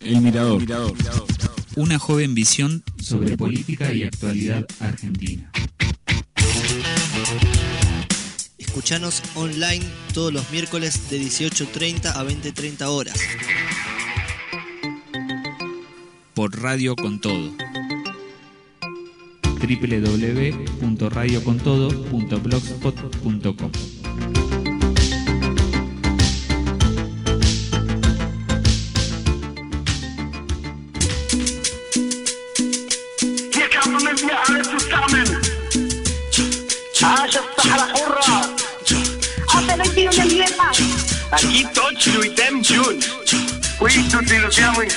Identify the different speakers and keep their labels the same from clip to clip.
Speaker 1: El Mirador.
Speaker 2: Una joven visión sobre política y actualidad argentina.
Speaker 3: Escuchanos online todos los miércoles de 18.30 a 20.30 horas.
Speaker 2: Por Radio con Todo. www.radiocontodo.blogspot.com
Speaker 4: todos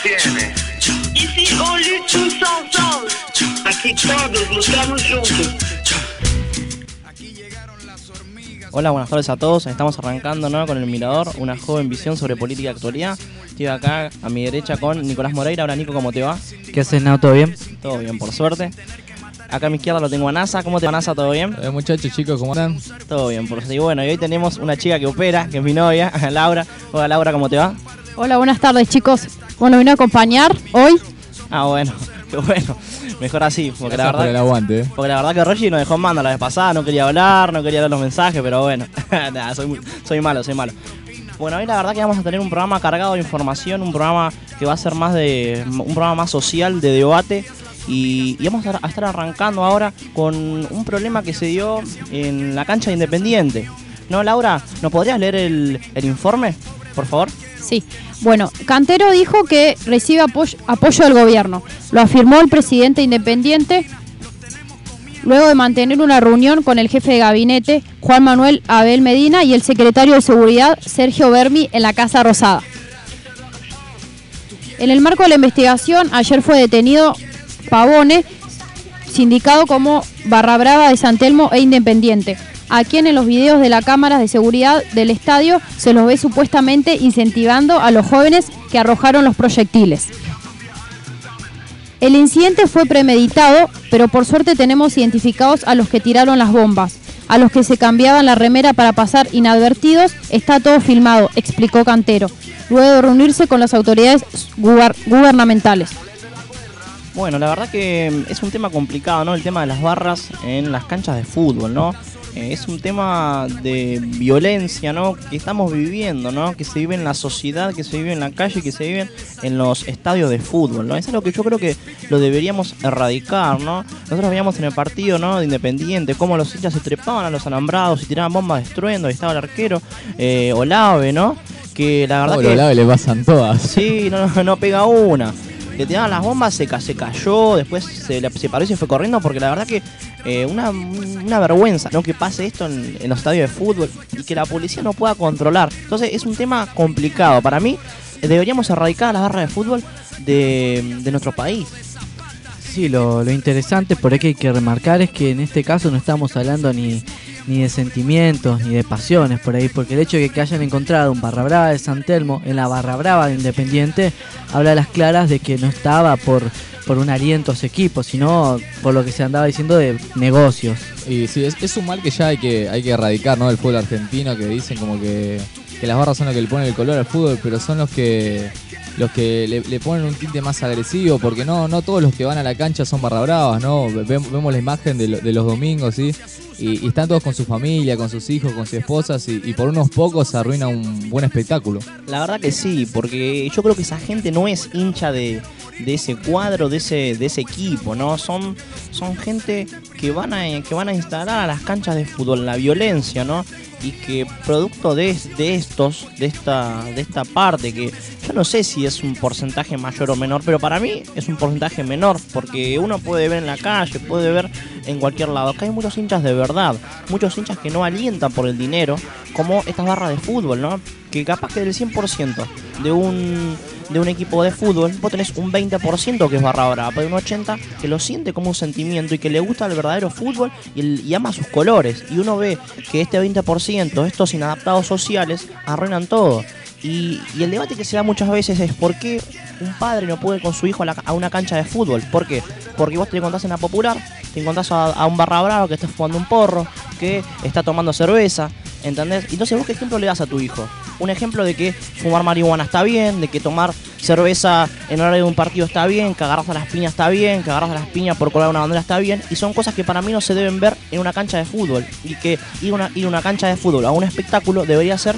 Speaker 4: juntos.
Speaker 5: Hola, buenas tardes a todos. Estamos arrancando ¿no? con el Mirador, una joven visión sobre política y actualidad. Estoy acá a mi derecha con Nicolás Moreira. Ahora, Nico, ¿cómo te va?
Speaker 6: ¿Qué haces, Nao? ¿Todo bien?
Speaker 5: Todo bien, por suerte. Acá a mi izquierda lo tengo a NASA. ¿Cómo te va, NASA? ¿Todo bien?
Speaker 6: Eh, muchachos, chicos, ¿cómo están?
Speaker 5: Todo bien, por suerte. Y bueno, y hoy tenemos una chica que opera, que es mi novia, Laura. Hola, Laura, ¿cómo te va?
Speaker 7: Hola, buenas tardes chicos. Bueno, vine a acompañar hoy.
Speaker 5: Ah, bueno, qué bueno. Mejor así, porque la
Speaker 6: Gracias por el
Speaker 5: verdad...
Speaker 6: aguante, eh.
Speaker 5: Porque la verdad que Rogi nos dejó en manda la vez pasada, no quería hablar, no quería dar los mensajes, pero bueno, soy, muy- soy malo, soy malo. Bueno, hoy la verdad que vamos a tener un programa cargado de información, un programa que va a ser más de. un programa más social, de debate. Y, y vamos a a estar arrancando ahora con un problema que se dio en la cancha de Independiente. ¿No, Laura? ¿Nos podrías leer el, el informe, por favor?
Speaker 7: Sí. Bueno, Cantero dijo que recibe apoyo, del gobierno. Lo afirmó el presidente independiente luego de mantener una reunión con el jefe de gabinete, Juan Manuel Abel Medina, y el secretario de Seguridad, Sergio Bermi, en la Casa Rosada. En el marco de la investigación, ayer fue detenido Pavone, sindicado como Barra Brava de San Telmo e Independiente, a quien en los videos de la cámara de seguridad del estadio se los ve supuestamente incentivando a los jóvenes que arrojaron los proyectiles. El incidente fue premeditado, pero por suerte tenemos identificados a los que tiraron las bombas. A los que se cambiaban la remera para pasar inadvertidos, está todo filmado, explicó Cantero, luego de reunirse con las autoridades guber- gubernamentales.
Speaker 5: Bueno, la verdad que es un tema complicado, ¿no? El tema de las barras en las canchas de fútbol, ¿no? Es un tema de violencia, ¿no? Que estamos viviendo, ¿no? Que se vive en la sociedad, que se vive en la calle, que se vive en los estadios de fútbol, ¿no? Es algo que yo creo que lo deberíamos erradicar, ¿no? Nosotros veíamos en el partido, ¿no? De Independiente, cómo los hinchas se trepaban a los alambrados y tiraban bombas de estruendo, y estaba el arquero, eh, Olave, ¿no? Que la verdad
Speaker 6: Oh,
Speaker 5: que...
Speaker 6: lados le pasan todas.
Speaker 5: Sí, no, no, no pega una. Le tiraban las bombas, se, se cayó, después se, se paró y se fue corriendo porque la verdad que eh, una, una vergüenza ¿no? que pase esto en, los estadios de fútbol y que la policía no pueda controlar. Entonces es un tema complicado. Para mí deberíamos erradicar las barras de fútbol de, de nuestro país.
Speaker 6: Sí, lo, lo interesante por ahí que hay que remarcar es que en este caso no estamos hablando ni, ni de sentimientos ni de pasiones por ahí, porque el hecho de que hayan encontrado un barra brava de San Telmo en la barra brava de Independiente habla a las claras de que no estaba por, por un aliento a ese equipo, sino por lo que se andaba diciendo de negocios.
Speaker 8: Y sí, es, un mal que ya hay que, hay que erradicar, ¿no? El fútbol argentino, que dicen como que, que las barras son los que le ponen el color al fútbol, pero son los que los que le, ponen un tinte más agresivo, porque no, no todos los que van a la cancha son barra bravas, ¿no? Ve- Vemos, la imagen de, lo- de los domingos, ¿sí? Y, están todos con su familia, con sus hijos, con sus esposas, y, por unos pocos arruina un buen espectáculo.
Speaker 5: La verdad que sí, porque yo creo que esa gente no es hincha de, de ese cuadro, de ese, de ese equipo, ¿no? Son, son gente que van, a, que van a instalar a las canchas de fútbol la violencia, ¿no? Y que producto de, de estos, de esta, de esta parte, que yo no sé si es un porcentaje mayor o menor, pero para mí es un porcentaje menor, porque uno puede ver en la calle, puede ver en cualquier lado, que hay muchos hinchas de verdad, muchos hinchas que no alientan por el dinero, como estas barras de fútbol, ¿no? Que capaz que del 100% de un, de un equipo de fútbol, vos tenés un 20% que es barra brava, pero un 80% que lo siente como un sentimiento y que le gusta el verdadero fútbol y, el- y ama sus colores. Y uno ve que este 20%, estos inadaptados sociales, arruinan todo. Y, el debate que se da muchas veces es por qué un padre no puede ir con su hijo a, la a una cancha de fútbol. ¿Por qué? Porque vos te encontrás en la popular, te encontrás a, a un barra brava que está fumando un porro, que está tomando cerveza, ¿Entendés? Entonces vos qué ejemplo le das a tu hijo? Un ejemplo de que fumar marihuana está bien, de que tomar cerveza en horario de un partido está bien, que agarras a las piñas está bien, que agarras a las piñas por colgar una bandera está bien, y son cosas que para mí no se deben ver en una cancha de fútbol. Y que ir, una, ir a una cancha de fútbol a un espectáculo debería ser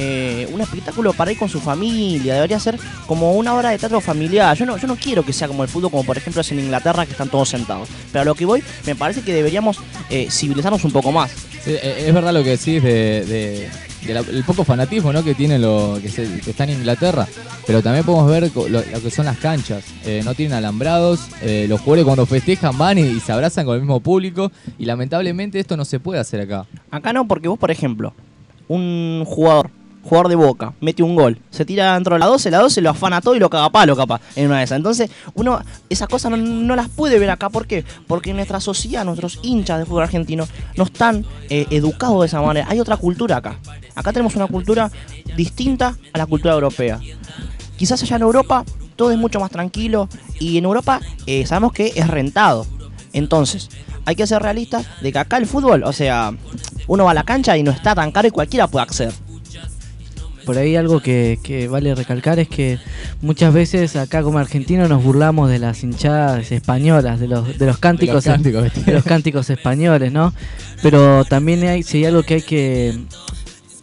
Speaker 5: eh, un espectáculo para ir con su familia, debería ser como una obra de teatro familiar. Yo no, yo no quiero que sea como el fútbol, como por ejemplo es en Inglaterra, que están todos sentados. Pero a lo que voy, me parece que deberíamos eh, civilizarnos un poco más.
Speaker 8: Sí, eh, es verdad lo que decís de, el poco fanatismo ¿no? que tiene lo que, se- que está en Inglaterra, pero también podemos ver lo, lo que son las canchas. Eh, no tienen alambrados, eh, los jugadores cuando festejan van y, y se abrazan con el mismo público y lamentablemente esto no se puede hacer acá.
Speaker 5: Acá no, porque vos, por ejemplo, un jugador, jugador de boca, mete un gol, se tira dentro de la 12, la 12 lo afana todo y lo caga palo, capaz, en una de esas. Entonces, uno, esas cosas no, no las puede ver acá. ¿Por qué? Porque nuestra sociedad, nuestros hinchas de fútbol argentino, no están eh, educados de esa manera. Hay otra cultura acá. Acá tenemos una cultura distinta a la cultura europea. Quizás allá en Europa todo es mucho más tranquilo y en Europa eh, sabemos que es rentado. Entonces, hay que ser realistas de que acá el fútbol, o sea, uno va a la cancha y no está tan caro y cualquiera puede acceder.
Speaker 6: Por ahí algo que, que vale recalcar es que muchas veces acá como argentinos nos burlamos de las hinchadas españolas, de los, de los cánticos,
Speaker 8: De los cánticos,
Speaker 6: de los cánticos españoles, ¿no? Pero también hay, si hay algo que hay que,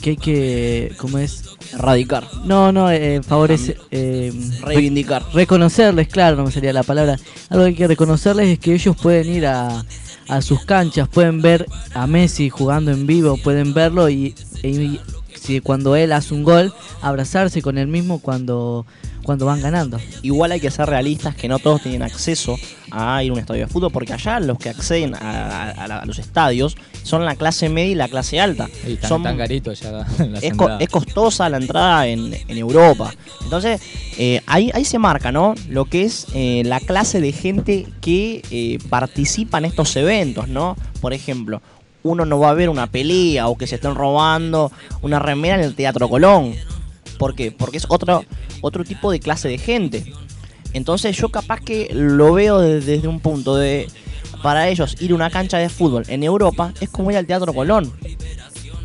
Speaker 6: que hay que, ¿cómo es?
Speaker 5: Erradicar,
Speaker 6: No, no, eh, favorece, eh,
Speaker 5: reivindicar.
Speaker 6: reconocerles, claro, no me sería la palabra. Algo que hay que reconocerles es que ellos pueden ir a, a sus canchas, pueden ver a Messi jugando en vivo, pueden verlo y, y si cuando él hace un gol, abrazarse con él mismo cuando, cuando van ganando.
Speaker 5: Igual hay que ser realistas que no todos tienen acceso a ir a un estadio de fútbol, porque allá los que acceden a, a- a la- a los estadios son la clase media y la clase alta.
Speaker 8: Y tan,
Speaker 5: Son-
Speaker 8: tan carito ya
Speaker 5: es, co- es costosa la entrada en, en Europa. Entonces, eh, ahí, ahí se marca, ¿no? Lo que es eh, la clase de gente que eh, participa en estos eventos, ¿no? Por ejemplo, uno no va a ver una pelea o que se estén robando una remera en el Teatro Colón. ¿Por qué? Porque es otro, otro tipo de clase de gente. Entonces yo capaz que lo veo de- desde un punto de... Para ellos ir a una cancha de fútbol en Europa es como ir al Teatro Colón.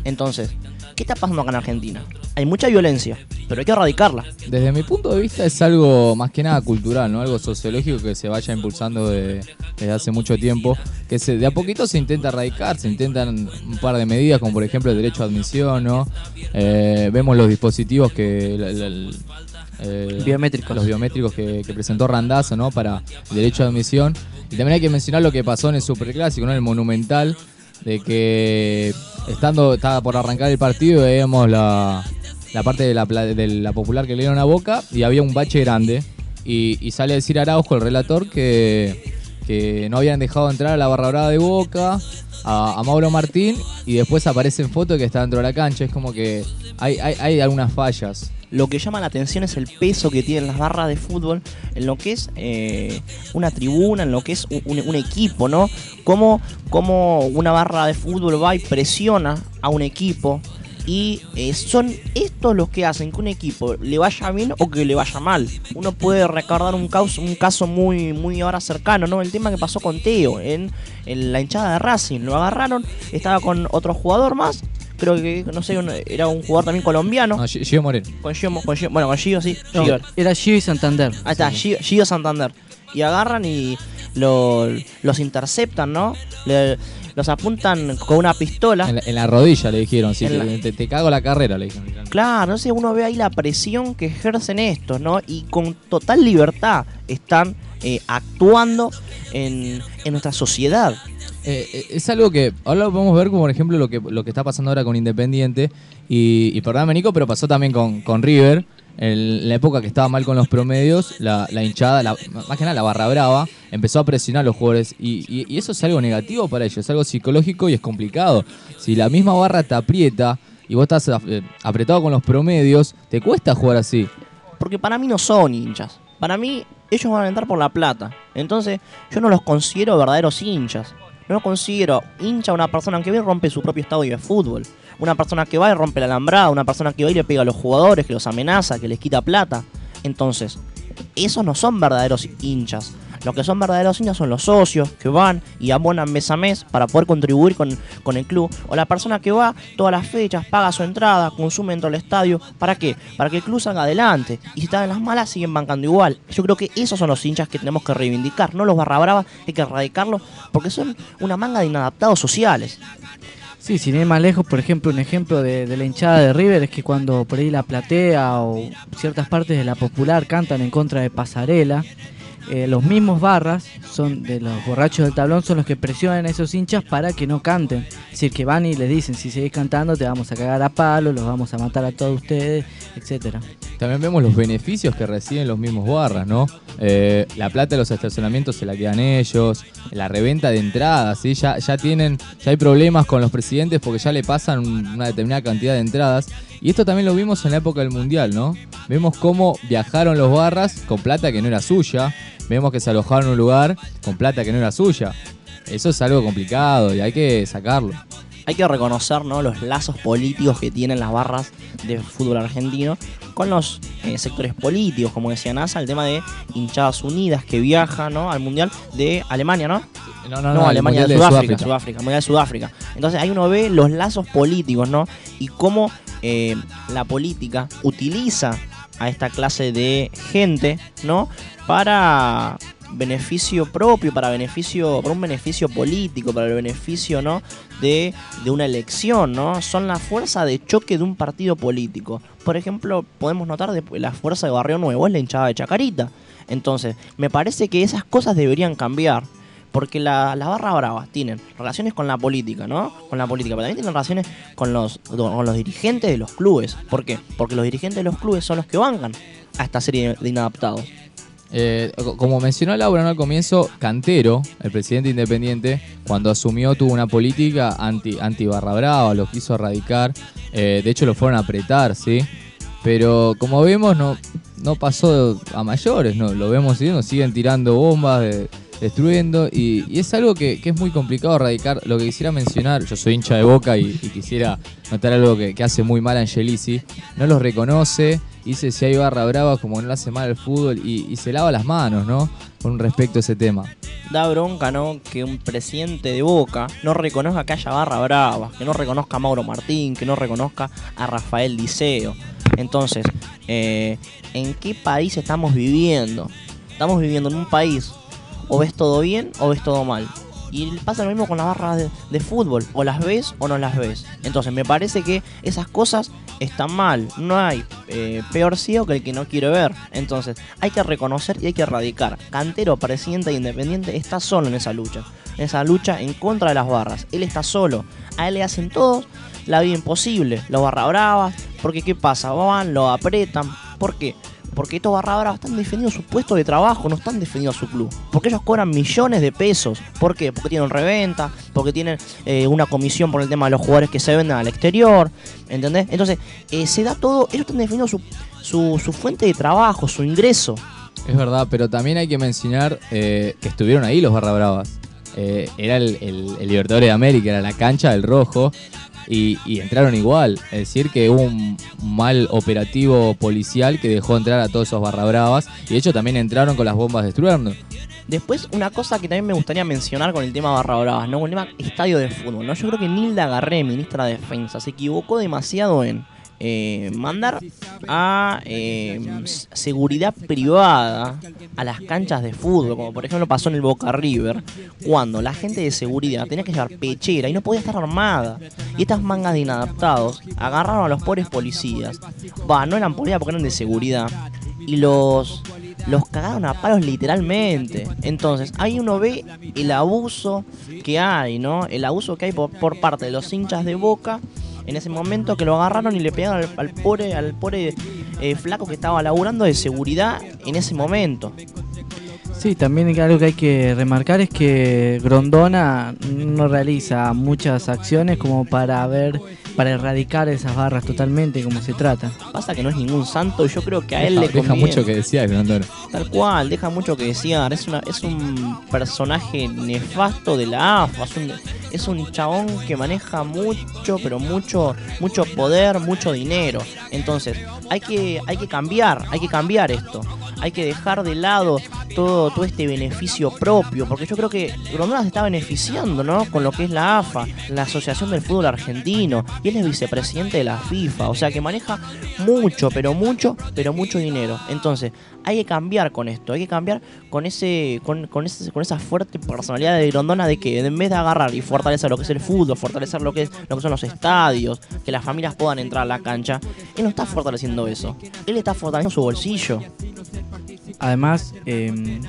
Speaker 5: Entonces, ¿qué está pasando acá en Argentina? Hay mucha violencia, pero hay que erradicarla.
Speaker 8: Desde mi punto de vista es algo más que nada cultural, ¿no? Algo sociológico que se vaya impulsando de- desde hace mucho tiempo, que se, de a poquito se intenta erradicar, se intentan un par de medidas, como por ejemplo el derecho a admisión, ¿no? Eh, vemos los dispositivos que... el- el- el, eh,
Speaker 6: Biométricos.
Speaker 8: Los biométricos que, que presentó Randazo, ¿no? Para el derecho a admisión. Y también hay que mencionar lo que pasó en el Superclásico, ¿no? En el Monumental, de que estando estaba por arrancar el partido veíamos la, la parte de la, de la popular que le dieron a Boca y había un bache grande. Y, y sale a decir Araujo, el relator, que, no habían dejado entrar a la barra brava de Boca, a, Mauro Martín y después aparece en foto que está dentro de la cancha. Es como que hay, hay, algunas fallas.
Speaker 5: Lo que llama la atención es el peso que tienen las barras de fútbol en lo que es eh, una tribuna, en lo que es un, un- un equipo, ¿no? Cómo, cómo una barra de fútbol va y presiona a un equipo. Y eh, son estos los que hacen que un equipo le vaya bien o que le vaya mal. Uno puede recordar un caso, un caso muy, muy ahora cercano, ¿no? El tema que pasó con Teo en, en la hinchada de Racing. Lo agarraron, estaba con otro jugador más. Creo que, no sé, un- era un jugador también colombiano.
Speaker 8: No, Gi- Gio Moreno.
Speaker 5: Con Gio, con Gio- bueno, con Gio sí.
Speaker 6: No,
Speaker 5: Gio.
Speaker 6: era Gio y Santander.
Speaker 5: Ahí está, Gio, Gio Santander. Y agarran y lo- los interceptan, ¿no? Le- los apuntan con una pistola.
Speaker 8: En la, en la rodilla le dijeron, sí,
Speaker 5: la-
Speaker 8: te- te cago la carrera, le dijeron.
Speaker 5: Claro, entonces uno ve ahí la presión que ejercen estos, ¿no? Y con total libertad están eh, actuando en, en nuestra sociedad.
Speaker 8: Eh, eh, es algo que ahora lo podemos ver como por ejemplo lo que, lo que está pasando ahora con Independiente y, y perdóname Nico, pero pasó también con, con River. En la época que estaba mal con los promedios, la, hinchada, la- más que nada la barra brava, empezó a presionar a los jugadores y, y- y eso es algo negativo para ellos, es algo psicológico y es complicado. Si la misma barra te aprieta y vos estás eh, apretado con los promedios, te cuesta jugar así.
Speaker 5: Porque para mí no son hinchas. Para mí ellos van a entrar por la plata. Entonces yo no los considero verdaderos hinchas. No considero hincha una persona que va y rompe su propio estadio de fútbol. Una persona que va y rompe la alambrada. Una persona que va y le pega a los jugadores, que los amenaza, que les quita plata. Entonces, esos no son verdaderos hinchas. Los que son verdaderos hinchas son los socios que van y abonan mes a mes para poder contribuir con, con el club. O la persona que va todas las fechas, paga su entrada, consume dentro del estadio. ¿Para qué? Para que el club salga adelante. Y si están en las malas, siguen bancando igual. Yo creo que esos son los hinchas que tenemos que reivindicar, no los barra bravas, hay que erradicarlos porque son una manga de inadaptados sociales.
Speaker 6: Sí, sin ir más lejos, por ejemplo, un ejemplo de, de la hinchada de River es que cuando por ahí la platea o ciertas partes de la popular cantan en contra de Pasarela, eh, los mismos barras son de los borrachos del tablón son los que presionan a esos hinchas para que no canten. Es decir, que van y les dicen, si seguís cantando te vamos a cagar a palo, los vamos a matar a todos ustedes, etcétera.
Speaker 8: También vemos los beneficios que reciben los mismos barras, ¿no? Eh, la plata de los estacionamientos se la quedan ellos, la reventa de entradas, ¿sí? Ya, ya tienen, ya hay problemas con los presidentes porque ya le pasan una determinada cantidad de entradas. Y esto también lo vimos en la época del Mundial, ¿no? Vemos cómo viajaron los barras con plata que no era suya, vemos que se alojaron en un lugar con plata que no era suya. Eso es algo complicado y hay que sacarlo.
Speaker 5: Hay que reconocer ¿no? los lazos políticos que tienen las barras de fútbol argentino con los eh, sectores políticos, como decía NASA, el tema de hinchadas unidas que viajan ¿no? al Mundial de Alemania, ¿no?
Speaker 8: No, no,
Speaker 5: No,
Speaker 8: el
Speaker 5: Alemania, de
Speaker 8: de
Speaker 5: Sudáfrica,
Speaker 8: Sudáfrica.
Speaker 5: Sudáfrica, Mundial de Sudáfrica. Entonces ahí uno ve los lazos políticos, ¿no? Y cómo eh, la política utiliza a esta clase de gente, ¿no? Para beneficio propio, para beneficio, para un beneficio político, para el beneficio, ¿no? De, de una elección, ¿no? Son la fuerza de choque de un partido político. Por ejemplo, podemos notar de, la fuerza de Barrio Nuevo es la hinchada de Chacarita. Entonces, me parece que esas cosas deberían cambiar. Porque la- las barras bravas tienen relaciones con la política, ¿no? Con la política, pero también tienen relaciones con los, con los dirigentes de los clubes. ¿Por qué? Porque los dirigentes de los clubes son los que bancan a esta serie de inadaptados.
Speaker 8: Eh, co- como mencionó Laura al comienzo, Cantero, el presidente independiente, cuando asumió tuvo una política anti, anti barra brava, lo quiso erradicar, eh, de hecho lo fueron a apretar, ¿sí? Pero como vemos no, no pasó a mayores, no, lo vemos siguiendo, siguen tirando bombas, de- destruyendo, y, es algo que, es muy complicado erradicar. Lo que quisiera mencionar, yo soy hincha de boca y, quisiera notar algo que, hace muy mal Angelici, no los reconoce, dice si hay barra brava como no le hace mal el fútbol y, y se lava las manos, ¿no? Con respecto a ese tema.
Speaker 5: Da bronca, ¿no? Que un presidente de Boca no reconozca que haya barra brava, que no reconozca a Mauro Martín, que no reconozca a Rafael Diceo. Entonces, eh, ¿en qué país estamos viviendo? Estamos viviendo en un país, o ves todo bien o ves todo mal. Y pasa lo mismo con las barras de, fútbol, o las ves o no las ves. Entonces, me parece que esas cosas están mal. No hay eh, peor ciego que el que no quiere ver. Entonces, hay que reconocer y hay que erradicar. Cantero, presidente independiente, está solo en esa lucha. En esa lucha en contra de las barras. Él está solo. A él le hacen todos la vida imposible. Los barra bravas. Porque, ¿qué pasa? Van, lo apretan. ¿Por qué? Porque estos barra bravas están defendiendo su puesto de trabajo, no están defendiendo su club. Porque ellos cobran millones de pesos. ¿Por qué? Porque tienen reventa, porque tienen eh, una comisión por el tema de los jugadores que se venden al exterior. ¿Entendés? Entonces, eh, se da todo. Ellos están defendiendo su, su, su fuente de trabajo, su ingreso.
Speaker 8: Es verdad, pero también hay que mencionar eh, que estuvieron ahí los barra bravas. Era el, el- el Libertadores de América, era la cancha del rojo. Y, y entraron igual. Es decir, que hubo un mal operativo policial que dejó entrar a todos esos barra bravas. Y de hecho también entraron con las bombas destruyendo.
Speaker 5: Después, una cosa que también me gustaría mencionar con el tema Barra Bravas, ¿no? Con el tema estadio de fútbol, ¿no? Yo creo que Nilda Garré, ministra de Defensa, se equivocó demasiado en eh, mandar a s- seguridad privada a las canchas de fútbol, como por ejemplo pasó en el Boca River, cuando la gente de seguridad tenía que llevar pechera y no podía estar armada. Y estas mangas de inadaptados agarraron a los pobres policías. Va, no eran policías porque eran de seguridad. Y los los cagaron a palos literalmente. Entonces, ahí uno ve el abuso que hay, ¿no? El abuso que hay por, por parte de los hinchas de Boca en ese momento que lo agarraron y le pegaron al, al pobre, al pobre eh, flaco que estaba laburando de seguridad en ese momento.
Speaker 6: Sí, también algo que hay que remarcar es que Grondona no realiza muchas acciones como para ver, para erradicar esas barras totalmente como se trata.
Speaker 5: Pasa que no es ningún santo y yo creo que a él
Speaker 8: Deja,
Speaker 5: le
Speaker 8: deja
Speaker 5: conviene.
Speaker 8: mucho que decía Grondona.
Speaker 5: Tal cual, deja mucho que desear. Es, una, es un personaje nefasto de la AFA. Es un, es un chabón que maneja mucho, pero mucho, mucho poder, mucho dinero. Entonces, hay que, hay que cambiar, hay que cambiar esto. Hay que dejar de lado todo, todo este beneficio propio, porque yo creo que Grondona se está beneficiando, ¿no? Con lo que es la AFA, la Asociación del Fútbol Argentino, y él es vicepresidente de la FIFA, o sea que maneja mucho, pero mucho, pero mucho dinero. Entonces, hay que cambiar con esto, hay que cambiar con ese, con, con ese, con esa fuerte personalidad de Grondona de que en vez de agarrar y fortalecer lo que es el fútbol, fortalecer lo que es lo que son los estadios, que las familias puedan entrar a la cancha, él no está fortaleciendo eso. Él está fortaleciendo su bolsillo.
Speaker 6: Además, eh,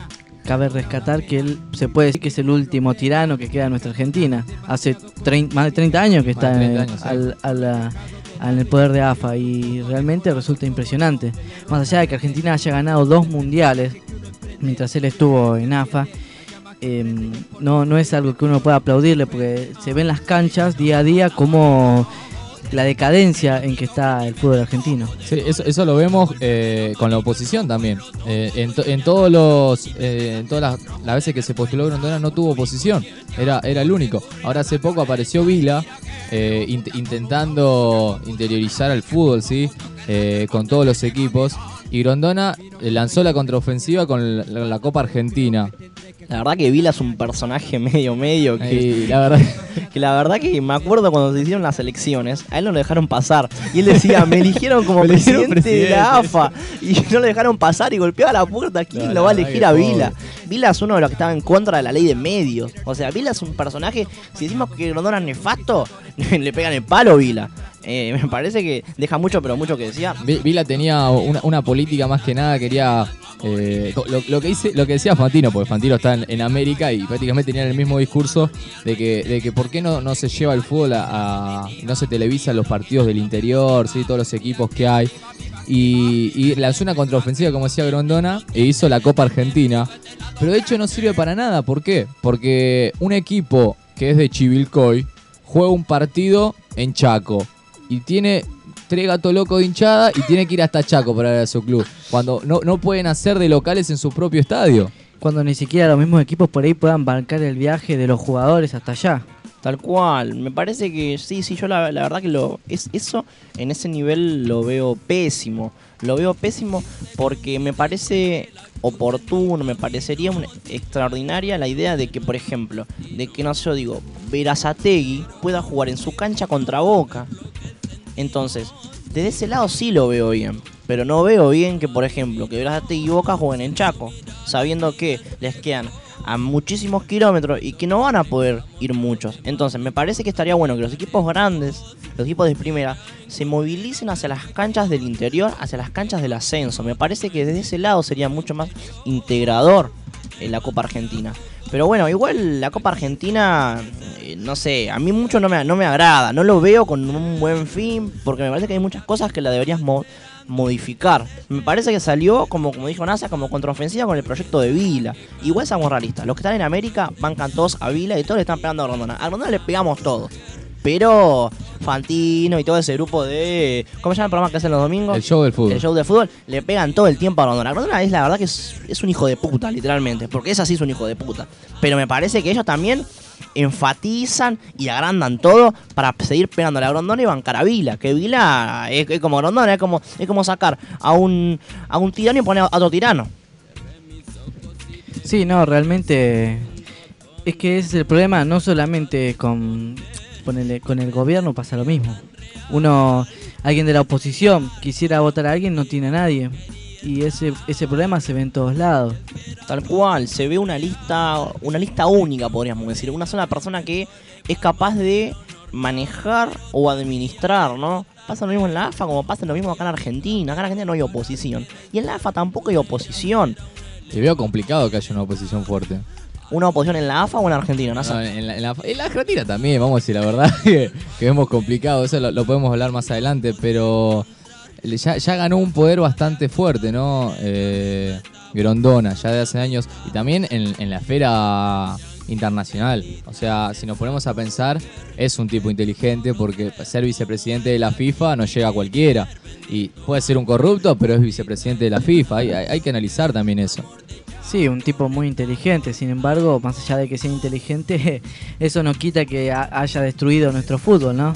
Speaker 6: cabe rescatar que él se puede decir que es el último tirano que queda en nuestra Argentina. Hace más de 30 años que está
Speaker 8: de 30
Speaker 6: en,
Speaker 8: años, sí.
Speaker 6: al- a la- en el poder de AFA y realmente resulta impresionante. Más allá de que Argentina haya ganado dos mundiales mientras él estuvo en AFA, eh, no, no es algo que uno pueda aplaudirle porque se ven las canchas día a día como la decadencia en que está el fútbol argentino.
Speaker 8: Eso, eso lo vemos eh, con la oposición también. Eh, en, to- en todos los, eh, en todas las, veces que se postuló Grondona no tuvo oposición, era, era el único. Ahora hace poco apareció Vila eh, int- intentando interiorizar al fútbol, sí, Eh, con todos los equipos. Y Grondona lanzó la contraofensiva con la Copa Argentina.
Speaker 5: La verdad que Vila es un personaje medio medio que,
Speaker 8: la verdad,
Speaker 5: que la verdad que me acuerdo cuando se hicieron las elecciones, a él no lo dejaron pasar. Y él decía, me eligieron como
Speaker 8: Me
Speaker 5: presidente, de la. AFA. Y no lo dejaron pasar y golpeaba la puerta. ¿Quién
Speaker 8: No,
Speaker 5: lo va a elegir a Vila?
Speaker 8: pobre.
Speaker 5: Vila es uno de los que estaba en contra de la ley de medios. O sea, Vila es un personaje, si decimos que Grondona es nefasto, le pegan el palo a Vila. Eh, me parece que deja mucho, pero mucho que decía.
Speaker 8: Vi- Vila tenía una, una política más que nada, quería. eh, lo, lo que dice, lo que decía Fantino, porque Fantino está en, América y prácticamente tenían el mismo discurso de que, de que por qué no, no se lleva el fútbol a, no se televisan los partidos del interior, ¿sí? todos los equipos que hay. Y, y lanzó una contraofensiva, como decía Grondona, e hizo la Copa Argentina. Pero de hecho no sirve para nada. ¿Por qué? Porque un equipo que es de Chivilcoy juega un partido en Chaco y tiene tres gatos locos de hinchada y tiene que ir hasta Chaco para ir a su club. Cuando no, no pueden hacer de locales en su propio estadio.
Speaker 6: Cuando ni siquiera los mismos equipos por ahí puedan bancar el viaje de los jugadores hasta allá.
Speaker 5: Tal cual, me parece que sí, sí, yo la, verdad que lo es eso en ese nivel lo veo pésimo. Lo veo pésimo porque me parece oportuno, me parecería extraordinaria la idea de que, por ejemplo, de que no sé, yo digo, Verazategui pueda jugar en su cancha contra Boca. Entonces, desde ese lado sí lo veo bien. Pero no veo bien que, por ejemplo, que Verazategui y Boca jueguen en Chaco, sabiendo que les quedan a muchísimos kilómetros y que no van a poder ir muchos. Entonces, me parece que estaría bueno que los equipos grandes, los equipos de primera, se movilicen hacia las canchas del interior, hacia las canchas del ascenso. Me parece que desde ese lado sería mucho más integrador en la Copa Argentina. Pero bueno, igual la Copa Argentina, eh, no sé, a mí mucho no me, no me agrada, no lo veo con un buen fin, porque me parece que hay muchas cosas que la deberías mo- modificar. Me parece que salió, como, como dijo NASA, como contraofensiva con el proyecto de Vila. Igual somos realistas, los que están en América bancan todos a Vila y todos le están pegando a Rondona. A Rondona le pegamos todos. Pero Fantino y todo ese grupo de... ¿Cómo se llama el programa que hacen los domingos?
Speaker 8: El show del fútbol.
Speaker 5: El show de fútbol le pegan todo el tiempo a Grondona. Grondona es la verdad que es, es un hijo de puta, literalmente. Porque es así, es un hijo de puta. Pero me parece que ellos también enfatizan y agrandan todo para seguir pegándole a Grondona y bancar a Vila. Que Vila es, es como Grondona, es como, es como sacar a un, a un tirano y poner a otro tirano.
Speaker 6: Sí, no, realmente es que ese es el problema, no solamente con, ponele, con el gobierno pasa lo mismo. Uno, alguien de la oposición quisiera votar a alguien, no tiene a nadie. Y ese, ese problema se ve en todos lados.
Speaker 5: Tal cual, se ve una lista, una lista única, podríamos decir. Una sola persona que es capaz de manejar o administrar, ¿no? Pasa lo mismo en la AFA como pasa lo mismo acá en Argentina. Acá en Argentina no hay oposición. Y en la AFA tampoco hay oposición.
Speaker 8: Y veo complicado que haya una oposición fuerte.
Speaker 5: ¿Una oposición en la AFA o en Argentina? No,
Speaker 8: en, la, en, la, en la Argentina también, vamos a decir la verdad, que, que vemos complicado. Eso lo, lo podemos hablar más adelante, pero ya, ya ganó un poder bastante fuerte, ¿no? Eh, Grondona, ya de hace años. Y también en, en la esfera internacional. O sea, si nos ponemos a pensar, es un tipo inteligente porque ser vicepresidente de la FIFA no llega a cualquiera. Y puede ser un corrupto, pero es vicepresidente de la FIFA. Hay, hay, hay que analizar también eso.
Speaker 6: Sí, un tipo muy inteligente. Sin embargo, más allá de que sea inteligente, eso no quita que ha- haya destruido nuestro fútbol, ¿no?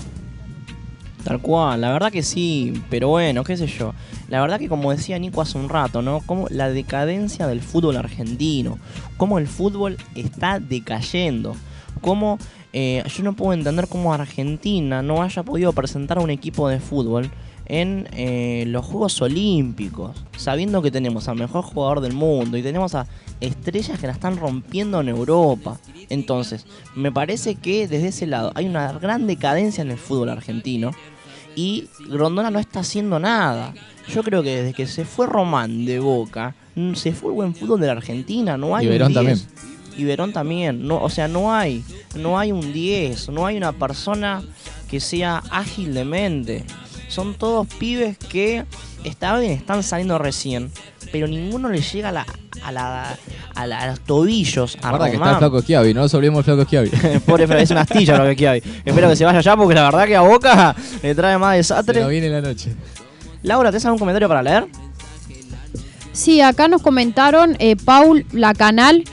Speaker 5: Tal cual, la verdad que sí, pero bueno, qué sé yo. La verdad que como decía Nico hace un rato, ¿no? Como la decadencia del fútbol argentino, cómo el fútbol está decayendo, cómo eh, yo no puedo entender cómo Argentina no haya podido presentar un equipo de fútbol en eh, los Juegos Olímpicos, sabiendo que tenemos al mejor jugador del mundo y tenemos a estrellas que la están rompiendo en Europa. Entonces, me parece que desde ese lado hay una gran decadencia en el fútbol argentino y Grondona no está haciendo nada. Yo creo que desde que se fue Román de Boca, se fue el buen fútbol de la Argentina, no hay
Speaker 8: Y
Speaker 5: un
Speaker 8: Verón
Speaker 5: 10.
Speaker 8: también.
Speaker 5: Y Verón también, no, o sea, no hay, no hay un 10, no hay una persona que sea ágil de mente. Son todos pibes que está bien, están saliendo recién, pero ninguno le llega a la a, la, a, la- a los tobillos a
Speaker 8: Guarda que está flaco Schiavi, no nos olvidemos flaco Schiavi.
Speaker 5: Pobre, pero es una astilla lo que aquí hay. Espero que se vaya ya porque la verdad que a Boca le trae más desastre.
Speaker 8: nos viene la noche.
Speaker 5: Laura, ¿tenés algún comentario para leer?
Speaker 7: Sí, acá nos comentaron eh, Paul La Canal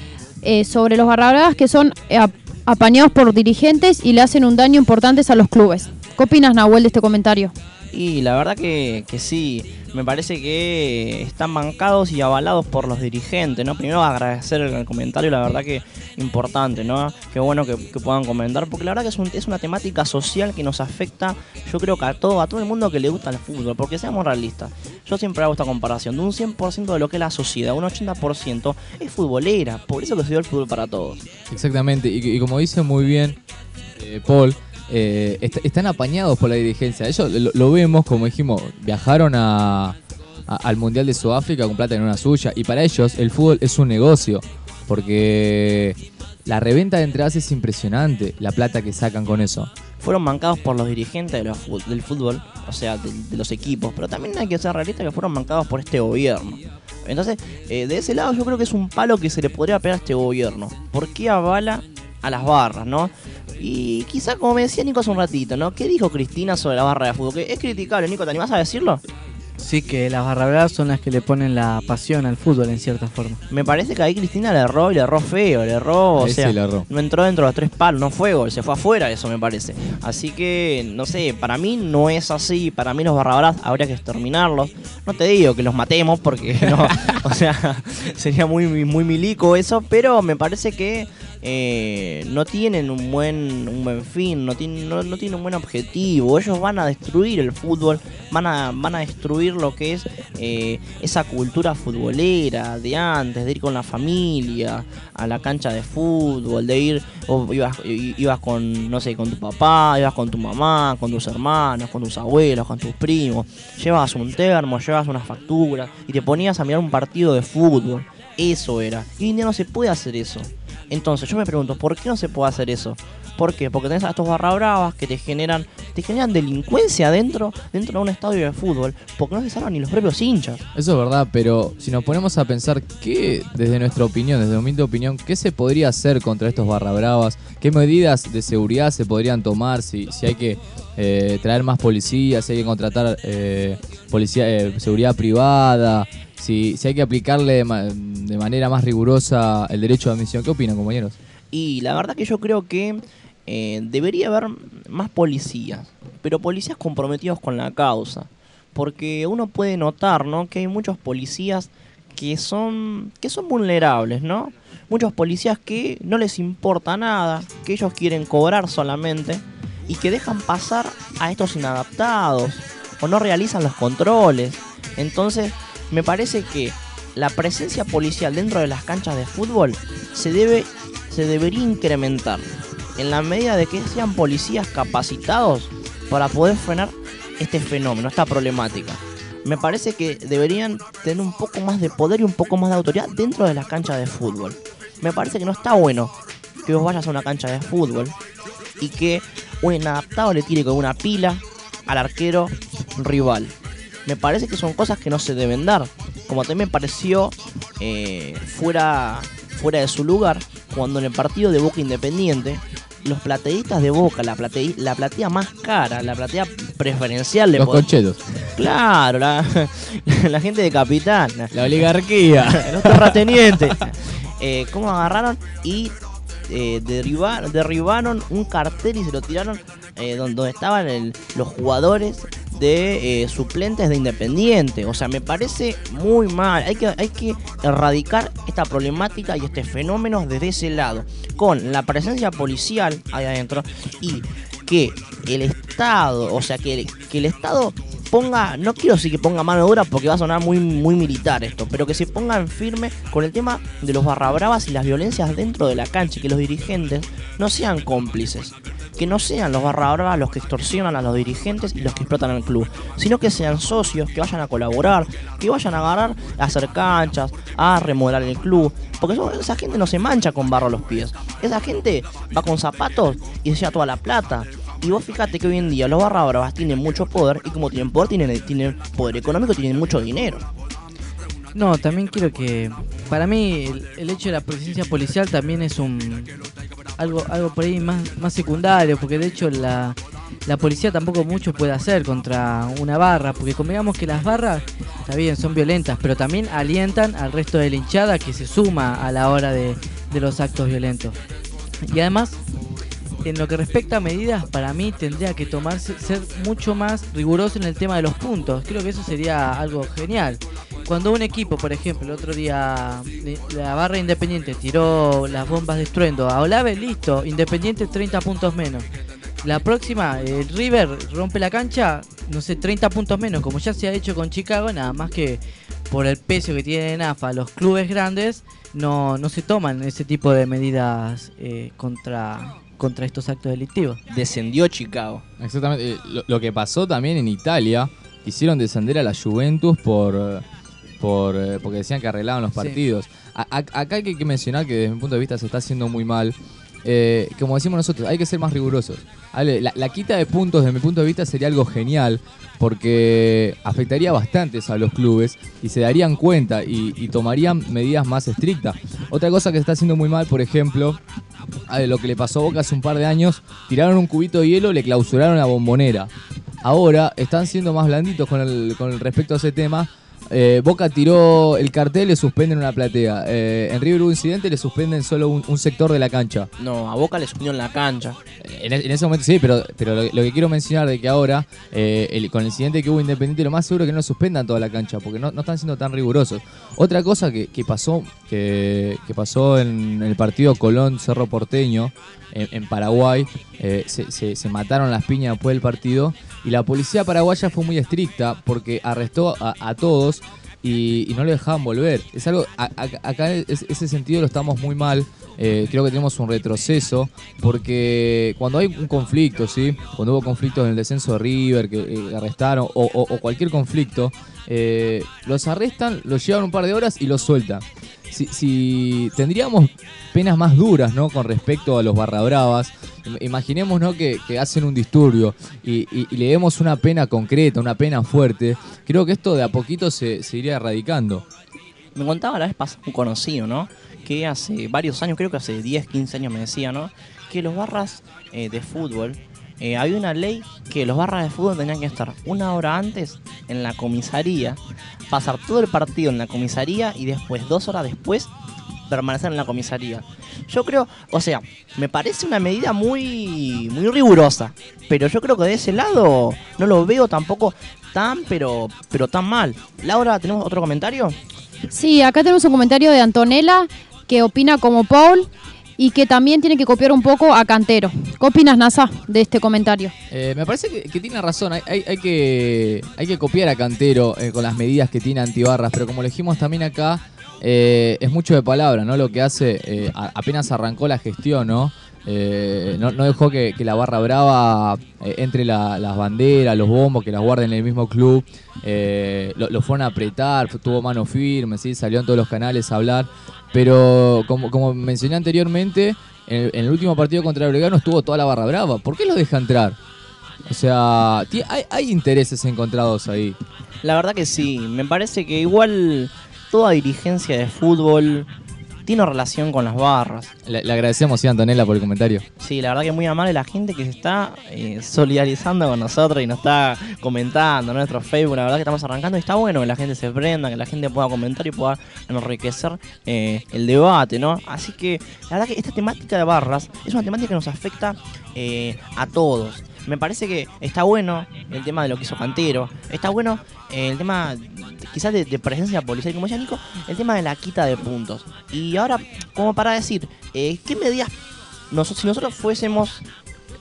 Speaker 7: eh, sobre los barrabradas que son eh, ap- apañados por dirigentes y le hacen un daño importante a los clubes. ¿Qué opinas, Nahuel, de este comentario?
Speaker 5: Y la verdad que, que sí, me parece que están bancados y avalados por los dirigentes, ¿no? Primero agradecer el comentario, la verdad que importante, ¿no? Qué bueno que, puedan comentar, porque la verdad que es, un- es una temática social que nos afecta, yo creo que a todo, a todo el mundo que le gusta el fútbol, porque seamos realistas. Yo siempre hago esta comparación, de un 100% de lo que es la sociedad, un 80% es futbolera, por eso que se el fútbol para todos.
Speaker 8: Exactamente, y, y como dice muy bien eh, Paul, eh, est- están apañados por la dirigencia. Ellos lo, vemos, como dijimos, viajaron a, al Mundial de Sudáfrica con plata en una suya, y para ellos el fútbol es un negocio, porque la reventa de entradas es impresionante, la plata que sacan con eso.
Speaker 5: fueron bancados por los dirigentes del fútbol, o sea, de, los equipos, pero también hay que ser realistas que fueron bancados por este gobierno. Entonces, eh, de ese lado yo creo que es un palo que se le podría pegar a este gobierno. ¿Por qué avala a las barras, no? Y quizá como me decía Nico hace un ratito, ¿no? ¿Qué dijo Cristina sobre la barra de fútbol? Que es criticable, Nico, ¿te animás a decirlo?
Speaker 6: Sí, que las barrabradas son las que le ponen la pasión al fútbol en cierta forma.
Speaker 5: Me parece que ahí Cristina le erró y le erró feo, le erró, o
Speaker 8: Ahí
Speaker 5: sea,
Speaker 8: sí le erró.
Speaker 5: no entró dentro de los tres palos, no fue gol, se fue afuera, eso me parece. Así que, no sé, para mí no es así, para mí los barrabaras habría que exterminarlos. No te digo que los matemos porque no, o sea, sería muy, muy milico eso, pero me parece que eh, no tienen un buen, un buen fin, no tienen, no, tienen un buen objetivo. Ellos van a destruir el fútbol, van a, van a destruir lo que es eh, esa cultura futbolera de antes, de ir con la familia a la cancha de fútbol, de ir, o ibas, ibas con, no sé, con tu papá, ibas con tu mamá, con tus hermanos, con tus abuelos, con tus primos, llevas un termo, llevas unas facturas y te ponías a mirar un partido de fútbol. Eso era. Y hoy en día no se puede hacer eso. Entonces yo me pregunto, ¿por qué no se puede hacer eso? ¿Por qué? Porque tenés a estos barra bravas que te generan, te generan delincuencia dentro, dentro de un estadio de fútbol, porque no se salvan ni los propios hinchas.
Speaker 8: Eso es verdad, pero si nos ponemos a pensar qué, desde nuestra opinión, desde mi opinión, qué se podría hacer contra estos barra bravas, qué medidas de seguridad se podrían tomar, si, si hay que eh, traer más policías, si hay que contratar eh, policía, eh, seguridad privada, si, si hay que aplicarle de, ma- de manera más rigurosa el derecho de admisión. ¿Qué opinan, compañeros?
Speaker 5: Y la verdad que yo creo que eh, debería haber más policías, pero policías comprometidos con la causa. Porque uno puede notar, ¿no? Que hay muchos policías que son, que son vulnerables, ¿no? Muchos policías que no les importa nada, que ellos quieren cobrar solamente y que dejan pasar a estos inadaptados o no realizan los controles. Entonces, me parece que la presencia policial dentro de las canchas de fútbol se debe se debería incrementar en la medida de que sean policías capacitados para poder frenar este fenómeno, esta problemática. Me parece que deberían tener un poco más de poder y un poco más de autoridad dentro de las canchas de fútbol. Me parece que no está bueno que vos vayas a una cancha de fútbol y que un inadaptado le tire con una pila al arquero rival. Me parece que son cosas que no se deben dar. Como también me pareció eh, fuera, fuera de su lugar cuando en el partido de Boca Independiente los plateístas de Boca, la, plateí- la platea más cara, la platea preferencial de
Speaker 8: Los
Speaker 5: poder-
Speaker 8: conchetos.
Speaker 5: Claro, la, la gente de Capitán.
Speaker 8: La oligarquía.
Speaker 5: Los terratenientes. Eh, ¿Cómo agarraron y eh, derribar- derribaron un cartel y se lo tiraron eh, don- donde, estaban el- los jugadores de eh, suplentes de Independiente. O sea, me parece muy mal. Hay que, hay que erradicar esta problemática y este fenómeno desde ese lado. Con la presencia policial ahí adentro y que el Estado, o sea, que que el Estado ponga, no quiero decir que ponga mano dura porque va a sonar muy, muy militar esto, pero que se pongan firme con el tema de los barrabravas y las violencias dentro de la cancha y que los dirigentes no sean cómplices. Que no sean los barrabravas los que extorsionan a los dirigentes y los que explotan al club, sino que sean socios, que vayan a colaborar, que vayan a agarrar, a hacer canchas, a remodelar el club. Porque esa gente no se mancha con barro a los pies. Esa gente va con zapatos y se lleva toda la plata. Y vos fíjate que hoy en día los barra bravas tienen mucho poder y como tienen poder, tienen, tienen poder económico, tienen mucho dinero.
Speaker 6: No, también quiero que. Para mí, el, el hecho de la presencia policial también es un. Algo, algo por ahí más, más secundario, porque de hecho la, la policía tampoco mucho puede hacer contra una barra, porque convengamos que las barras, está bien, son violentas, pero también alientan al resto de la hinchada que se suma a la hora de, de los actos violentos. Y además, en lo que respecta a medidas, para mí tendría que tomarse, ser mucho más riguroso en el tema de los puntos. Creo que eso sería algo genial. Cuando un equipo, por ejemplo, el otro día eh, la barra Independiente tiró las bombas de estruendo a Olave, listo, Independiente 30 puntos menos. La próxima, el River rompe la cancha, no sé, 30 puntos menos, como ya se ha hecho con Chicago, nada más que por el peso que tienen en AFA los clubes grandes, no, no se toman ese tipo de medidas eh, contra, contra estos actos delictivos.
Speaker 5: Descendió Chicago.
Speaker 8: Exactamente. eh, Lo, lo que pasó también en Italia, hicieron descender a la Juventus por, eh, por eh, porque decían que arreglaban los
Speaker 6: Sí.
Speaker 8: partidos. A- a- acá hay que mencionar que desde mi punto de vista se está haciendo muy mal. Eh, como decimos nosotros, hay que ser más rigurosos. La, la quita de puntos, desde mi punto de vista, sería algo genial porque afectaría bastante a los clubes y se darían cuenta y, y tomarían medidas más estrictas. Otra cosa que se está haciendo muy mal, por ejemplo, lo que le pasó a Boca hace un par de años, tiraron un cubito de hielo, le clausuraron la bombonera. Ahora están siendo más blanditos con el, con respecto a ese tema. Eh, Boca tiró el cartel, le suspenden una platea. Eh, en River hubo un incidente, le suspenden solo un, un sector de la cancha.
Speaker 5: No, a Boca le en la cancha.
Speaker 8: En, en ese momento sí, pero, pero lo, lo que quiero mencionar de que ahora, eh, el- con el incidente que hubo Independiente, lo más seguro es que no suspendan toda la cancha, porque no, no están siendo tan rigurosos. Otra cosa que, que pasó, que, que pasó en el partido Colón-Cerro Porteño, en, Paraguay, eh, se, se- mataron las piñas después del partido, y la policía paraguaya fue muy estricta porque arrestó a, todos y, no le dejaban volver. Es algo, a- acá es- ese sentido lo estamos muy mal. Eh, creo que tenemos un retroceso porque cuando hay un conflicto, ¿sí? Cuando hubo conflictos en el descenso de River que eh, arrestaron o, cualquier conflicto, los arrestan, los llevan un par de horas y los sueltan. Si, tendríamos penas más duras, ¿no? Con respecto a los barra bravas, im- imaginemos, ¿no? Que, hacen un disturbio y, y- le demos una pena concreta, una pena fuerte. Creo que esto de a poquito se, se iría erradicando.
Speaker 5: Me contaba la vez pasada un conocido, ¿no? Que hace varios años, creo que hace 10, 15 años me decía, ¿no? Que los barras eh, de fútbol, eh, había una ley que los barras de fútbol tenían que estar una hora antes en la comisaría, pasar todo el partido en la comisaría y después, dos horas después, permanecer en la comisaría. Yo creo, o sea, me parece una medida muy, muy rigurosa, pero yo creo que de ese lado no lo veo tampoco tan, pero, pero tan mal. Laura, ¿tenemos otro comentario?
Speaker 7: Sí, acá tenemos un comentario de Antonella que opina como Paul y que también tiene que copiar un poco a Cantero. ¿Qué opinas, NASA, de este comentario?
Speaker 8: Eh, me parece que, tiene razón, hay, hay- hay que, hay que copiar a Cantero eh, con las medidas que tiene antibarras, pero como lo dijimos también acá, eh, es mucho de palabra, ¿no? Lo que hace, eh, apenas arrancó la gestión, ¿no? Eh, no, dejó que, que la barra brava eh, entre la- las banderas, los bombos, que las guarden en el mismo club. Eh, lo, lo fueron a apretar, tuvo mano firme, ¿sí? salió en todos los canales a hablar. Pero como, mencioné anteriormente, en el, último partido contra el Belgrano estuvo toda la barra brava. ¿Por qué los deja entrar? O sea, hay, hay intereses encontrados ahí.
Speaker 5: La verdad que sí, me parece que igual toda dirigencia de fútbol tiene relación con las barras.
Speaker 8: Le, le agradecemos, sí, Antonella, por el comentario.
Speaker 5: Sí, la verdad que muy amable la gente que se está eh, solidarizando con nosotros y nos está comentando en nuestro Facebook. La verdad que estamos arrancando y está bueno que la gente se prenda, que la gente pueda comentar y pueda enriquecer eh, el debate, ¿no? Así que la verdad que esta temática de barras es una temática que nos afecta eh, a todos. Me parece que está bueno el tema de lo que hizo Cantero, está bueno eh, el tema quizás de, de presencia policial, como decía Nico, el tema de la quita de puntos. Y ahora, como para decir, eh, ¿qué medidas, nosotros, si nosotros fuésemos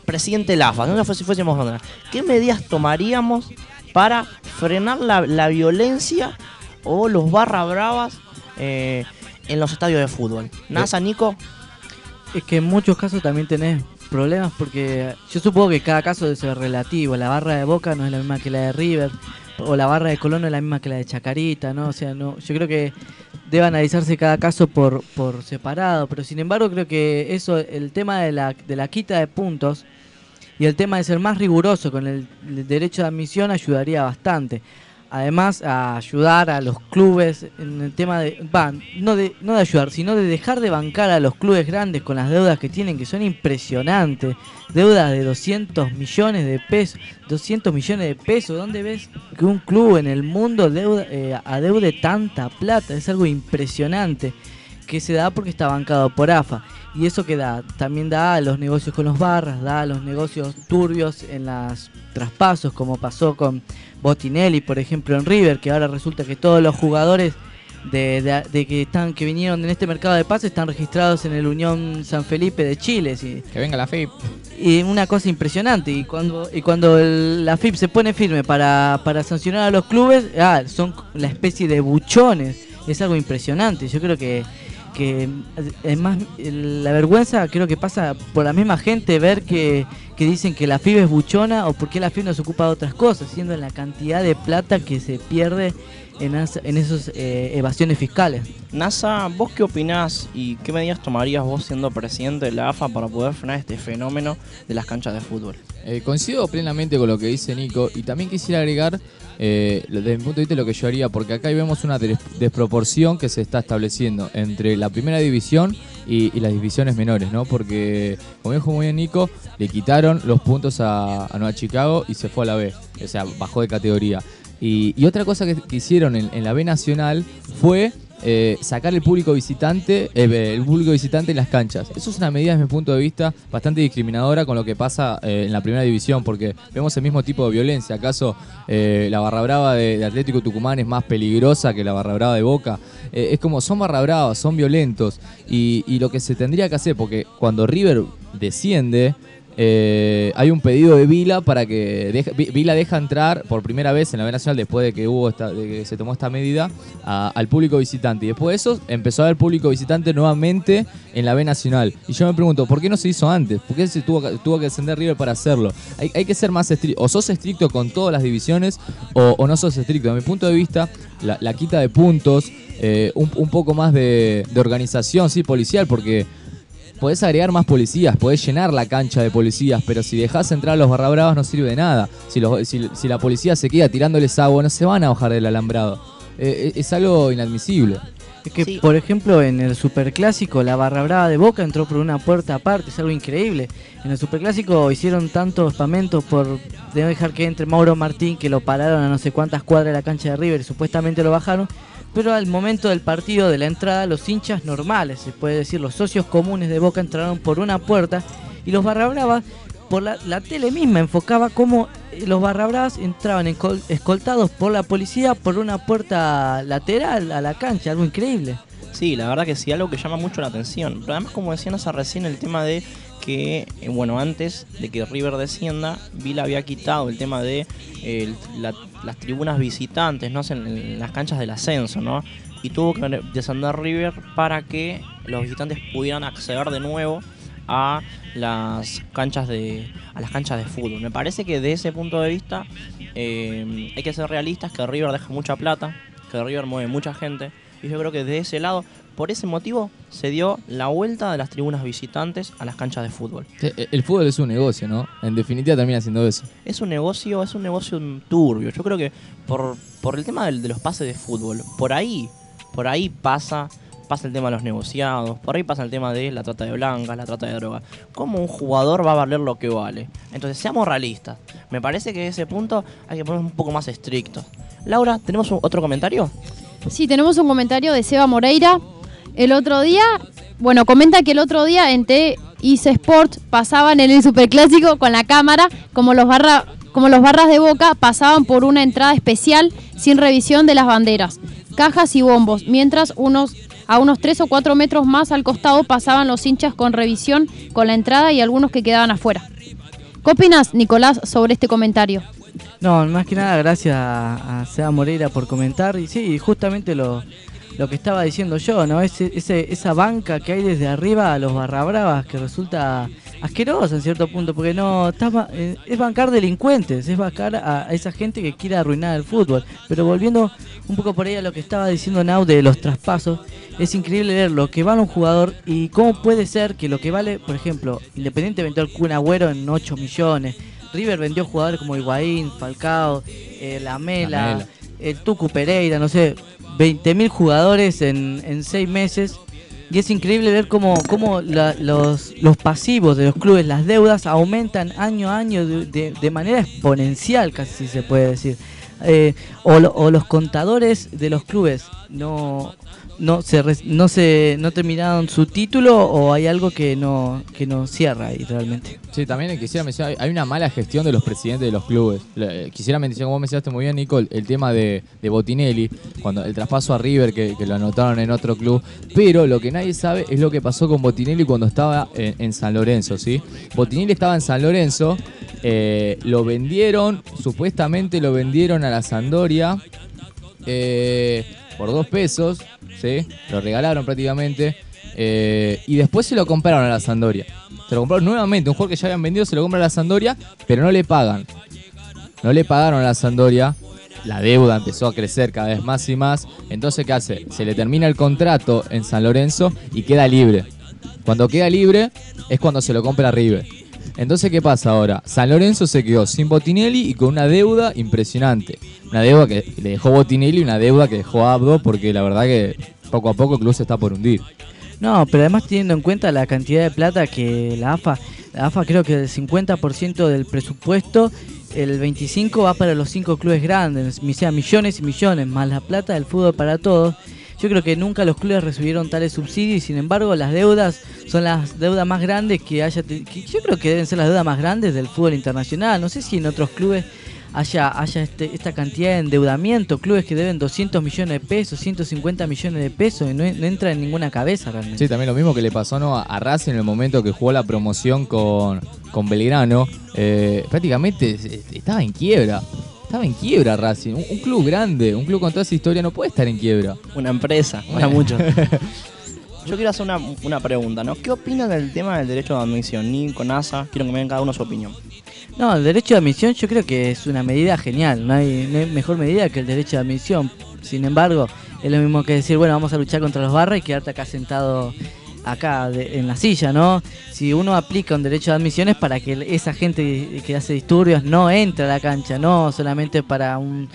Speaker 5: presidente Lafa, si nosotros fuésemos ¿qué medidas tomaríamos para frenar la, la violencia o los barra bravas eh, en los estadios de fútbol? NASA, Nico.
Speaker 6: Es que en muchos casos también tenés problemas porque yo supongo que cada caso debe ser relativo. La barra de Boca no es la misma que la de River o la barra de Colón no es la misma que la de Chacarita, ¿no? O sea, no, yo creo que debe analizarse cada caso por, por separado, pero sin embargo creo que eso, el tema de la, de la quita de puntos y el tema de ser más riguroso con el, el derecho de admisión ayudaría bastante. Además, a ayudar a los clubes en el tema de. no de, no de ayudar, sino de dejar de bancar a los clubes grandes con las deudas que tienen, que son impresionantes. Deudas de 200 millones de pesos. 200 millones de pesos. ¿Dónde ves que un club en el mundo deuda, eh, adeude tanta plata? Es algo impresionante que se da porque está bancado por AFA. Y eso que da, también da a los negocios con los barras, da a los negocios turbios en los traspasos, como pasó con Botinelli, por ejemplo, en River, que ahora resulta que todos los jugadores de, de- de que están que vinieron en este mercado de pases están registrados en el Unión San Felipe de Chile. sí.
Speaker 8: Que venga la FIP.
Speaker 6: Y una cosa impresionante. Y cuando, y cuando el- la FIP se pone firme para, para sancionar a los clubes, ah, son la especie de buchones. Es algo impresionante. Yo creo que, que es más, el- la vergüenza creo que pasa por la misma gente ver que, que dicen que la FIB es buchona o por qué la FIB no se ocupa de otras cosas, siendo la cantidad de plata que se pierde en, as- en esas eh, evasiones fiscales.
Speaker 5: NASA, ¿vos qué opinás y qué medidas tomarías vos siendo presidente de la AFA para poder frenar este fenómeno de las canchas de fútbol?
Speaker 8: Eh, coincido plenamente con lo que dice Nico y también quisiera agregar, eh, desde mi punto de vista, lo que yo haría, porque acá vemos una des- desproporción que se está estableciendo entre la primera división y, y las divisiones menores, ¿no? Porque, como dijo muy bien Nico, le quitaron los puntos a, a Nueva Chicago y se fue a la B, o sea, bajó de categoría. Y, otra cosa que, hicieron en, la B Nacional fue eh, sacar el público visitante eh, el público visitante en las canchas. Eso es una medida, desde mi punto de vista, bastante discriminadora con lo que pasa eh, en la primera división, porque vemos el mismo tipo de violencia. ¿Acaso la barra brava de, Atlético Tucumán es más peligrosa que la barra brava de Boca? Es como, son barra bravas, son violentos. Y, y lo que se tendría que hacer, porque cuando River desciende, eh, hay un pedido de Vila para que Vila deja entrar por primera vez en la B Nacional después de que hubo esta, de que se tomó esta medida al público visitante y después de eso empezó a haber público visitante nuevamente en la B Nacional y yo me pregunto ¿por qué no se hizo antes? ¿por qué se tuvo, que- descender River para hacerlo? Hay, que ser más estricto o sos estricto con todas las divisiones o, no sos estricto a mi punto de vista la, quita de puntos eh, un, poco más de, de organización sí policial porque podés agregar más policías, podés llenar la cancha de policías, pero si dejás entrar a los barra bravas no sirve de nada. Si, los- si- si la policía se queda tirándoles agua, no se van a bajar del alambrado. Eh, eh, es algo inadmisible.
Speaker 6: Es que,
Speaker 5: Sí.
Speaker 6: por ejemplo, en el Superclásico, la barra brava de Boca entró por una puerta aparte, es algo increíble. En el Superclásico hicieron tantos espamentos por de no dejar que entre Mauro Martín, que lo pararon a no sé cuántas cuadras de la cancha de River y supuestamente lo bajaron. Pero al momento del partido, de la entrada, los hinchas normales, se puede decir, los socios comunes de Boca entraron por una puerta y los barra bravas, por la, la tele misma, enfocaba cómo eh, los barra bravas entraban escoltados por la policía por una puerta lateral a la cancha, algo increíble.
Speaker 5: Sí, la verdad que sí, algo que llama mucho la atención. Pero además, como decían hace recién, el tema de que, eh, bueno, antes de que River descienda, Vila había quitado el tema de eh, la- las tribunas visitantes, ¿no? En, las canchas del ascenso, ¿no? Y tuvo que descender River para que los visitantes pudieran acceder de nuevo a las canchas de a las canchas de fútbol. Me parece que de ese punto de vista eh, hay que ser realistas que River deja mucha plata, que River mueve mucha gente y yo creo que de ese lado, por ese motivo, se dio la vuelta de las tribunas visitantes a las canchas de fútbol.
Speaker 8: Eh, El fútbol es un negocio, ¿no? En definitiva termina siendo eso.
Speaker 5: Es un negocio, es un negocio turbio. Yo creo que por, por el tema del- de los pases de fútbol, por ahí, por ahí pasa, pasa el tema de los negociados, por ahí pasa el tema de la trata de blancas, la trata de drogas. ¿Cómo un jugador va a valer lo que vale? Entonces, seamos realistas. Me parece que en ese punto hay que ponernos un poco más estrictos. Laura, ¿tenemos un- otro comentario?
Speaker 7: Sí, tenemos un comentario de Seba Moreira. El otro día, bueno, comenta que el otro día en, T- Ice Sport pasaban en el Superclásico con la cámara, como los, barra, como los barras de boca pasaban por una entrada especial sin revisión de las banderas, cajas y bombos, mientras unos a unos 3 o 4 metros más al costado pasaban los hinchas con revisión con la entrada y algunos que quedaban afuera. ¿Qué opinas, Nicolás, sobre este comentario?
Speaker 6: No, más que nada gracias a, a Seba Moreira por comentar. Y sí, justamente lo, lo que estaba diciendo yo, ¿no? Ese, ese, esa banca que hay desde arriba a los barra bravas que resulta asquerosa en cierto punto, porque no estás ba- eh, es bancar delincuentes, es bancar a, a esa gente que quiere arruinar el fútbol. Pero volviendo un poco por ahí a lo que estaba diciendo Nau de los traspasos, es increíble ver lo que vale un jugador y cómo puede ser que lo que vale, por ejemplo, Independiente vendió al Kun Agüero en 8 millones, River vendió jugadores como Higuaín, Falcao, eh, Lamela,
Speaker 8: Lamela.
Speaker 6: el Tucu Pereira, no sé, 20.000 jugadores en, en 6 meses. Y es increíble ver cómo, cómo la- los, los pasivos de los clubes, las deudas, aumentan año a año de, manera exponencial, casi se puede decir. Eh, o, o los contadores de los clubes no, no, se, no, se, no terminaron su título o hay algo que no, que no cierra ahí realmente.
Speaker 8: Sí, también quisiera mencionar, hay una mala gestión de los presidentes de los clubes. Eh, Quisiera mencionar, como mencionaste muy bien, Nico, el- tema de, de Botinelli, cuando el traspaso a River, que, lo anotaron en otro club. Pero lo que nadie sabe es lo que pasó con Botinelli cuando estaba en, en San Lorenzo, ¿sí? Botinelli estaba en San Lorenzo, eh, lo vendieron, supuestamente lo vendieron a la Sandoria eh, por dos pesos, Lo regalaron prácticamente. eh, y después se lo compraron a la Sandoria. Se lo compraron nuevamente, un jugador que ya habían vendido, se lo compran a la Sandoria, pero no le pagan. No le pagaron a la Sandoria. La deuda empezó a crecer cada vez más y más. Entonces, ¿qué hace? Se le termina el contrato en San Lorenzo y queda libre. Cuando queda libre es cuando se lo compra River. Entonces, ¿qué pasa ahora? San Lorenzo se quedó sin Botinelli y con una deuda impresionante. Una deuda que le dejó Botinelli y una deuda que dejó Abdo porque la verdad que poco a poco el club se está por hundir.
Speaker 6: No, pero además teniendo en cuenta la cantidad de plata que la AFA, la AFA creo que el 50% del presupuesto, el 25% va para los cinco clubes grandes, sea, millones y millones, más la plata del fútbol para todos. Yo creo que nunca los clubes recibieron tales subsidios y sin embargo las deudas son las deudas más grandes que haya, que yo creo que deben ser las deudas más grandes del fútbol internacional. No sé si en otros clubes haya, haya este- esta cantidad de endeudamiento, clubes que deben 200 millones de pesos, 150 millones de pesos y no, entra en ninguna cabeza realmente.
Speaker 8: Sí, también lo mismo que le pasó ¿no? a Racing en el momento que jugó la promoción con, con Belgrano. Eh, prácticamente estaba en quiebra. Estaba en quiebra Racing. Un, un club grande, un club con toda esa historia no puede estar en quiebra.
Speaker 5: Una empresa, para muchos. Yo quiero hacer una, una pregunta, ¿no? ¿Qué opinan del tema del derecho de admisión? Nico, NASA, quiero que me den cada uno su opinión.
Speaker 6: No, el derecho de admisión yo creo que es una medida genial, no hay, no hay mejor medida que el derecho de admisión. Sin embargo, es lo mismo que decir, bueno, vamos a luchar contra los barras y quedarte acá sentado acá de- en la silla, ¿no? Si uno aplica un derecho de admisión es para que esa gente que hace disturbios no entre a la cancha, no solamente para un-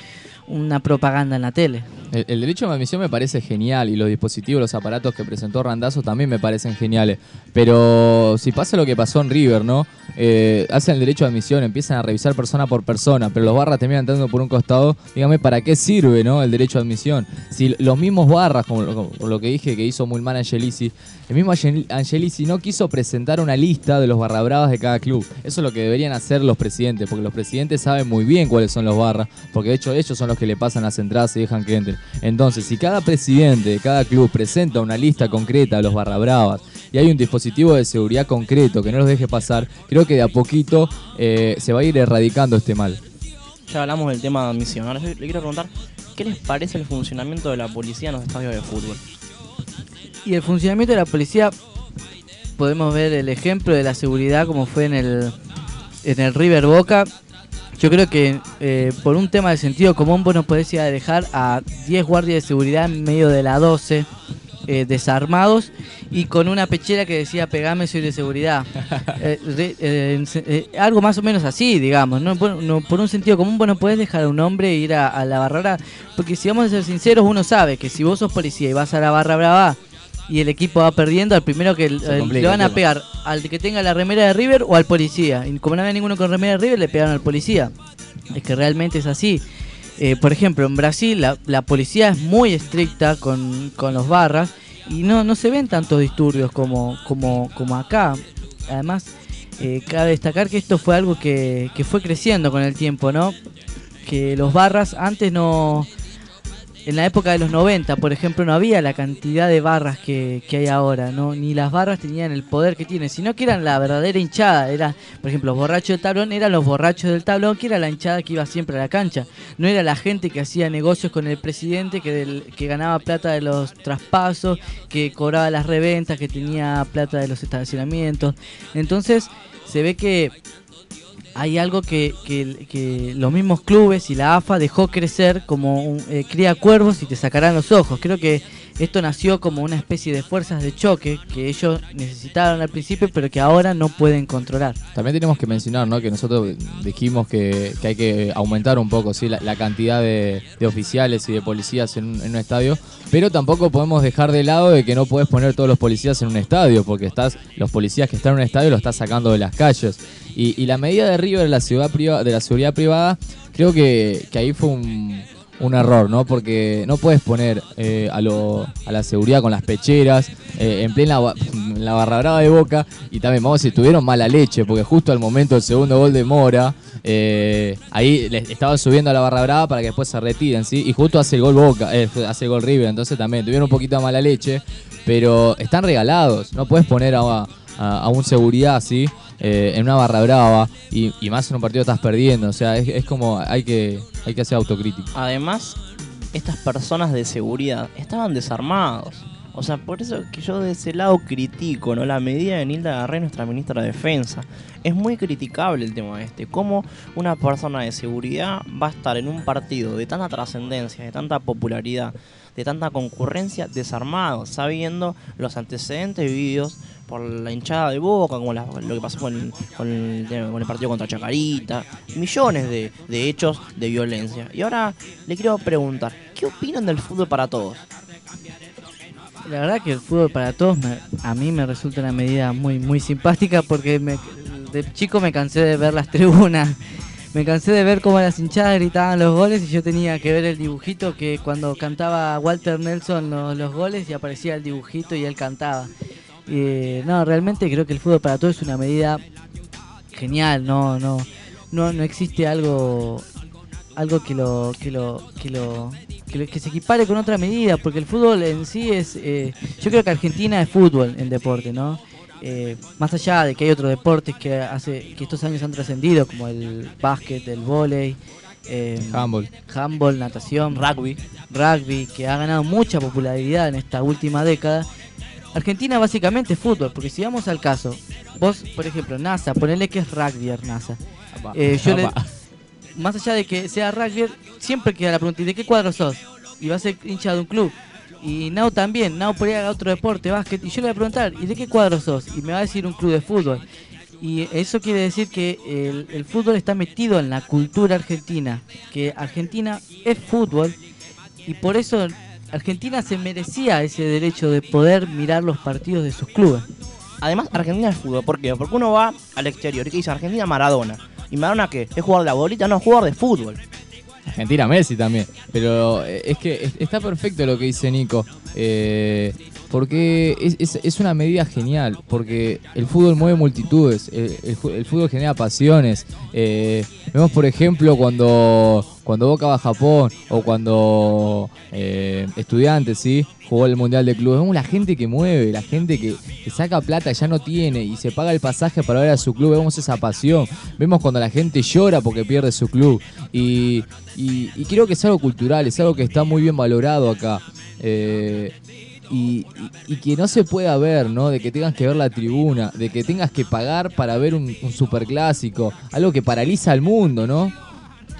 Speaker 6: una propaganda en la tele.
Speaker 8: El, derecho de admisión me parece genial y los dispositivos, los aparatos que presentó Randazo también me parecen geniales. Pero si pasa lo que pasó en River, ¿no? Eh, hacen el derecho de admisión, empiezan a revisar persona por persona, pero los barras terminan entrando por un costado. Dígame, ¿para qué sirve, no? El derecho de admisión. Si los mismos barras, como, lo- que dije que hizo muy mal Angelici, el mismo Angel- Angelici no quiso presentar una lista de los barra bravas de cada club. Eso es lo que deberían hacer los presidentes, porque los presidentes saben muy bien cuáles son los barras, porque de hecho ellos son los que le pasan las entradas y dejan que entren. Entonces, si cada presidente de cada club presenta una lista concreta de los barra bravas y hay un dispositivo de seguridad concreto que no los deje pasar, creo que de a poquito eh, se va a ir erradicando este mal.
Speaker 5: Ya hablamos del tema de admisión. Ahora yo le quiero preguntar, ¿qué les parece el funcionamiento de la policía en los estadios de fútbol?
Speaker 6: Y el funcionamiento de la policía, podemos ver el ejemplo de la seguridad como fue en el, en el River Boca. Yo creo que eh, por un tema de sentido común vos no podés ir a dejar a 10 guardias de seguridad en medio de la 12 eh, desarmados y con una pechera que decía pegame soy de seguridad. Eh, eh, algo más o menos así, digamos. ¿no? Por, no- por un sentido común vos no podés dejar a un hombre ir a, a la barrera porque si vamos a ser sinceros uno sabe que si vos sos policía y vas a la barra brava y el equipo va perdiendo, al primero que el- el-
Speaker 8: complica
Speaker 6: le van a pegar al que tenga la remera de River o al policía. Y como no había ninguno con remera de River, le pegaron al policía. Es que realmente es así. Eh, por ejemplo, en Brasil la, la policía es muy estricta con, con los barras y no, no se ven tantos disturbios como, como, como acá. además eh, cabe destacar que esto fue algo que, que fue creciendo con el tiempo, ¿no? Que los barras antes no... En la época de los 90, por ejemplo, no había la cantidad de barras que, que hay ahora, ¿no? Ni las barras tenían el poder que tienen, sino que eran la verdadera hinchada. Era, por ejemplo, los borrachos del tablón eran los borrachos del tablón, que era la hinchada que iba siempre a la cancha. No era la gente que hacía negocios con el presidente, que, que ganaba plata de los traspasos, que cobraba las reventas, que tenía plata de los estacionamientos. Entonces, se ve que hay algo que, que- los mismos clubes y la AFA dejó crecer como un, eh, cría cuervos y te sacarán los ojos. Creo que esto nació como una especie de fuerzas de choque que ellos necesitaron al principio pero que ahora no pueden controlar.
Speaker 8: También tenemos que mencionar ¿no? que nosotros dijimos que, hay que aumentar un poco ¿sí? la, cantidad de, oficiales y de policías en un, en un estadio, pero tampoco podemos dejar de lado de que no puedes poner todos los policías en un estadio, porque estás los policías que están en un estadio los estás sacando de las calles. Y, y la medida de River de la, ciudad priva- de la seguridad privada, creo que ahí fue un, un error, ¿no? Porque no puedes poner eh, a, lo- a la seguridad con las pecheras eh, en plena la barra brava de Boca y también, vamos decir, tuvieron mala leche porque justo al momento del segundo gol de Mora, eh, ahí le estaban subiendo a la barra brava para que después se retiren, ¿sí? Y justo hace el gol Boca, eh, hace gol River, entonces también tuvieron un poquito de mala leche, pero están regalados, no puedes poner a, a- a un seguridad así. Eh, en una barra brava y, más en un partido estás perdiendo, o sea, es, es como hay que, hay que hacer autocrítica.
Speaker 5: Además, estas personas de seguridad estaban desarmados. O sea, por eso que yo de ese lado critico, ¿no? La medida de Nilda Garré, nuestra ministra de Defensa. Es muy criticable el tema este. Cómo una persona de seguridad va a estar en un partido de tanta trascendencia, de tanta popularidad, de tanta concurrencia, desarmado, sabiendo los antecedentes vividos por la hinchada de Boca, como la- lo que pasó con, con el, con el partido contra Chacarita, millones de, de hechos de violencia. Y ahora le quiero preguntar, ¿qué opinan del fútbol para todos?
Speaker 6: La verdad que el fútbol para todos me- a mí me resulta una medida muy muy simpática porque me- de chico me cansé de ver las tribunas. Me cansé de ver cómo las hinchadas gritaban los goles y yo tenía que ver el dibujito que cuando cantaba Walter Nelson los, goles y aparecía el dibujito y él cantaba. Eh, no, realmente creo que el fútbol para todos es una medida genial, no, no, no, no existe algo algo que lo que lo que, lo- que se equipare con otra medida porque el fútbol en sí es eh, yo creo que Argentina es fútbol en deporte no Eh, más allá de que hay otros deportes que hace que estos años han trascendido como el básquet el vóley eh,
Speaker 8: Handball.
Speaker 6: handball natación rugby rugby que ha ganado mucha popularidad en esta última década Argentina básicamente es fútbol porque si vamos al caso vos por ejemplo NASA ponele que es rugby NASA Eh, yo le- más allá de que sea rugby, siempre queda la pregunta, ¿y de qué cuadro sos? Y va a ser hincha de un club. Y Nau también, Nau por ahí haga otro deporte, básquet, y yo le voy a preguntar, ¿y de qué cuadro sos? Y me va a decir un club de fútbol. Y eso quiere decir que el, el fútbol está metido en la cultura argentina, que Argentina es fútbol, y por eso Argentina se merecía ese derecho de poder mirar los partidos de sus clubes.
Speaker 5: Además, Argentina es fútbol. ¿Por qué? Porque uno va al exterior y dice Argentina Maradona. ¿Y Maradona qué? ¿Es jugador de la bolita? No, es jugador de fútbol.
Speaker 8: Argentina Messi también. Pero eh, es que es- está perfecto lo que dice Nico. eh, porque es, una medida genial. Porque el fútbol mueve multitudes. El, el fútbol genera pasiones. eh, vemos, por ejemplo, cuando, cuando Boca va a Japón o cuando eh, Estudiantes ¿sí? jugó el Mundial de Clubes. Vemos la gente que mueve, la gente que, saca plata, ya no tiene y se paga el pasaje para ver a su club. Vemos esa pasión. Vemos cuando la gente llora porque pierde su club. Y, y- y creo que es algo cultural, es algo que está muy bien valorado acá. Eh, y, y- y que no se pueda ver, ¿no? De que tengas que ver la tribuna, de que tengas que pagar para ver un, un superclásico, algo que paraliza al mundo, ¿no?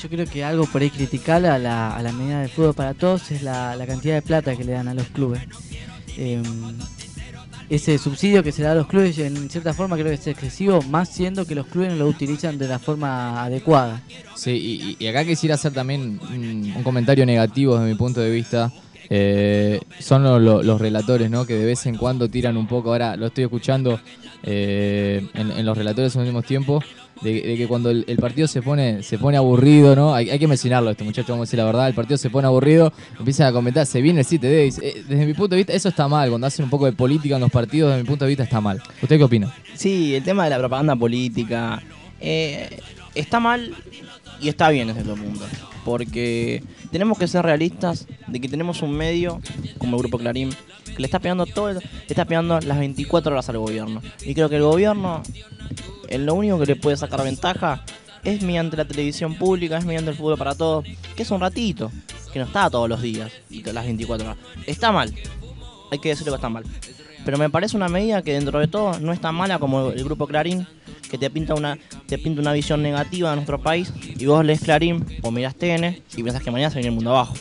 Speaker 6: Yo creo que algo por ahí criticable a la, a la medida del fútbol para todos es la, la cantidad de plata que le dan a los clubes. Eh, ese subsidio que se le da a los clubes en cierta forma creo que es excesivo, más siendo que los clubes no lo utilizan de la forma adecuada.
Speaker 8: Sí, y, y- y acá quisiera hacer también un, un comentario negativo desde mi punto de vista. Eh, son lo- lo- los relatores, ¿no? Que de vez en cuando tiran un poco. Ahora lo estoy escuchando eh, en, los relatores en los últimos tiempos. De, que cuando el, partido se pone se pone aburrido, ¿no? Hay, que mencionarlo esto, muchachos, vamos a decir la verdad. El partido se pone aburrido, empiezan a comentar, se viene el 7D. dice, eh, desde mi punto de vista, eso está mal. Cuando hacen un poco de política en los partidos, desde mi punto de vista, está mal. ¿Usted qué opina?
Speaker 5: Sí, el tema de la propaganda política eh, está mal y está bien desde todo el mundo. Porque tenemos que ser realistas de que tenemos un medio como el Grupo Clarín que le está pegando todo, el- está pegando las 24 horas al gobierno. Y creo que el gobierno, eh, lo único que le puede sacar ventaja es mediante la televisión pública, es mediante el fútbol para todos, que es un ratito, que no está todos los días y las 24 horas. Está mal, hay que decirlo que está mal. Pero me parece una medida que dentro de todo no es tan mala como el grupo Clarín, que te pinta una, te pinta una visión negativa de nuestro país y vos lees Clarín o mirás TN y pensás que mañana se viene el mundo abajo.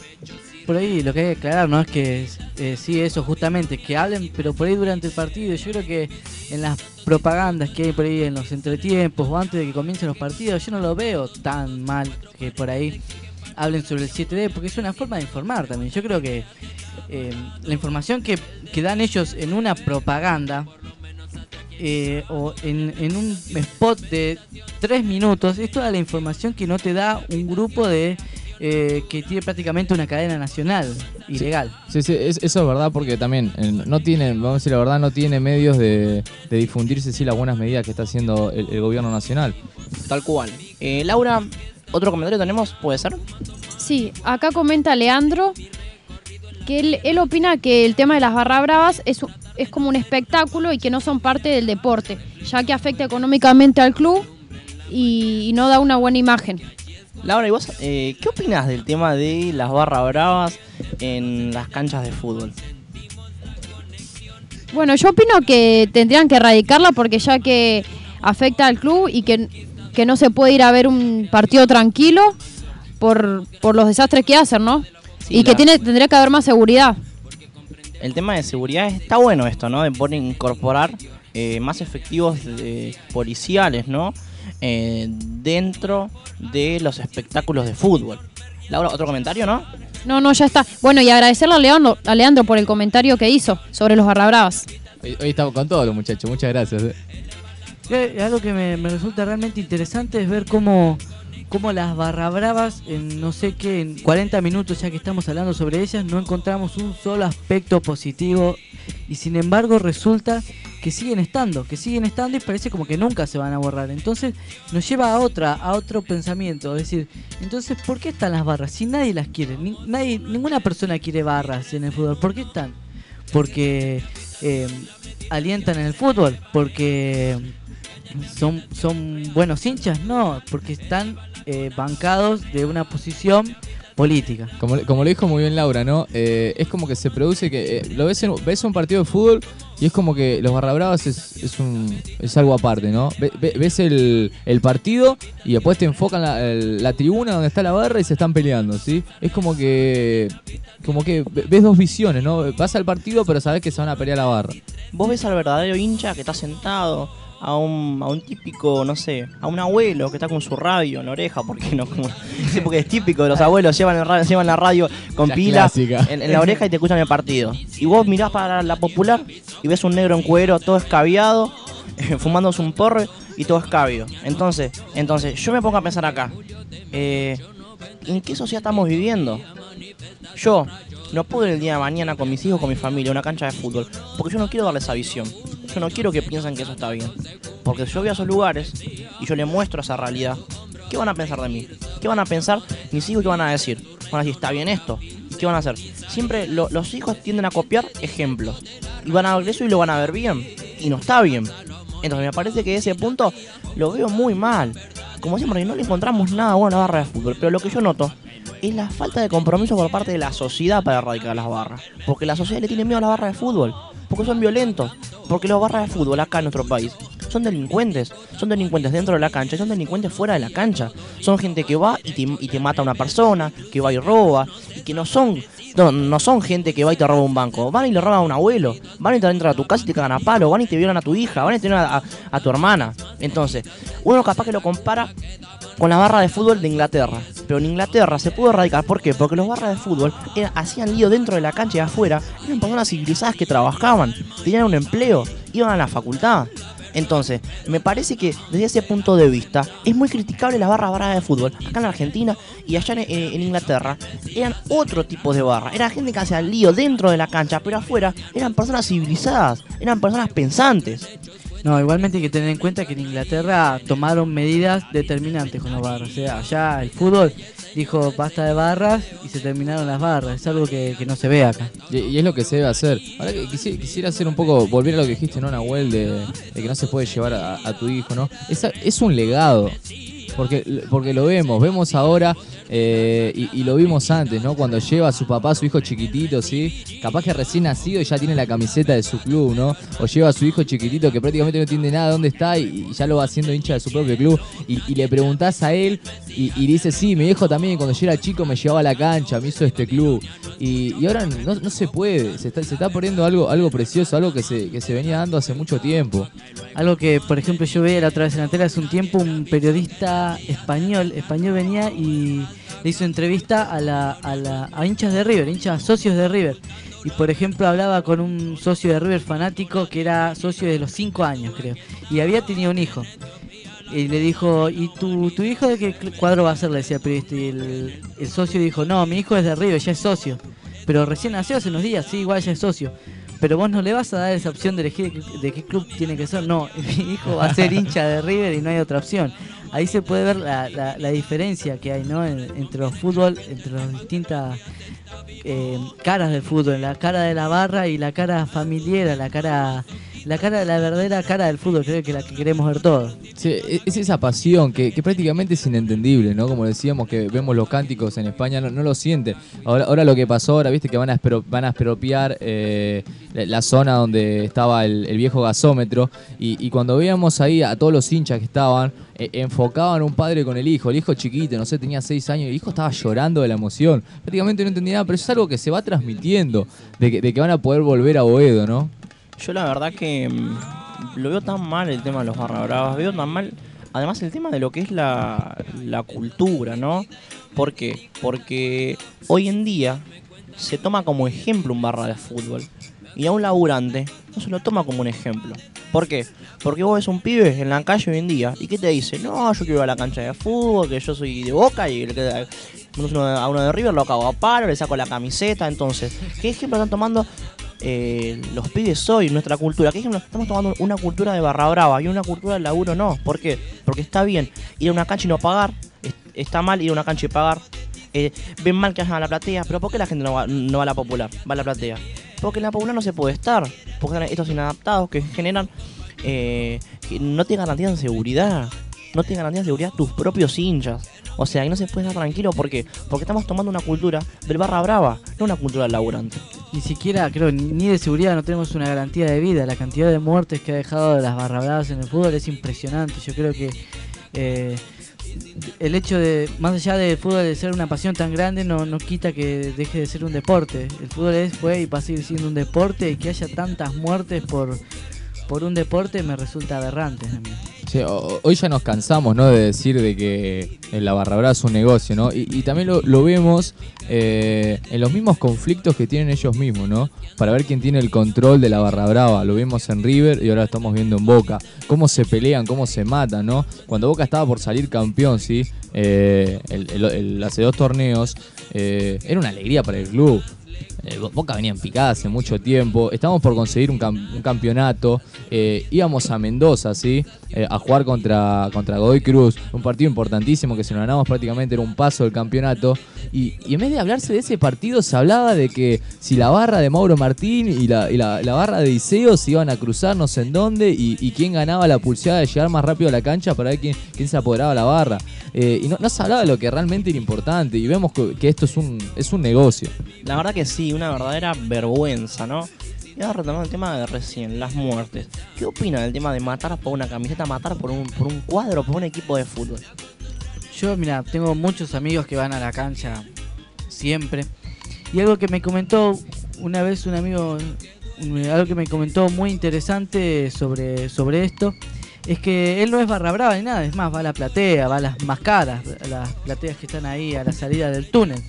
Speaker 6: Por ahí lo que hay que aclarar, ¿no? Es que eh, sí, eso justamente, que hablen, pero por ahí durante el partido. Yo creo que en las propagandas que hay por ahí en los entretiempos o antes de que comiencen los partidos, yo no lo veo tan mal que por ahí hablen sobre el 7D, porque es una forma de informar también. Yo creo que eh, la información que, que dan ellos en una propaganda eh, o en, en un spot de tres minutos es toda la información que no te da un grupo de eh, que tiene prácticamente una cadena nacional ilegal.
Speaker 8: Sí, sí, es- eso es verdad porque también eh, no tiene, vamos a decir la verdad, no tiene medios de, de difundirse sí las buenas medidas que está haciendo el, el gobierno nacional.
Speaker 5: Tal cual. Eh, Laura, otro comentario tenemos, puede ser.
Speaker 7: Sí, acá comenta Leandro que él, él opina que el tema de las barra bravas es, es como un espectáculo y que no son parte del deporte, ya que afecta económicamente al club y, y no da una buena imagen.
Speaker 5: Laura, ¿y vos eh, qué opinas del tema de las barras bravas en las canchas de fútbol?
Speaker 7: Bueno, yo opino que tendrían que erradicarla porque ya que afecta al club y que, que no se puede ir a ver un partido tranquilo por, por los desastres que hacen, ¿no?
Speaker 5: Sí,
Speaker 7: y que tiene, tendría que haber más seguridad.
Speaker 5: El tema de seguridad está bueno esto, ¿no? De poder incorporar eh, más efectivos de- policiales, ¿no? Eh, dentro de los espectáculos de fútbol. Laura, otro comentario, ¿no?
Speaker 7: No, no, ya está. Bueno, y agradecerle a Leandro, a Leandro por el comentario que hizo sobre los barra bravas.
Speaker 8: Hoy, hoy estamos con todos los muchachos, muchas gracias.
Speaker 6: Algo que me, resulta realmente interesante es ver cómo, cómo las barra bravas, en no sé qué, en 40 minutos ya que estamos hablando sobre ellas, no encontramos un solo aspecto positivo y sin embargo resulta que siguen estando, que siguen estando y parece como que nunca se van a borrar. Entonces nos lleva a otra, a otro pensamiento, es decir, entonces ¿por qué están las barras? Si nadie las quiere, ni- nadie, ninguna persona quiere barras en el fútbol, ¿por qué están? Porque eh, alientan en el fútbol, porque son, son buenos hinchas, no, porque están eh, bancados de una posición política.
Speaker 8: Como, como lo dijo muy bien Laura, ¿no? Eh, es como que se produce que. eh, lo ves en, ves un partido de fútbol y es como que los barra bravas es, es, un, es algo aparte, ¿no? Ve- ve- ves el, el partido y después te enfocan la, el- la tribuna donde está la barra y se están peleando, ¿sí? Es como que. Como que ve- ves dos visiones, ¿no? Vas al partido, pero sabes que se van a pelear la barra.
Speaker 5: Vos ves al verdadero hincha que está sentado, a un, a un típico, no sé, a un abuelo que está con su radio en la oreja, porque no, como, sí, porque es típico de los abuelos, llevan, el radio, llevan la radio con
Speaker 8: La
Speaker 5: pila en, en la oreja y te escuchan el partido. Y vos mirás para la popular y ves un negro en cuero, todo escabiado, fumándose un porro y todo escabio. Entonces, entonces, yo me pongo a pensar acá, eh, ¿en qué sociedad estamos viviendo? Yo no puedo ir el día de mañana con mis hijos, con mi familia, a una cancha de fútbol, porque yo no quiero darle esa visión. Yo no quiero que piensen que eso está bien. Porque si yo voy a esos lugares y yo les muestro esa realidad, ¿qué van a pensar de mí? ¿Qué van a pensar mis hijos? ¿Qué van a decir? Van a decir, ¿está bien esto? ¿Qué van a hacer? Siempre lo- los hijos tienden a copiar ejemplos. Y van a ver eso y lo van a ver bien. Y no está bien. Entonces me parece que ese punto lo veo muy mal. Como siempre, no le encontramos nada bueno a la barra de fútbol. Pero lo que yo noto es la falta de compromiso por parte de la sociedad para erradicar las barras. Porque la sociedad le tiene miedo a las barras de fútbol. Porque son violentos. Porque los barras de fútbol acá en nuestro país son delincuentes. Son delincuentes dentro de la cancha y son delincuentes fuera de la cancha. Son gente que va y te, mata a una persona, que va y roba. Y que no son no, no son gente que va y te roba un banco. Van y le roban a un abuelo. Van y te entran a tu casa y te cagan a palo. Van y te violan a tu hija. Van y te violan a tu hermana. Entonces, uno capaz que lo compara con la barra de fútbol de Inglaterra. Pero en Inglaterra se pudo erradicar. ¿Por qué? Porque los barras de fútbol eran- hacían lío dentro de la cancha y afuera. Eran personas civilizadas que trabajaban, tenían un empleo, iban a la facultad. Entonces, me parece que desde ese punto de vista es muy criticable las barras barras de fútbol. Acá en la Argentina y allá en, en- en Inglaterra eran otro tipo de barra. Era gente que hacía lío dentro de la cancha, pero afuera eran personas civilizadas, eran personas pensantes.
Speaker 6: No, igualmente hay que tener en cuenta que en Inglaterra tomaron medidas determinantes con las barras. O sea, allá el fútbol dijo basta de barras y se terminaron las barras. Es algo que, que no se ve acá.
Speaker 8: Y, es lo que se debe hacer. Ahora que quisi- quisiera hacer un poco, volver a lo que dijiste, ¿no, Nahuel? De, de que no se puede llevar a, a tu hijo, ¿no? Esa- es un legado. Porque, porque lo vemos, vemos ahora eh, y, lo vimos antes, ¿no? Cuando lleva a su papá, a su hijo chiquitito, ¿sí? Capaz que recién nacido y ya tiene la camiseta de su club, ¿no? O lleva a su hijo chiquitito que prácticamente no entiende nada de dónde está y, ya lo va haciendo hincha de su propio club. Y, le preguntás a él y, dice, sí, mi hijo también cuando yo era chico me llevaba a la cancha, me hizo este club. Y, ahora no, no se puede, se está, se está poniendo algo, algo precioso, algo que se, que se venía dando hace mucho tiempo.
Speaker 6: Algo que, por ejemplo, yo veía la otra vez en la tele hace un tiempo, un periodista español, español venía y le hizo entrevista a, la, a, la, a hinchas de River, hinchas socios de River. Y por ejemplo hablaba con un socio de River fanático que era socio de los 5 años, creo. Y había tenido un hijo. Y le dijo, ¿y tu, tu hijo de qué cuadro va a ser? Le decía el el, el socio dijo, no, mi hijo es de River, ya es socio. Pero recién nació hace unos días, sí, igual ya es socio. Pero vos no le vas a dar esa opción de elegir de qué- club tiene que ser. No, mi hijo va a ser hincha de River y no hay otra opción. Ahí se puede ver la, la- la diferencia que hay ¿no? En- entre los fútbol, entre las distintas eh, caras del fútbol, la cara de la barra y la cara familiar, la cara, la cara, la verdadera cara del fútbol, creo que la que queremos ver todos.
Speaker 8: Sí, e- es esa pasión que, prácticamente es inentendible, ¿no? Como decíamos que vemos los cánticos en España, no, lo sienten. Ahora, ahora lo que pasó, ahora viste que van a, van a expropiar eh, la, zona donde estaba el, viejo gasómetro y, cuando veíamos ahí a todos los hinchas que estaban, eh, enfocaban un padre con el hijo, el hijo chiquito, no sé, tenía seis años, el hijo estaba llorando de la emoción. Prácticamente no entendía nada, pero es algo que se va transmitiendo, de que, de que van a poder volver a Boedo, ¿no?
Speaker 5: Yo la verdad que mm, lo veo tan mal el tema de los barra bravas, veo tan mal además el tema de lo que es la, la cultura, ¿no? ¿Por qué? Porque hoy en día se toma como ejemplo un barra de fútbol y a un laburante no se lo toma como un ejemplo. ¿Por qué? Porque vos ves un pibe en la calle hoy en día y ¿qué te dice? No, yo quiero ir a la cancha de fútbol, que yo soy de Boca y a uno de River lo acabo a paro, le saco la camiseta. Entonces, ¿qué ejemplo están tomando eh, los pibes hoy, nuestra cultura? ¿Qué ejemplo? Estamos tomando una cultura de barra brava y una cultura del laburo no. ¿Por qué? Porque está bien ir a una cancha y no pagar, es- está mal ir a una cancha y pagar. Eh, ven mal que vayan a la platea, pero ¿por qué la gente no va, no va a la popular? Va a la platea. Porque en la popular no se puede estar. Porque están estos inadaptados que generan. eh, que no te garantizan seguridad. No te garantizan seguridad tus propios hinchas. O sea, que no se puede estar tranquilo. ¿Por qué? Porque estamos tomando una cultura del barra brava, no una cultura del laburante.
Speaker 6: Ni siquiera, creo, ni- de seguridad no tenemos una garantía de vida. La cantidad de muertes que ha dejado las barra bravas en el fútbol es impresionante. Yo creo que eh, el hecho de, más allá del fútbol de ser una pasión tan grande, no, no quita que deje de ser un deporte. El fútbol es, fue y va a seguir siendo un deporte y que haya tantas muertes por, por un deporte me resulta aberrante.
Speaker 8: Sí, hoy ya nos cansamos, ¿no? De decir de que la barra brava es un negocio, ¿no? Y, también lo, lo vemos eh, en los mismos conflictos que tienen ellos mismos, ¿no? Para ver quién tiene el control de la barra brava. Lo vimos en River y ahora estamos viendo en Boca. Cómo se pelean, cómo se matan, ¿no? Cuando Boca estaba por salir campeón, ¿sí? Eh, el- el- hace dos torneos, eh, era una alegría para el club. Eh, Bo- Boca venía en picada hace mucho tiempo. Estamos por conseguir un campeonato. Eh, íbamos a Mendoza, ¿sí? Eh, a jugar contra, contra Godoy Cruz. Un partido importantísimo que si nos ganamos prácticamente era un paso del campeonato. Y, en vez de hablarse de ese partido, se hablaba de que si la barra de Mauro Martín y la, y la- barra de Iseo se iban a cruzar no sé en dónde y, quién ganaba la pulseada de llegar más rápido a la cancha para ver quién, quién se apoderaba de la barra. Eh, y no, no se hablaba de lo que realmente era importante. Y vemos que, que esto es un, es un negocio.
Speaker 5: La verdad que sí, una verdadera vergüenza, ¿no? Y ahora retomando el tema de recién, las muertes. ¿Qué opina del tema de matar por una camiseta, matar por un, por un cuadro, por un equipo de fútbol?
Speaker 6: Yo, mira, tengo muchos amigos que van a la cancha siempre. Y algo que me comentó una vez un amigo, algo que me comentó muy interesante sobre, sobre esto, es que él no es barra brava ni nada, es más, va a la platea, va a las más caras, a las plateas que están ahí a la salida del túnel.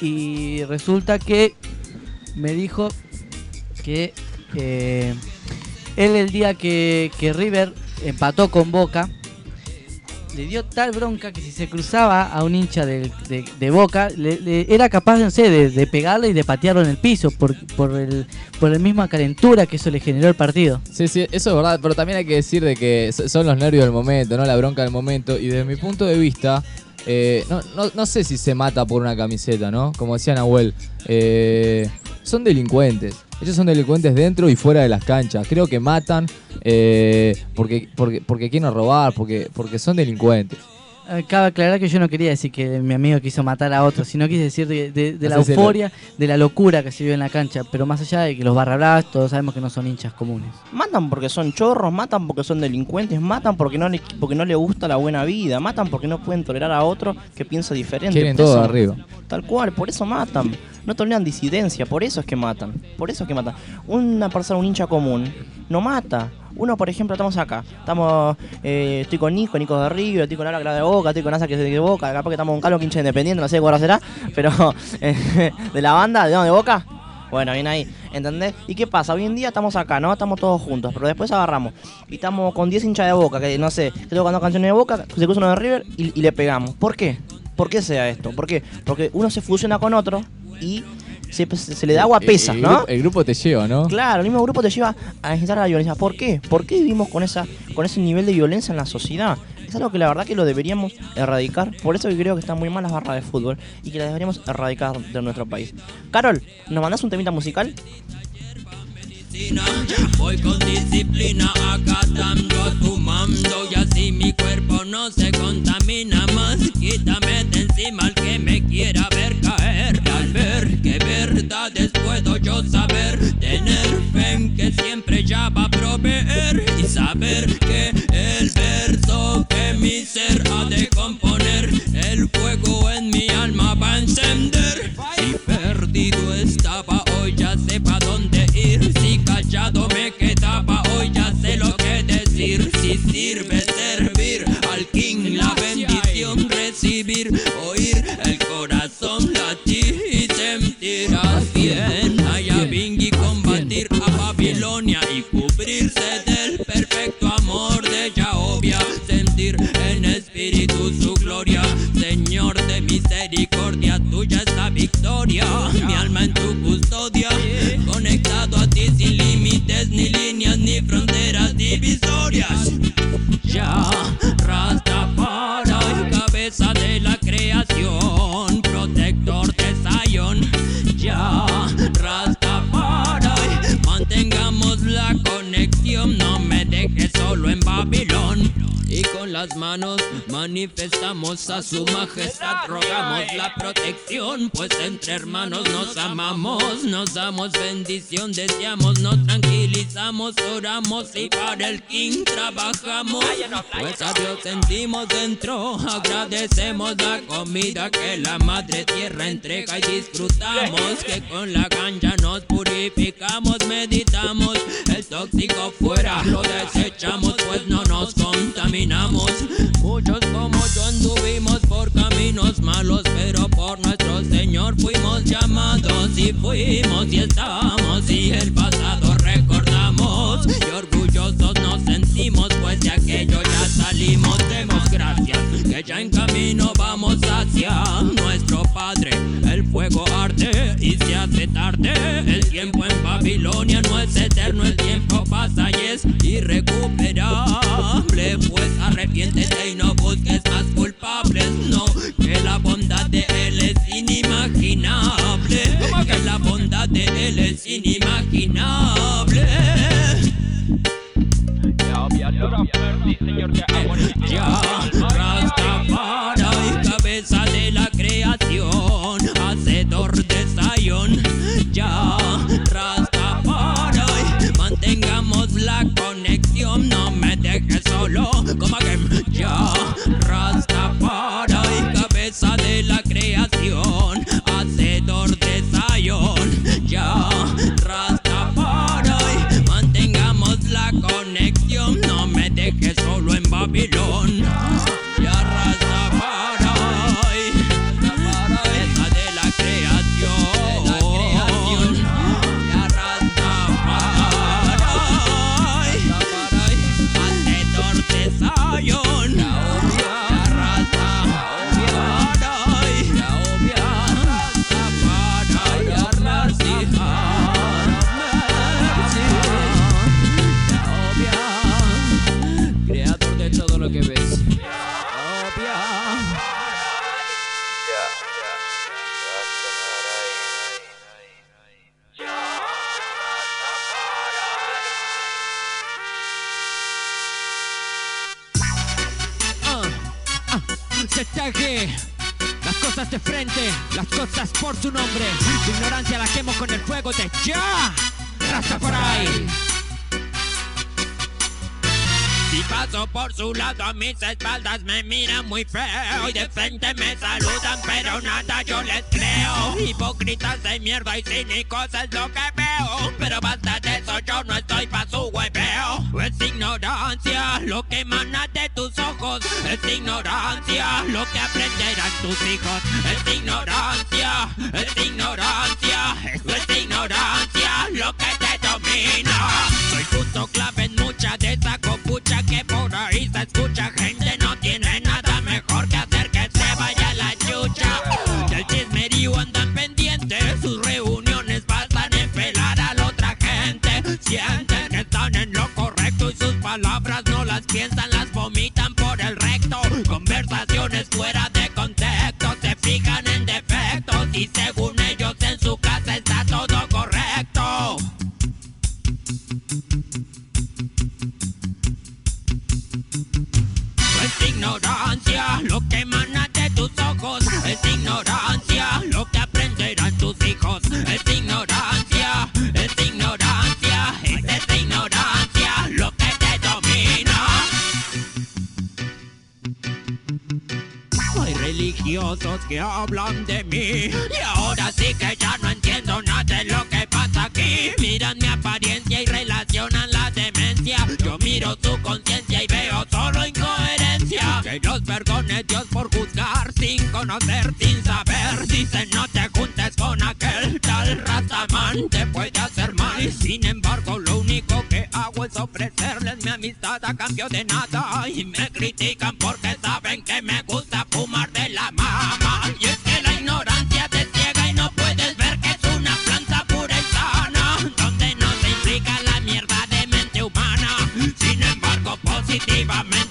Speaker 6: Y resulta que me dijo que eh, él el día que, que River empató con Boca, le dio tal bronca que si se cruzaba a un hincha de, de- Boca, le- era capaz, no sé, de, pegarle y de patearlo en el piso por, por, el, por la misma calentura que eso le generó el partido.
Speaker 8: Sí, sí, eso es verdad, pero también hay que decir de que so- son los nervios del momento, ¿no? La bronca del momento. Y desde mi punto de vista, eh, no, no, no sé si se mata por una camiseta, ¿no? Como decía Nahuel, eh, son delincuentes. Ellos son delincuentes dentro y fuera de las canchas. Creo que matan eh, porque, porque, porque quieren robar, porque, porque son delincuentes.
Speaker 6: Eh, Cabe aclarar que yo no quería decir que mi amigo quiso matar a otro, sino quise decir de, de- de la euforia, de la locura que se vive en la cancha. Pero más allá de que los barra bravas, todos sabemos que no son hinchas comunes.
Speaker 5: Matan porque son chorros, matan porque son delincuentes, matan porque no le, porque no le gusta la buena vida, matan porque no pueden tolerar a otro que piensa diferente.
Speaker 8: Quieren todo
Speaker 5: eso-
Speaker 8: arriba.
Speaker 5: Tal cual, por eso matan. No toleran disidencia, por eso es que matan. Por eso es que matan. Una persona, un hincha común, no mata. Uno, por ejemplo, estamos acá. Estamos. eh, estoy con Nico, Nico de River, estoy con Laura que de Boca, estoy con Asa que es de Boca, capaz que estamos con Carlos que hincha independiente, no sé hora será, pero eh, de la banda, de, no, de Boca. Bueno, bien ahí, ¿entendés? ¿Y qué pasa? Hoy en día estamos acá, ¿no? Estamos todos juntos, pero después agarramos. Y estamos con 10 hinchas de boca, que no sé, que estoy tocando canciones de boca, se cruza uno de River y le pegamos. ¿Por qué? ¿Por qué sea esto? ¿Por qué? Porque uno se fusiona con otro y se, se le da agua pesa,
Speaker 8: el,
Speaker 5: ¿no?
Speaker 8: grupo, el grupo te lleva, ¿no?
Speaker 5: Claro, el mismo grupo te lleva a necesitar la violencia. ¿Por qué? ¿Por qué vivimos con esa con ese nivel de violencia en la sociedad? Es algo que la verdad que lo deberíamos erradicar. Por eso que creo que están muy mal las barras de fútbol y que las deberíamos erradicar de nuestro país. Carol, ¿nos mandás un temita musical?
Speaker 9: Voy con disciplina acatando, fumando y así mi cuerpo no se contamina más. Quítame de encima al va a proveer y saber manifestamos a pues entre hermanos nos amamos, nos damos bendición, deseamos, nos tranquilizamos, oramos y para el King trabajamos. Pues a Dios sentimos dentro, agradecemos la comida que la madre tierra entrega y disfrutamos, que con la ganja nos purificamos, meditamos, el tóxico fuera lo desechamos, pues no nos contaminamos. Muchos como yo anduvimos por caminos malos, pero por nuestro Señor fuimos llamados y fuimos y estamos y el pasado recordamos y orgullosos nos sentimos, pues de aquello ya salimos. Demos gracias que ya en camino vamos hacia nuestro Padre. El fuego arde y se hace tarde. El tiempo en Babilonia no es eterno, el tiempo pasa y es irrecuperable. Pues arrepiéntete y no busques más culpables. No, que la bondad de Él es inimaginable. Que la bondad de Él es inimaginable. Ya, Rastafari, cabeza de la dejes solo, como que ya, Rastafari, cabeza de la creación, hacedor de Zion. Ya, Rastafari, mantengamos la conexión, no me dejes
Speaker 10: las cosas de frente, las cosas por su nombre. Tu ignorancia la quemo con el fuego de ya. Rastafari. Si paso por su lado a mis espaldas me miran muy feo y de frente me saludan pero nada yo les creo Hipócritas de mierda y cínicos es lo que veo Pero basta de eso yo no estoy pa' su hueveo Es ignorancia lo que emana de tus ojos Es ignorancia lo aprenderán tus hijos. Es ignorancia, es ignorancia Esto es ignorancia lo que te domina. Soy punto clave en mucha de esa copucha que por ahí se escucha. Gente no tiene nada mejor que hacer que se vaya la chucha. Del chismerío andan pendientes Sus reuniones pasan en pelar a la otra gente. Sienten que están en lo correcto y sus palabras no las piensan, las vomitan por el recto. Conversaciones fuera que hablan de mí y ahora sí que ya no entiendo nada de lo que pasa aquí. Miran mi apariencia y relacionan la demencia. Yo miro su conciencia y veo solo incoherencia. Que los perdone Dios por juzgar sin conocer, sin saber. Dicen no te juntes con aquel tal Rastaman, te puede hacer mal. Y sin embargo, lo único que hago es ofrecerles mi amistad a cambio de nada. Y me critican porque saben que me gusta fumar positivamente pienso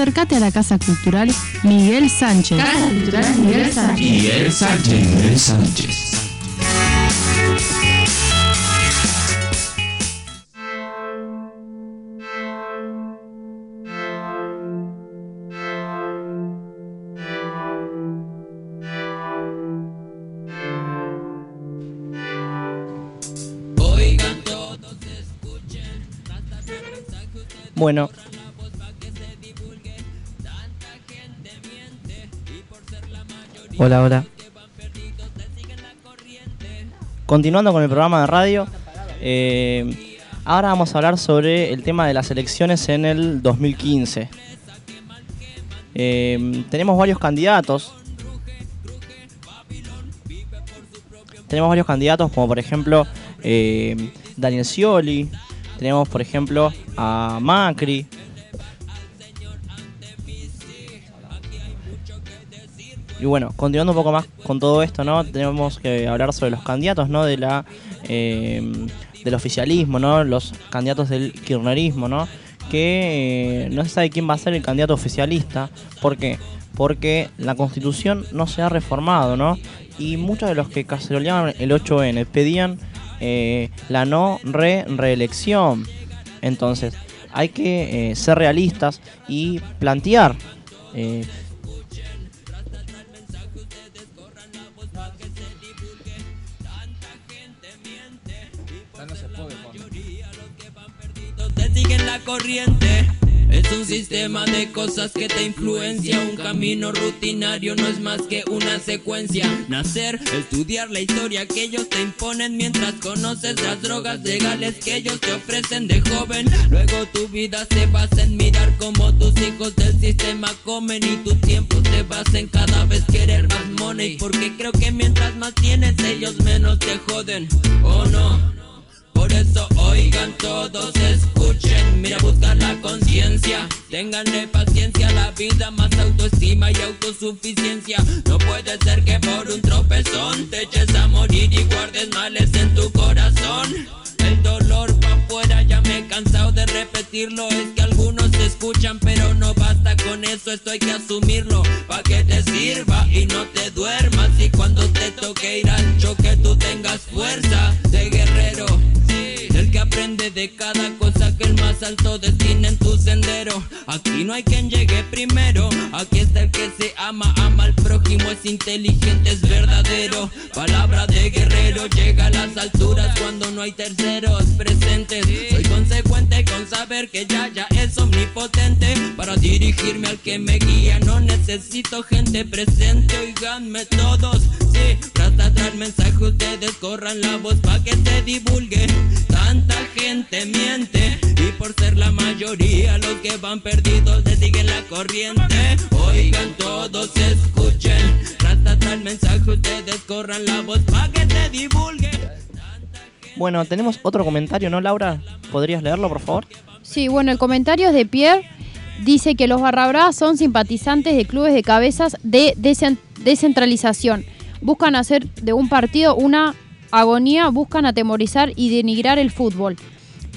Speaker 11: Acércate a la Casa Cultural Miguel Sánchez. Casa Cultural Miguel Sánchez.
Speaker 2: Miguel Sánchez. Miguel Sánchez.
Speaker 10: Oigan todos, escuchen.
Speaker 5: Bueno, hola, hola. Continuando con el programa de radio, eh, ahora vamos a hablar sobre el tema de las elecciones en el 2015. Eh, tenemos varios candidatos. Tenemos varios candidatos como por ejemplo eh, Daniel Scioli, tenemos por ejemplo a Macri, Y bueno, continuando un poco más con todo esto, ¿no? Tenemos que hablar sobre los candidatos, ¿no? De la eh, del oficialismo, ¿no? Los candidatos del kirchnerismo, ¿no? Que eh, no se sabe quién va a ser el candidato oficialista. ¿Por qué? Porque la constitución no se ha reformado, ¿no? Y muchos de los que caceroleaban el 8N pedían eh, la no re reelección. Entonces, hay que eh, ser realistas y plantear
Speaker 10: corriente.
Speaker 9: Es un sistema de cosas que te influencia. Un camino rutinario no es más que una secuencia. Nacer, estudiar la historia que ellos te imponen mientras conoces las drogas legales que ellos te ofrecen de joven. Luego tu vida se basa en mirar cómo tus hijos del sistema comen y tu tiempo se basa en cada vez querer más money. Porque creo que mientras más tienes, ellos menos te joden. ¿O no? Por eso oigan todos, escuchen, mira buscar la conciencia, ténganle paciencia la vida, más autoestima y autosuficiencia. No puede ser que por un tropezón te eches a morir y guardes males en tu corazón. El dolor pa' afuera, ya me he cansado de repetirlo. Es que algunos te escuchan, pero no basta con eso, esto hay que asumirlo. Pa' que te sirva y no te duermas. Y cuando te toque ir al choque, tú tengas fuerza de guerrero. Aprende de cada cosa que el más alto destina en tu sendero. Aquí no hay quien llegue primero. Aquí está el que se ama, ama al prójimo, es inteligente, es verdadero. Palabra de guerrero, llega a las alturas cuando no hay terceros presentes. Soy consecuente con saber que ya ya es omnipotente. Para dirigirme al que me guía, no necesito gente presente. Oiganme todos, sí, trata traer mensaje, ustedes corran la voz pa' que se divulgue. Tanta gente miente y por ser la mayoría los que van perdidos le siguen la corriente. Oigan todos, escuchen. Trata traer mensaje, ustedes corran la voz pa' que se divulgue.
Speaker 5: Bueno, tenemos otro comentario, ¿no, Laura? ¿Podrías leerlo, por favor?
Speaker 7: Sí, bueno, el comentario es de Pierre. Dice que los barra son simpatizantes de clubes de cabezas de descentralización. Buscan hacer de un partido una agonía, buscan atemorizar y denigrar el fútbol.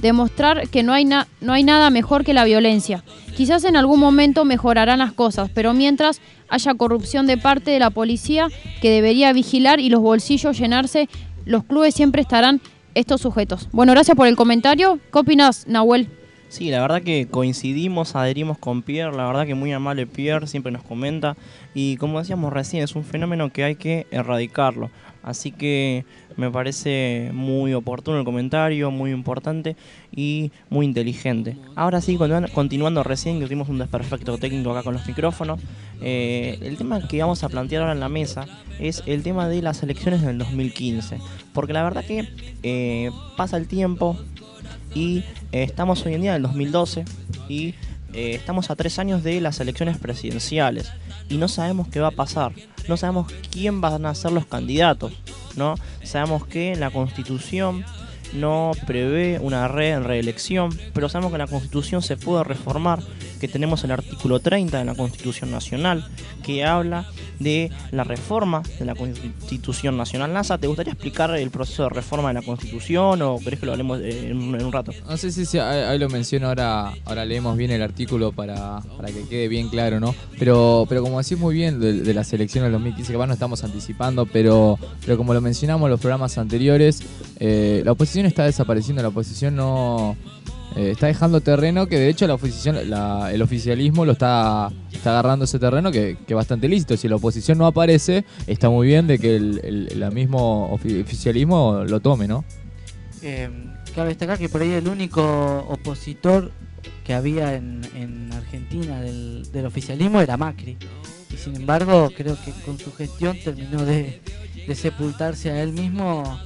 Speaker 7: Demostrar que no hay, no hay nada mejor que la violencia. Quizás en algún momento mejorarán las cosas, pero mientras haya corrupción de parte de la policía que debería vigilar y los bolsillos llenarse, los clubes siempre estarán estos sujetos. Bueno, gracias por el comentario. ¿Qué opinas, Nahuel?
Speaker 5: Sí, la verdad que coincidimos, adherimos con Pierre, la verdad que muy amable Pierre, siempre nos comenta y como decíamos recién, es un fenómeno que hay que erradicarlo. Así que me parece muy oportuno el comentario, muy importante y muy inteligente. Ahora sí, continu- continuando recién, que tuvimos un desperfecto técnico acá con los micrófonos, eh, el tema que vamos a plantear ahora en la mesa es el tema de las elecciones del 2015. Porque la verdad que eh, pasa el tiempo, y eh, estamos hoy en día en el 2012 y eh, estamos a tres años de las elecciones presidenciales y no sabemos qué va a pasar, no sabemos quién van a ser los candidatos, ¿no? Sabemos que la constitución no prevé una re- reelección, pero sabemos que la constitución se puede reformar, que tenemos el artículo 30 de la constitución nacional que habla de la reforma de la constitución nacional. NASA, ¿te gustaría explicar el proceso de reforma de la constitución o querés que lo hablemos eh, en, un- rato?
Speaker 8: No sé si ahí, lo menciono ahora, ahora leemos bien el artículo para, para que quede bien claro, ¿no? Pero, pero como decís muy bien de, las elecciones del 2015, que no estamos anticipando, pero, pero como lo mencionamos en los programas anteriores, eh, la oposición está desapareciendo, la oposición no eh, está dejando terreno que de hecho la oposición, el oficialismo lo está, está agarrando ese terreno que, que bastante lícito. Si la oposición no aparece, está muy bien de que el, mismo ofi- oficialismo lo tome, ¿no?
Speaker 6: Eh, cabe destacar que por ahí el único opositor que había en, en Argentina del, oficialismo era Macri. Y sin embargo, creo que con su gestión terminó de sepultarse a él mismo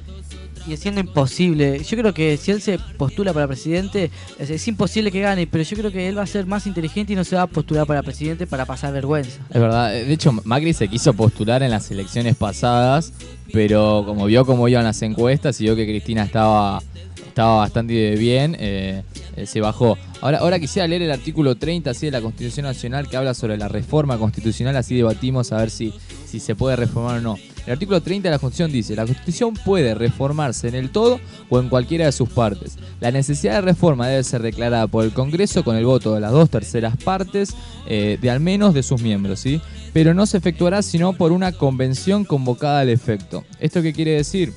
Speaker 6: y siendo imposible. Yo creo que si él se postula para presidente, es, imposible que gane, pero yo creo que él va a ser más inteligente y no se va a postular para presidente para pasar vergüenza.
Speaker 8: Es verdad, de hecho Macri se quiso postular en las elecciones pasadas, pero como vio cómo iban las encuestas y vio que Cristina estaba, estaba bastante bien, eh, eh, se bajó. Ahora, ahora quisiera leer el artículo 30 así, de la Constitución Nacional que habla sobre la reforma constitucional, así debatimos a ver si, si se puede reformar o no. El artículo 30 de la Constitución dice, la Constitución puede reformarse en el todo o en cualquiera de sus partes. La necesidad de reforma debe ser declarada por el Congreso con el voto de las dos terceras partes eh, de al menos de sus miembros, ¿sí? Pero no se efectuará sino por una convención convocada al efecto. ¿Esto qué quiere decir?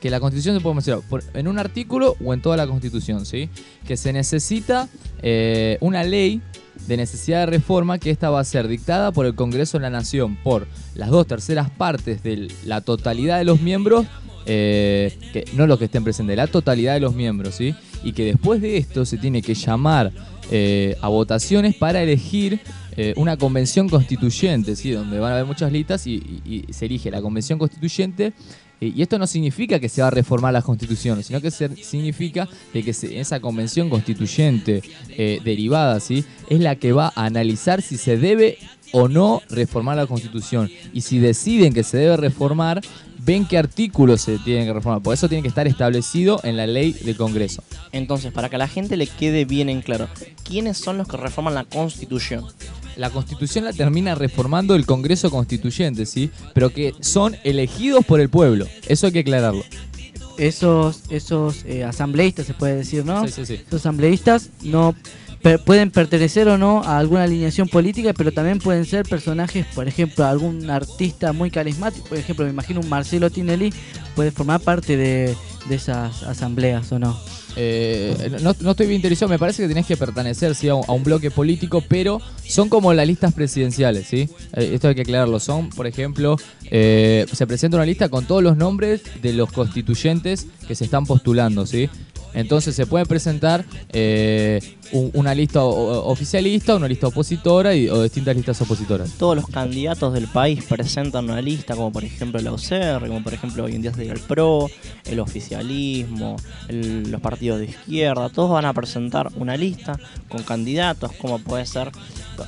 Speaker 8: que la constitución se puede mencionar en un artículo o en toda la constitución, ¿sí? Que se necesita eh, una ley de necesidad de reforma que esta va a ser dictada por el Congreso de la Nación por las dos terceras partes de la totalidad de los miembros eh, que, no los que estén presentes, la totalidad de los miembros, ¿sí? Y que después de esto se tiene que llamar eh, a votaciones para elegir eh, una convención constituyente, ¿sí? Donde van a haber muchas listas y, y- y se elige la convención constituyente. Eh, Y esto no significa que se va a reformar la constitución, sino que significa de que esa convención constituyente eh, derivada, ¿sí? Es la que va a analizar si se debe o no reformar la constitución. Y si deciden que se debe reformar, ven qué artículos se tienen que reformar. Por eso tiene que estar establecido en la ley del Congreso.
Speaker 5: Entonces, para que a la gente le quede bien en claro, ¿quiénes son los que reforman la Constitución?
Speaker 8: La constitución la termina reformando el Congreso Constituyente, ¿sí? Pero que son elegidos por el pueblo. Eso hay que aclararlo.
Speaker 6: Esos, esos eh, asambleístas, se puede decir, ¿no?
Speaker 8: Sí, sí, sí.
Speaker 6: Esos asambleístas no per- pueden pertenecer o no a alguna alineación política, pero también pueden ser personajes, por ejemplo, algún artista muy carismático. Por ejemplo, me imagino un Marcelo Tinelli puede formar parte de, de esas asambleas o no.
Speaker 8: Eh, no, no estoy bien interesado, me parece que tenés que pertenecer ¿sí? a, un, a un bloque político, pero son como las listas presidenciales, ¿sí? Eh, esto hay que aclararlo. Son, por ejemplo, eh, se presenta una lista con todos los nombres de los constituyentes que se están postulando, ¿sí? Entonces se puede presentar eh, un- una lista oficialista, una lista opositora y, o distintas listas opositoras.
Speaker 5: Todos los candidatos del país presentan una lista, como por ejemplo la UCR, como por ejemplo hoy en día sería el PRO, el oficialismo, los partidos de izquierda, todos van a presentar una lista con candidatos, como puede ser.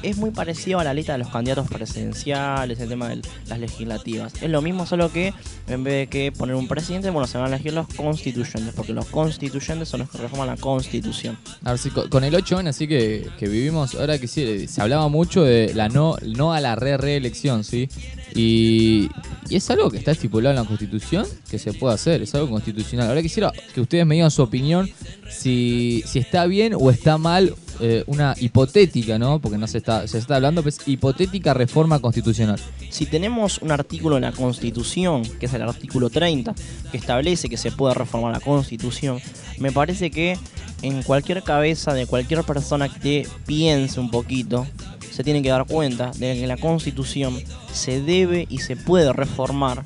Speaker 5: Es muy parecido a la lista de los candidatos presidenciales, el tema de las legislativas. Es lo mismo, solo que en vez de que poner un presidente, bueno, se van a elegir los constituyentes, porque los constituyentes son los que reforman la constitución.
Speaker 8: A ver si co- con el 8N así que, que vivimos, ahora que sí, se hablaba mucho de la no, no a la re reelección, ¿sí? Y, y es algo que está estipulado en la Constitución que se puede hacer, es algo constitucional. Ahora quisiera que ustedes me digan su opinión si, si está bien o está mal eh, una hipotética, ¿no? Porque no se está, se está hablando, hipotética reforma constitucional.
Speaker 5: Si tenemos un artículo en la Constitución, que es el artículo 30, que establece que se puede reformar la Constitución, me parece que en cualquier cabeza de cualquier persona que piense un poquito, se tiene que dar cuenta de que la Constitución se debe y se puede reformar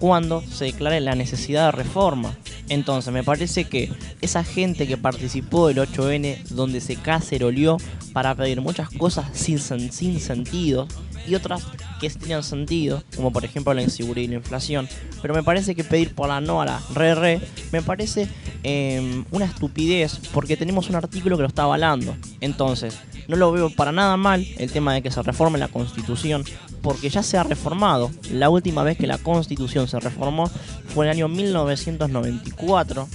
Speaker 5: cuando se declare la necesidad de reforma. Entonces, me parece que esa gente que participó del 8N, donde se caceroleó para pedir muchas cosas sin, sin sentido y otras que tenían sentido, como por ejemplo la inseguridad y la inflación, pero me parece que pedir por la no a la re re me parece eh, una estupidez porque tenemos un artículo que lo está avalando. Entonces, no lo veo para nada mal el tema de que se reforme la constitución, porque ya se ha reformado. La última vez que la constitución se reformó fue en el año 1994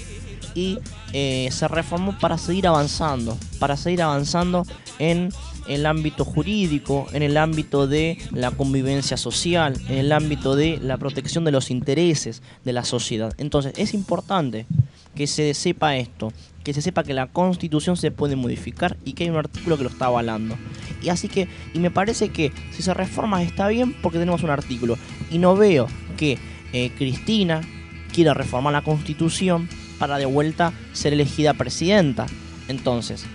Speaker 5: y eh, se reformó para seguir avanzando, para seguir avanzando en el ámbito jurídico, en el ámbito de la convivencia social, en el ámbito de la protección de los intereses de la sociedad. Entonces es importante que se sepa esto, que se sepa que la constitución se puede modificar y que hay un artículo que lo está avalando. Y así que, y me parece que si se reforma está bien porque tenemos un artículo. Y no veo que eh, Cristina quiera reformar la constitución para de vuelta ser elegida presidenta. Entonces,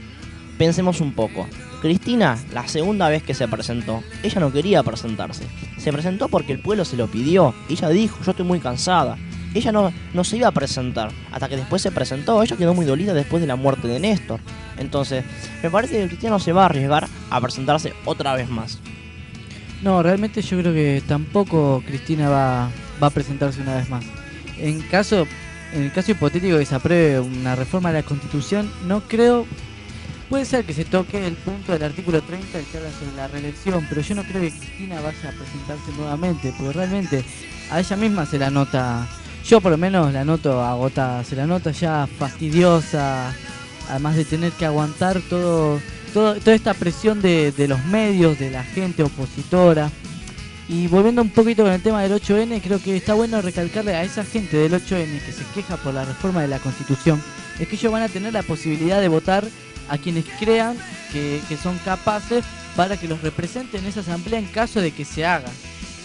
Speaker 5: pensemos un poco. Cristina, la segunda vez que se presentó, ella no quería presentarse. Se presentó porque el pueblo se lo pidió. Ella dijo, yo estoy muy cansada. Ella no, no se iba a presentar hasta que después se presentó. Ella quedó muy dolida después de la muerte de Néstor. Entonces, me parece que Cristina no se va a arriesgar a presentarse otra vez más.
Speaker 6: No, realmente yo creo que tampoco Cristina va, va a presentarse una vez más. En caso, en el caso hipotético que se apruebe una reforma de la Constitución, no creo. Puede ser que se toque el punto del artículo 30 que habla sobre la reelección, pero yo no creo que Cristina vaya a presentarse nuevamente, porque realmente a ella misma se la nota, yo por lo menos la noto agotada, se la nota ya fastidiosa, además de tener que aguantar todo, toda esta presión de, los medios, de la gente opositora. Y volviendo un poquito con el tema del 8N, creo que está bueno recalcarle a esa gente del 8N que se queja por la reforma de la Constitución, es que ellos van a tener la posibilidad de votar a quienes crean que son capaces para que los representen en esa asamblea en caso de que se haga.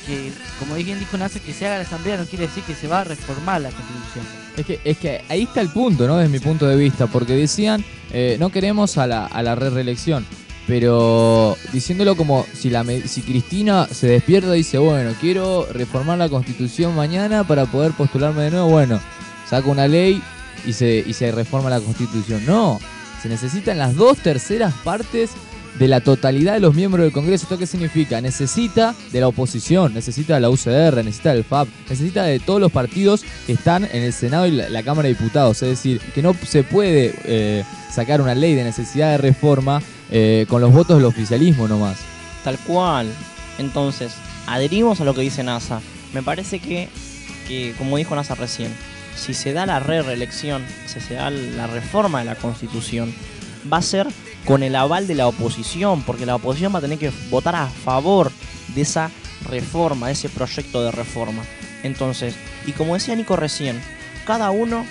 Speaker 6: Que, como bien dijo Nace, que se haga la asamblea no quiere decir que se va a reformar la Constitución.
Speaker 8: Es que, es que ahí está el punto, ¿no? Desde mi punto de vista, porque decían, eh, no queremos a la, a la re reelección. pero diciéndolo como si, la, si Cristina se despierta y dice, bueno, quiero reformar la constitución mañana para poder postularme de nuevo, bueno, saca una ley y se, y se reforma la constitución. No, se necesitan las dos terceras partes de la totalidad de los miembros del Congreso. ¿Esto qué significa? Necesita de la oposición, necesita de la UCR, necesita del FAP, necesita de todos los partidos que están en el Senado y la, Cámara de Diputados. Es decir, que no se puede eh, sacar una ley de necesidad de reforma eh, con los votos del oficialismo nomás.
Speaker 5: Tal cual. Entonces, adherimos a lo que dice NASA. Me parece que, que como dijo NASA recién, si se da la re reelección, si se da la reforma de la Constitución, va a ser con el aval de la oposición, porque la oposición va a tener que votar a favor de esa reforma, de ese proyecto de reforma. Entonces, y como decía Nico recién, cada uno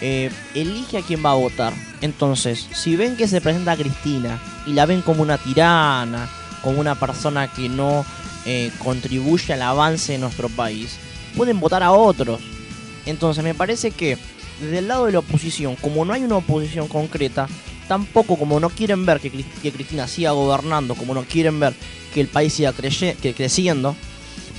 Speaker 5: eh, elige a quién va a votar. Entonces, si ven que se presenta Cristina y la ven como una tirana, como una persona que no eh, contribuye al avance de nuestro país, pueden votar a otros. Entonces, me parece que desde el lado de la oposición, como no hay una oposición concreta, tampoco como no quieren ver que, Cris- que Cristina siga gobernando, como no quieren ver que el país siga creye- que creciendo,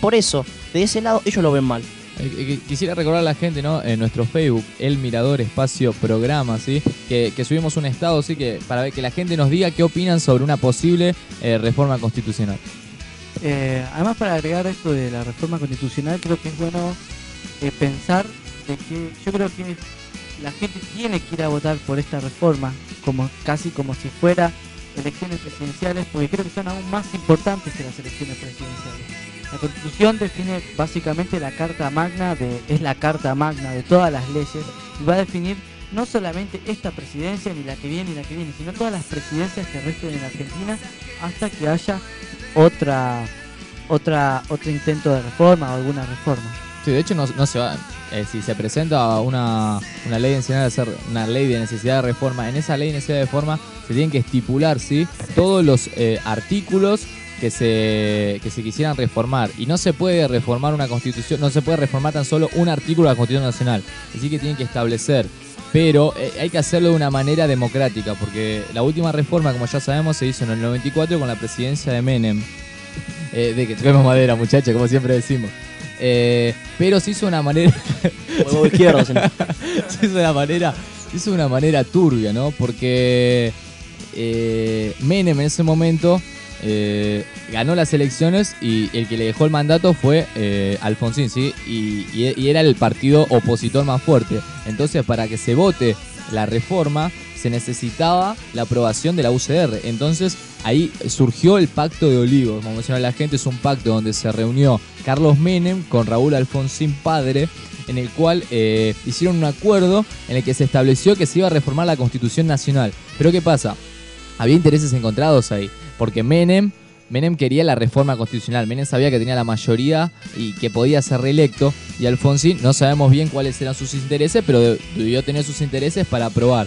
Speaker 5: por eso, de ese lado, ellos lo ven mal.
Speaker 8: Eh, eh, Quisiera recordar a la gente, ¿no? En nuestro Facebook, El Mirador Espacio Programa, ¿sí? Que, que subimos un estado, ¿sí? Que para ver que la gente nos diga qué opinan sobre una posible eh, reforma constitucional.
Speaker 6: Eh, además, para agregar esto de la reforma constitucional, creo que es bueno eh, pensar de que yo creo que la gente tiene que ir a votar por esta reforma, como casi como si fuera elecciones presidenciales, porque creo que son aún más importantes que las elecciones presidenciales. La Constitución define básicamente la carta magna de es la carta magna de todas las leyes y va a definir no solamente esta presidencia ni la que viene ni la que viene, sino todas las presidencias que resten en Argentina hasta que haya otra otra otro intento de reforma o alguna reforma.
Speaker 8: Sí, de hecho no, no se va. Eh, si se presenta una, una ley de hacer una ley de necesidad de reforma, en esa ley de necesidad de reforma se tienen que estipular ¿sí? todos los eh, artículos que se, que se quisieran reformar. Y no se puede reformar una constitución, no se puede reformar tan solo un artículo de la Constitución Nacional. Así que tienen que establecer. Pero eh, hay que hacerlo de una manera democrática, porque la última reforma, como ya sabemos, se hizo en el 94 con la presidencia de Menem. De que toquemos madera, muchachos, como siempre decimos. Eh, pero se hizo de una manera.
Speaker 5: Huevo izquierdo,
Speaker 8: se hizo una manera. Se hizo una manera turbia, ¿no? Porque eh, Menem en ese momento eh, ganó las elecciones y el que le dejó el mandato fue eh, Alfonsín, ¿sí? Y, y- y era el partido opositor más fuerte. Entonces, para que se vote la reforma, se necesitaba la aprobación de la UCR. Entonces, ahí surgió el Pacto de Olivos. Como menciona la gente, es un pacto donde se reunió Carlos Menem con Raúl Alfonsín padre, en el cual eh, hicieron un acuerdo en el que se estableció que se iba a reformar la Constitución Nacional. Pero ¿qué pasa? Había intereses encontrados ahí, porque Menem, Menem quería la reforma constitucional, Menem sabía que tenía la mayoría y que podía ser reelecto, y Alfonsín no sabemos bien cuáles eran sus intereses, pero de- debió tener sus intereses para aprobar.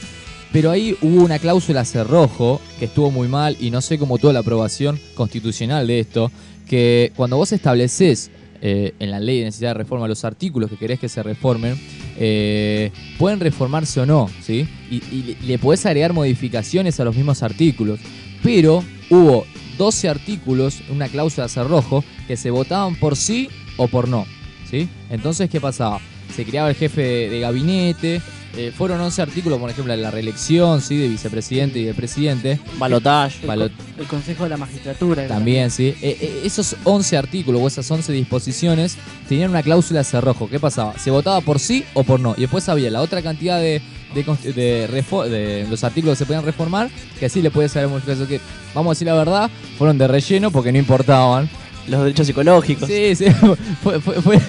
Speaker 8: Pero ahí hubo una cláusula cerrojo que estuvo muy mal y no sé cómo tuvo la aprobación constitucional de esto, que cuando vos estableces eh, en la ley de necesidad de reforma los artículos que querés que se reformen, eh, pueden reformarse o no, ¿sí? Y, le- podés agregar modificaciones a los mismos artículos. Pero hubo 12 artículos, una cláusula cerrojo, que se votaban por sí o por no, ¿sí? Entonces, ¿qué pasaba? Se creaba el jefe de gabinete, eh, fueron 11 artículos, por ejemplo, de la reelección, ¿sí? De vicepresidente y de presidente.
Speaker 5: Balotage.
Speaker 8: Balot-
Speaker 6: El Consejo de la Magistratura.
Speaker 8: también, sí. Eh, eh, esos 11 artículos o esas 11 disposiciones tenían una cláusula cerrojo. ¿Qué pasaba? Se votaba por sí o por no. Y después había la otra cantidad de, de, de de los artículos que se podían reformar, que así le puede saber modificación. Que, vamos a decir la verdad, fueron de relleno porque no importaban.
Speaker 5: Los derechos psicológicos.
Speaker 8: Sí, sí, fue- fue- fue-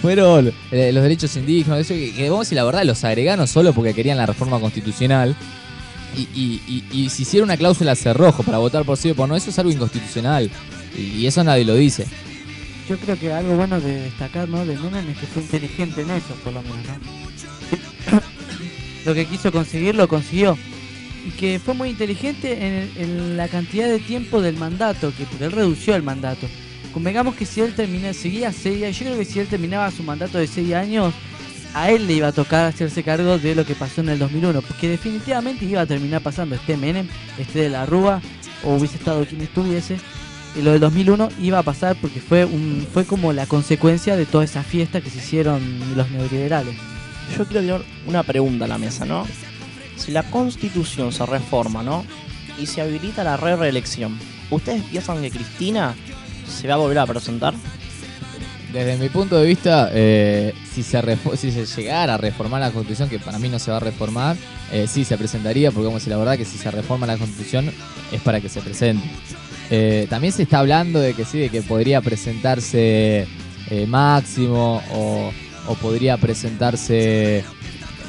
Speaker 8: fueron eh, los derechos indígenas, eso que, que vamos a decir la verdad, los agregaron solo porque querían la reforma constitucional. Y, y, y, y si hiciera una cláusula cerrojo para votar por sí o por no, eso es algo inconstitucional. Y, y eso nadie lo dice.
Speaker 6: Yo creo que algo bueno de destacar ¿no? de Menem es que fue inteligente en eso, por lo menos. ¿no? lo que quiso conseguir, lo consiguió. Y que fue muy inteligente en, en la cantidad de tiempo del mandato, que porque él redució el mandato. Convengamos que si él termina, seguía seis años, yo creo que si él terminaba su mandato de seis años, a él le iba a tocar hacerse cargo de lo que pasó en el 2001, porque definitivamente iba a terminar pasando, esté Menem, esté de la Rúa, o hubiese estado quien estuviese, y lo del 2001 iba a pasar porque fue, fue como la consecuencia de toda esa fiesta que se hicieron los neoliberales.
Speaker 5: Yo quiero tirar una pregunta a la mesa, ¿no? Si la constitución se reforma, ¿no? Y se habilita la re reelección, ¿ustedes piensan que Cristina se va a volver a presentar?
Speaker 8: Desde mi punto de vista, eh, si, se si se llegara a reformar la constitución, que para mí no se va a reformar, eh, sí se presentaría, porque vamos a decir la verdad que si se reforma la constitución es para que se presente. Eh, también se está hablando de que sí, de que podría presentarse Máximo o, o podría presentarse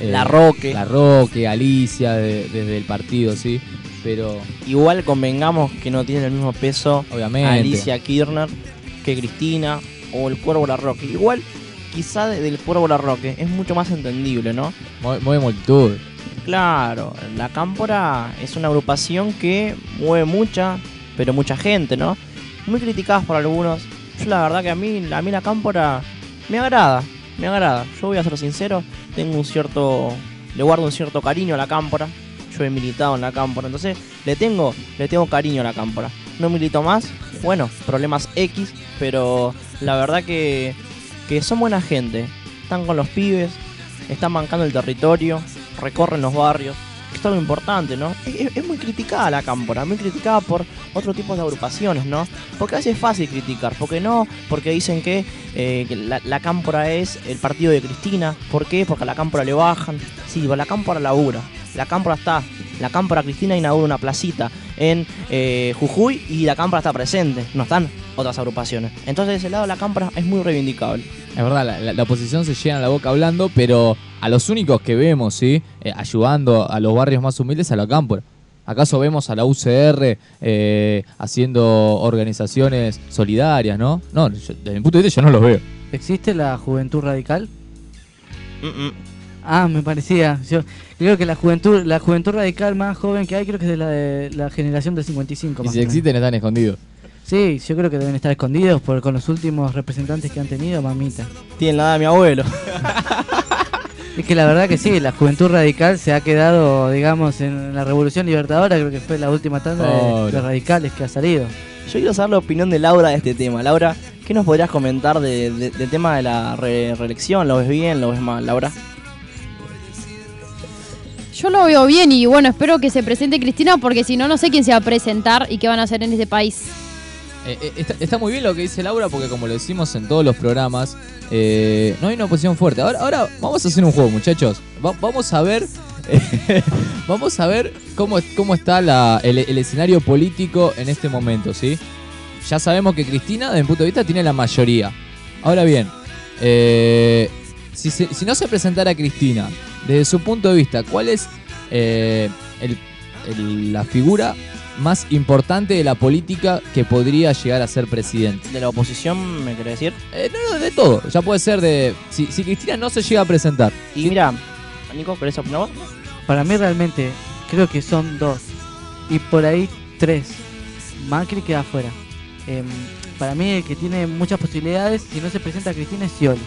Speaker 5: La Roque.
Speaker 8: La Roque, Alicia, de- desde el partido, sí. Pero
Speaker 5: Igual convengamos que no tiene el mismo peso
Speaker 8: obviamente.
Speaker 5: Alicia Kirchner que Cristina o el Cuervo Larroque. Igual, quizá de- del Cuervo Larroque es mucho más entendible, ¿no?
Speaker 8: Mueve, mueve multitud.
Speaker 5: Claro, la Cámpora es una agrupación que mueve mucha, pero mucha gente, ¿no? Muy criticadas por algunos. Yo la verdad que a mí, a mí la Cámpora me agrada, me agrada. Yo voy a ser sincero, tengo un cierto, le guardo un cierto cariño a la Cámpora. Yo he militado en la Cámpora, entonces le tengo, le tengo cariño a la Cámpora. No milito más, bueno, problemas X, pero la verdad que, que son buena gente. Están con los pibes, están bancando el territorio, recorren los barrios. Esto es lo importante, ¿no? Es, es- muy criticada la cámpora, muy criticada por otro tipo de agrupaciones, ¿no? Porque a veces es fácil criticar, porque no, porque dicen que, eh, que la, la cámpora es el partido de Cristina, ¿por qué? Porque a la cámpora le bajan. Sí, pero la cámpora labura, la cámpora está, la cámpora Cristina inaugura una placita en eh, Jujuy y la cámpora está presente, no están otras agrupaciones. Entonces de ese lado la cámpora es muy reivindicable.
Speaker 8: Es verdad, la, la- la oposición se llena la boca hablando, pero a los únicos que vemos, ¿sí? Eh, ayudando a los barrios más humildes, a la cámpora. ¿Acaso vemos a la UCR eh, haciendo organizaciones solidarias, no? No, yo- desde mi punto de vista yo no los veo.
Speaker 6: ¿Existe la juventud radical?
Speaker 5: Mm, mm.
Speaker 6: Ah, me parecía. Yo creo que la juventud, la juventud radical más joven que hay, creo que es de la, de la generación del 55.
Speaker 8: Y
Speaker 6: más
Speaker 8: si
Speaker 6: o menos.
Speaker 8: existen, están escondidos.
Speaker 6: Sí, yo creo que deben estar escondidos por, con los últimos representantes que han tenido, mamita.
Speaker 5: Tienen la edad de mi abuelo.
Speaker 6: Es que la verdad que sí, la juventud radical se ha quedado, digamos, en la Revolución Libertadora, creo que fue la última tanda de, radicales que ha salido.
Speaker 5: Yo quiero saber la opinión de Laura de este tema. Laura, ¿qué nos podrías comentar de- de- del tema de la re- reelección? ¿Lo ves bien? ¿Lo ves mal, Laura?
Speaker 7: Yo lo veo bien y bueno, espero que se presente Cristina porque si no, no sé quién se va a presentar y qué van a hacer en este país.
Speaker 8: Eh, eh, está, muy bien lo que dice Laura porque como lo decimos en todos los programas, eh, no hay una oposición fuerte. Ahora, ahora vamos a hacer un juego, muchachos. Va- vamos a ver, vamos a ver cómo, cómo está el, el escenario político en este momento, ¿sí? Ya sabemos que Cristina, desde mi punto de vista, tiene la mayoría. Ahora bien, eh, si, se- si no se presentara Cristina, desde su punto de vista, ¿cuál es eh, el- el- la figura más importante de la política que podría llegar a ser presidente?
Speaker 5: ¿De la oposición, me quiere decir?
Speaker 8: Eh, no, no, de todo. Ya puede ser de. Si, si Cristina no se llega a presentar.
Speaker 5: Y mira, Nico, ¿querés opinar vos?
Speaker 6: Para mí realmente creo que son dos. Y por ahí tres. Macri queda afuera. Em, para mí el que tiene muchas posibilidades, si no se presenta Cristina, es Scioli.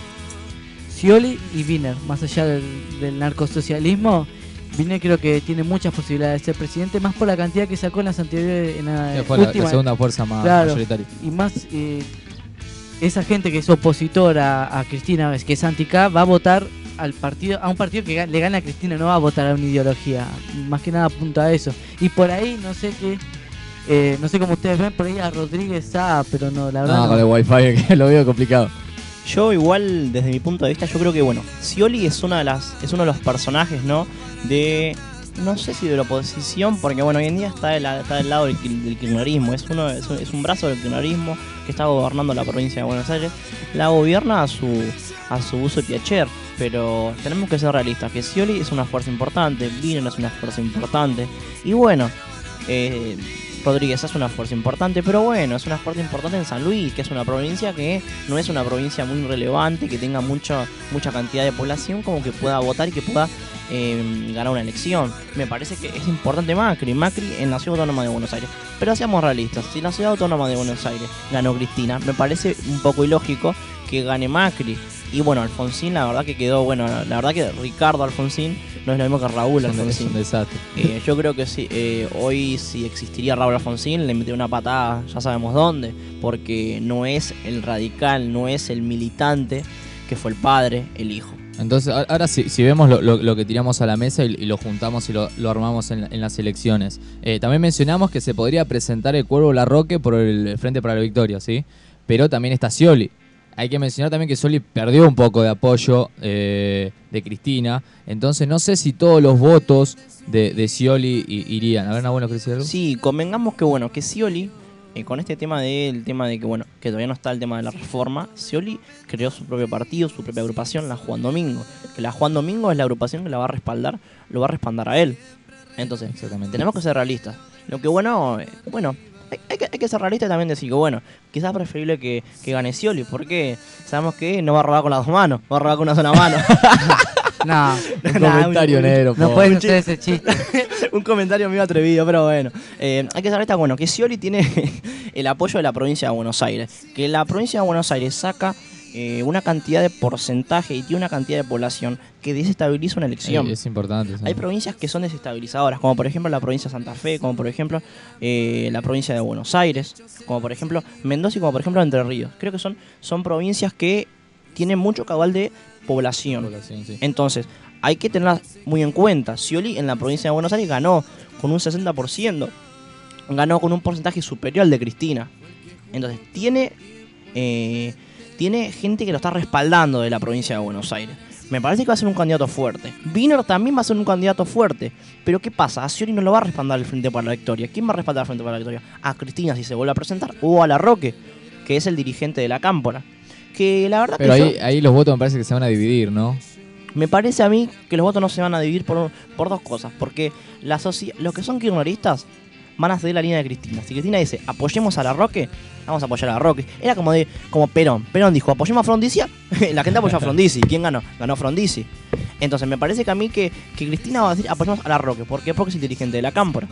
Speaker 6: Scioli y Wiener, más allá del, del narcosocialismo, Wiener creo que tiene muchas posibilidades de ser presidente, más por la cantidad que sacó en las anteriores... En la,
Speaker 8: Que fue la- la segunda fuerza más
Speaker 6: Claro,
Speaker 8: mayoritaria.
Speaker 6: Y más eh, esa gente que es opositora a Cristina, es que es anti-K, va a votar al partido, a un partido que le gana a Cristina, no va a votar a una ideología. Más que nada apunta a eso. Y por ahí, no sé qué, eh, no sé cómo ustedes ven, por ahí a Rodríguez ah, pero no, la verdad.
Speaker 8: No,
Speaker 6: no.
Speaker 8: con el wifi que lo veo complicado.
Speaker 5: Yo igual, desde mi punto de vista, yo creo que, bueno, Scioli es, una de las, es uno de los personajes, ¿no? De, no sé si de la oposición, porque, bueno, hoy en día está, de la- está del lado del, del kirchnerismo. Es, uno, es, un, es un brazo del kirchnerismo que está gobernando la provincia de Buenos Aires. La gobierna a su, a su uso y piacher, pero tenemos que ser realistas, que Scioli es una fuerza importante, Biden es una fuerza importante. Y bueno, eh, Rodríguez es una fuerza importante, pero bueno, es una fuerza importante en San Luis, que es una provincia que no es una provincia muy relevante, que tenga mucha, mucha cantidad de población como que pueda votar y que pueda eh, ganar una elección. Me parece que es importante Macri, Macri en la Ciudad Autónoma de Buenos Aires. Pero seamos realistas, si la Ciudad Autónoma de Buenos Aires ganó Cristina, me parece un poco ilógico que gane Macri. Y bueno, Alfonsín, la verdad que quedó, bueno, la verdad que Ricardo Alfonsín no es lo mismo que Raúl
Speaker 8: es
Speaker 5: Alfonsín.
Speaker 8: un desastre.
Speaker 5: Eh, yo creo que sí, eh, hoy si existiría Raúl Alfonsín le metió una patada, ya sabemos dónde, porque no es el radical, no es el militante que fue el padre, el hijo.
Speaker 8: Entonces, ahora si, si vemos lo, lo- lo que tiramos a la mesa y, y lo juntamos y lo, lo armamos en, en las elecciones. Eh, también mencionamos que se podría presentar el Cuervo Larroque por el Frente para la Victoria, ¿sí? Pero también está Scioli. Hay que mencionar también que Scioli perdió un poco de apoyo eh, de Cristina. Entonces, no sé si todos los votos de, de Scioli irían. A ver, ¿querés decir algo?
Speaker 5: Sí, convengamos que bueno, que Scioli, eh, con este tema del tema de que bueno, que todavía no está el tema de la reforma, Scioli creó su propio partido, su propia agrupación, la Juan Domingo. Que la Juan Domingo es la agrupación que la va a respaldar, lo va a respaldar a él. Entonces, tenemos que ser realistas. Lo que bueno, eh, bueno, hay, que, hay que ser realistas y también decir que bueno, quizás es preferible que, que gane Scioli, porque sabemos que no va a robar con las dos manos, va a robar con una sola mano.
Speaker 6: No,
Speaker 8: Un
Speaker 5: Nah,
Speaker 8: comentario
Speaker 5: un-
Speaker 8: negro,
Speaker 6: no hacer ese chiste.
Speaker 5: un comentario medio atrevido, pero bueno. Eh, hay que saber esta, bueno, que Scioli tiene el apoyo de la provincia de Buenos Aires. Que la provincia de Buenos Aires saca eh, una cantidad de porcentaje y tiene una cantidad de población que desestabiliza una elección.
Speaker 8: Eh, es importante. sí.
Speaker 5: Hay provincias que son desestabilizadoras, como por ejemplo la provincia de Santa Fe, como por ejemplo eh, la provincia de Buenos Aires, como por ejemplo Mendoza y como por ejemplo Entre Ríos. Creo que son, son provincias que tienen mucho caudal de población.
Speaker 8: Población, sí.
Speaker 5: Entonces, hay que tenerlas muy en cuenta. Scioli en la provincia de Buenos Aires ganó con un 60%. Ganó con un porcentaje superior al de Cristina. Entonces, tiene, eh, tiene gente que lo está respaldando de la provincia de Buenos Aires. Me parece que va a ser un candidato fuerte. Wiener también va a ser un candidato fuerte. Pero ¿qué pasa? A Scioli no lo va a respaldar el Frente para la Victoria. ¿Quién va a respaldar el Frente para la Victoria? A Cristina si se vuelve a presentar. O a La Roque, que es el dirigente de la Cámpora. Que la verdad
Speaker 8: Pero
Speaker 5: que yo-
Speaker 8: ahí, ahí los votos me parece que se van a dividir, ¿no?
Speaker 5: me parece a mí que los votos no se van a dividir por, por dos cosas. Porque la los que son kirchneristas van a seguir la línea de Cristina. Si Cristina dice, apoyemos a la Roque, vamos a apoyar a la Roque. Era como de como Perón. Perón dijo, apoyemos a Frondizi. la gente apoyó a Frondizi. ¿Quién ganó? Ganó Frondizi. Entonces me parece que a mí que, que Cristina va a decir, apoyemos a la Roque. ¿Por qué? Porque es el dirigente de la Cámpora.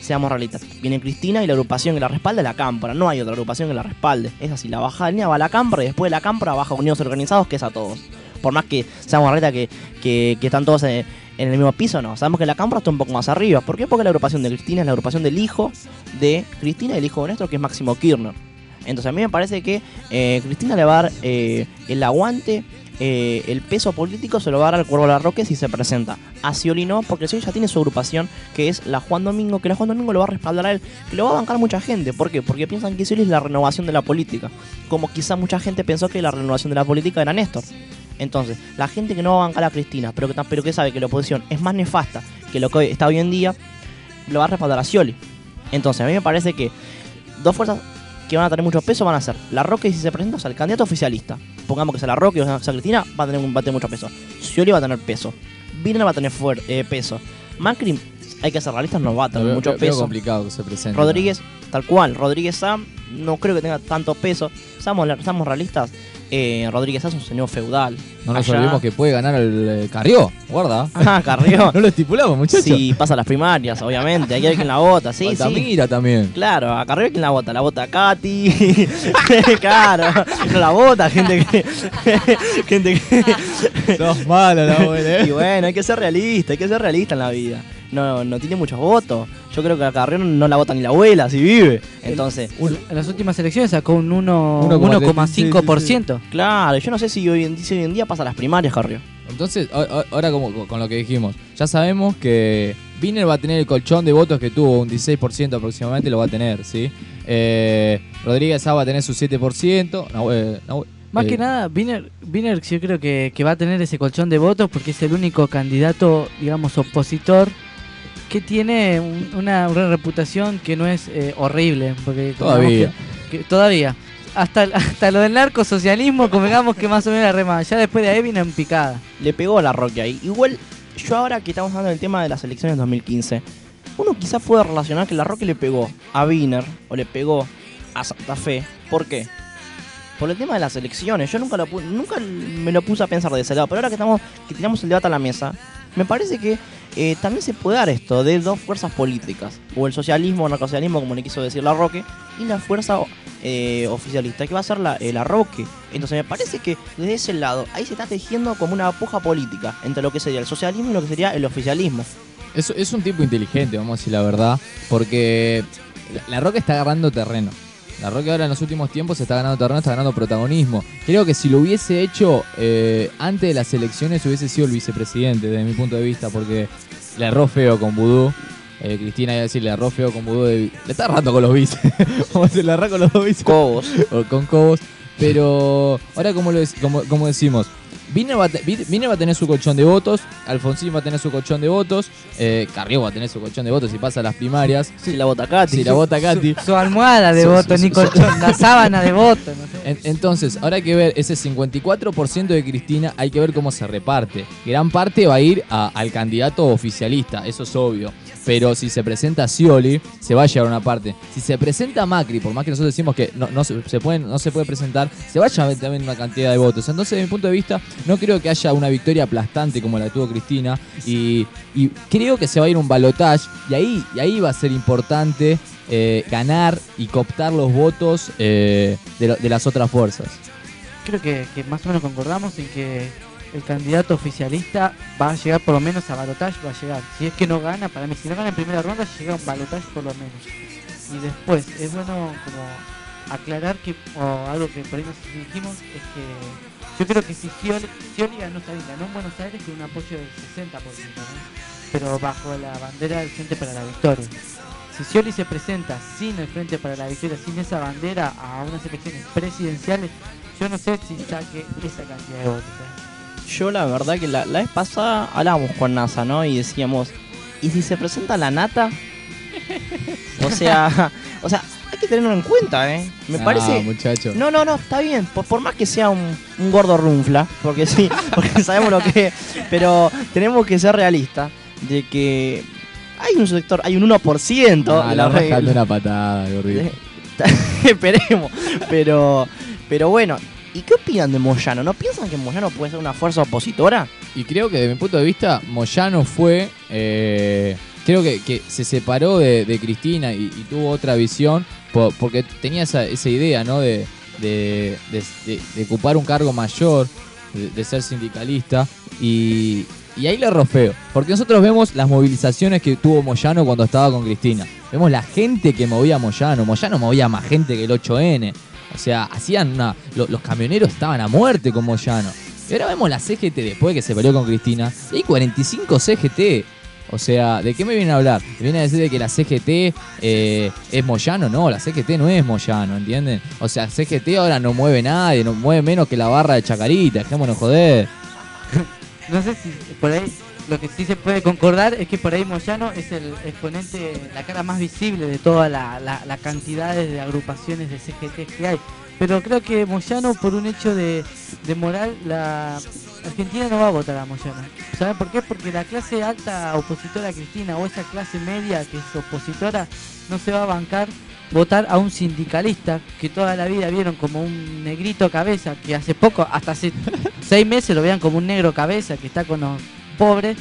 Speaker 5: Seamos realistas. Viene Cristina y la agrupación que la respalda es la Cámpora. No hay otra agrupación que la respalde. Es así, la baja línea va a la Cámpora y después de la Cámpora baja Unidos Organizados, que es a todos. Por más que seamos realistas que, que, que están todos en, en el mismo piso, no. Sabemos que la Cámpora está un poco más arriba. ¿Por qué? Porque la agrupación de Cristina es la agrupación del hijo de Cristina y el hijo de Néstor, que es Máximo Kirchner. Entonces a mí me parece que eh, Cristina le va a dar eh, el aguante, eh, el peso político se lo va a dar al Cuervo Larroque si se presenta. A Scioli no, porque Scioli ya tiene su agrupación, que es la Juan Domingo, que la Juan Domingo lo va a respaldar a él, que lo va a bancar mucha gente. ¿Por qué? Porque piensan que Scioli es la renovación de la política. Como quizá mucha gente pensó que la renovación de la política era Néstor. Entonces, la gente que no va a bancar a Cristina, pero que, tam- pero que sabe que la oposición es más nefasta que lo que hoy- está hoy en día, lo va a respaldar a Scioli. Entonces, a mí me parece que dos fuerzas que van a tener mucho peso van a ser La Roque, si se presenta, o sea, el candidato oficialista. Pongamos que sea La Roque o sea Cristina, va a tener, un- va a tener mucho peso. Scioli va a tener peso. Wiener va a tener eh, peso. Macri, hay que ser realistas, no va a tener
Speaker 8: veo-
Speaker 5: mucho
Speaker 8: veo- veo
Speaker 5: peso.
Speaker 8: complicado que se presente.
Speaker 5: Rodríguez, tal cual. Rodríguez Sam, no creo que tenga tanto peso. Seamos, seamos realistas. Eh, Rodríguez es un señor feudal.
Speaker 8: No nos
Speaker 5: Allá-
Speaker 8: olvidemos que puede ganar el eh, Carrió. Guarda.
Speaker 5: Ah, Carrió.
Speaker 8: no lo estipulamos, muchachos.
Speaker 5: Sí, pasa las primarias, obviamente. Hay que ver quién la vota. Sí, sí.
Speaker 8: Altamira también.
Speaker 5: Claro, a Carrió quién la vota. La vota Katy. claro. No la vota, gente que. gente que.
Speaker 8: Sos la abuela,
Speaker 5: Y bueno, hay que ser realista, hay que ser realista en la vida. No, no tiene muchos votos. Yo creo que a Carrió no la vota ni la abuela, si vive. Entonces.
Speaker 6: En las últimas elecciones sacó un uno-
Speaker 8: 1,5%.
Speaker 6: 1,5%.
Speaker 5: Claro, yo no sé si hoy en, si hoy en día pasa las primarias, Carrió.
Speaker 8: Entonces, a- a- ahora como con lo que dijimos, ya sabemos que Wiener va a tener el colchón de votos que tuvo, un 16% aproximadamente lo va a tener, ¿sí? Eh, Rodríguez Sá va a tener su 7%. No, eh, no,
Speaker 6: Más
Speaker 8: eh,
Speaker 6: que nada, Wiener, Wiener yo creo que, que va a tener ese colchón de votos porque es el único candidato, digamos, opositor que tiene un- una, una reputación que no es eh, horrible. Porque
Speaker 8: Todavía.
Speaker 6: que- que- todavía. Hasta, hasta lo del narcosocialismo, convengamos que más o menos la rema. Ya después de ahí vino en picada.
Speaker 5: Le pegó a la Roque ahí. Igual, yo ahora que estamos hablando del tema de las elecciones 2015, uno quizás puede relacionar que la Roque le pegó a Wiener o le pegó a Santa Fe. ¿Por qué? Por el tema de las elecciones. Yo nunca, lo nunca me lo puse a pensar de ese lado. Pero ahora que estamos que tiramos el debate a la mesa, me parece que eh, también se puede dar esto de dos fuerzas políticas. O el socialismo o el narcosocialismo, como le quiso decir la Roque, y la fuerza eh, oficialista, que va a ser la, el arroque. Entonces me parece que desde ese lado, ahí se está tejiendo como una puja política entre lo que sería el socialismo y lo que sería el oficialismo.
Speaker 8: Es, es un tipo inteligente, vamos a decir la verdad, porque la, la Roca está agarrando terreno. La Roca ahora en los últimos tiempos está ganando terreno, está ganando protagonismo. Creo que si lo hubiese hecho eh, antes de las elecciones hubiese sido el vicepresidente, desde mi punto de vista, porque le erró feo con Vudú. Eh, Cristina iba a decir, le erró feo con Vudú. de- Le está errando con los vices. Vamos a decir, le erró con los dos vices.
Speaker 5: Cobos.
Speaker 8: o con Cobos. Pero ahora, como, lo como, como decimos, Vine va, a te- Vine- Vine va a tener su colchón de votos, Alfonsín va a tener su colchón de votos, eh, Carrió va a tener su colchón de votos si pasa a las primarias.
Speaker 5: Si la vota Katy.
Speaker 8: Si la vota Katy.
Speaker 6: Su almohada de
Speaker 8: Su-
Speaker 6: voto,
Speaker 8: su-
Speaker 6: ni colchón, la sábana de voto. No sé.
Speaker 8: En- entonces, ahora hay que ver ese 54% de Cristina, hay que ver cómo se reparte. Gran parte va a ir a- al candidato oficialista, eso es obvio. Pero si se presenta Scioli, se va a llevar una parte. Si se presenta Macri, por más que nosotros decimos que no, se, pueden- no se puede presentar, se va a llevar también una cantidad de votos. Entonces, desde mi punto de vista, no creo que haya una victoria aplastante como la tuvo Cristina. Y, creo que se va a ir un balotage. Y ahí, y ahí va a ser importante eh, ganar y cooptar los votos eh, de las otras fuerzas.
Speaker 6: Creo que, que más o menos concordamos en que el candidato oficialista va a llegar por lo menos a balotaje, va a llegar. Si es que no gana, para mí, si no gana en primera ronda, llega un balotaje por lo menos. Y después, es bueno como aclarar que, o algo que por ahí nos dijimos, es que yo creo que si Scioli, Scioli ganó, bien, ganó en Buenos Aires con un apoyo del 60%, ¿no? pero bajo la bandera del Frente para la Victoria. Si Scioli se presenta sin el Frente para la Victoria, sin esa bandera a unas elecciones presidenciales, yo no sé si saque esa cantidad de votos. ¿eh?
Speaker 5: Yo la verdad que la, la vez pasada hablábamos con NASA, ¿no? Y decíamos, ¿y si se presenta la nata? O sea, o sea, hay que tenerlo en cuenta, ¿eh? Me
Speaker 8: Ah,
Speaker 5: parece...
Speaker 8: muchacho.
Speaker 5: No, no, no, está bien. Por, por más que sea un, un gordo runfla, porque sí, porque sabemos lo que es. Pero tenemos que ser realistas de que hay un sector, hay un 1%
Speaker 8: Ah,
Speaker 5: de
Speaker 8: la
Speaker 5: regla.
Speaker 8: una patada, gordito.
Speaker 5: Esperemos. Pero, pero bueno, ¿y qué opinan de Moyano? ¿No piensan que Moyano puede ser una fuerza opositora?
Speaker 8: Y creo que desde mi punto de vista, Moyano fue. eh, creo que, se separó de, Cristina y, tuvo otra visión po- porque tenía esa, esa idea, ¿no? De, ocupar un cargo mayor, de, ser sindicalista. Y, y ahí le erró feo. Porque nosotros vemos las movilizaciones que tuvo Moyano cuando estaba con Cristina. Vemos la gente que movía Moyano. Moyano movía más gente que el 8N. O sea, hacían una. lo- los camioneros estaban a muerte con Moyano. Y ahora vemos la CGT después de que se peleó con Cristina. Y hay 45 CGT. O sea, ¿de qué me viene a hablar? ¿Me viene a decir de que la CGT eh, es Moyano? No, la CGT no es Moyano, ¿entienden? O sea, CGT ahora no mueve nadie, no mueve menos que la barra de Chacarita, dejémonos joder.
Speaker 6: No sé si por ahí lo que sí se puede concordar es que por ahí Moyano es el exponente, la cara más visible de toda la, la, la cantidades de agrupaciones de CGT que hay. Pero creo que Moyano, por un hecho de, moral, la Argentina no va a votar a Moyano. ¿Saben por qué? Porque la clase alta opositora Cristina o esa clase media que es opositora no se va a bancar votar a un sindicalista que toda la vida vieron como un negrito cabeza, que hace poco, hasta hace seis meses lo veían como un negro cabeza que está con los pobres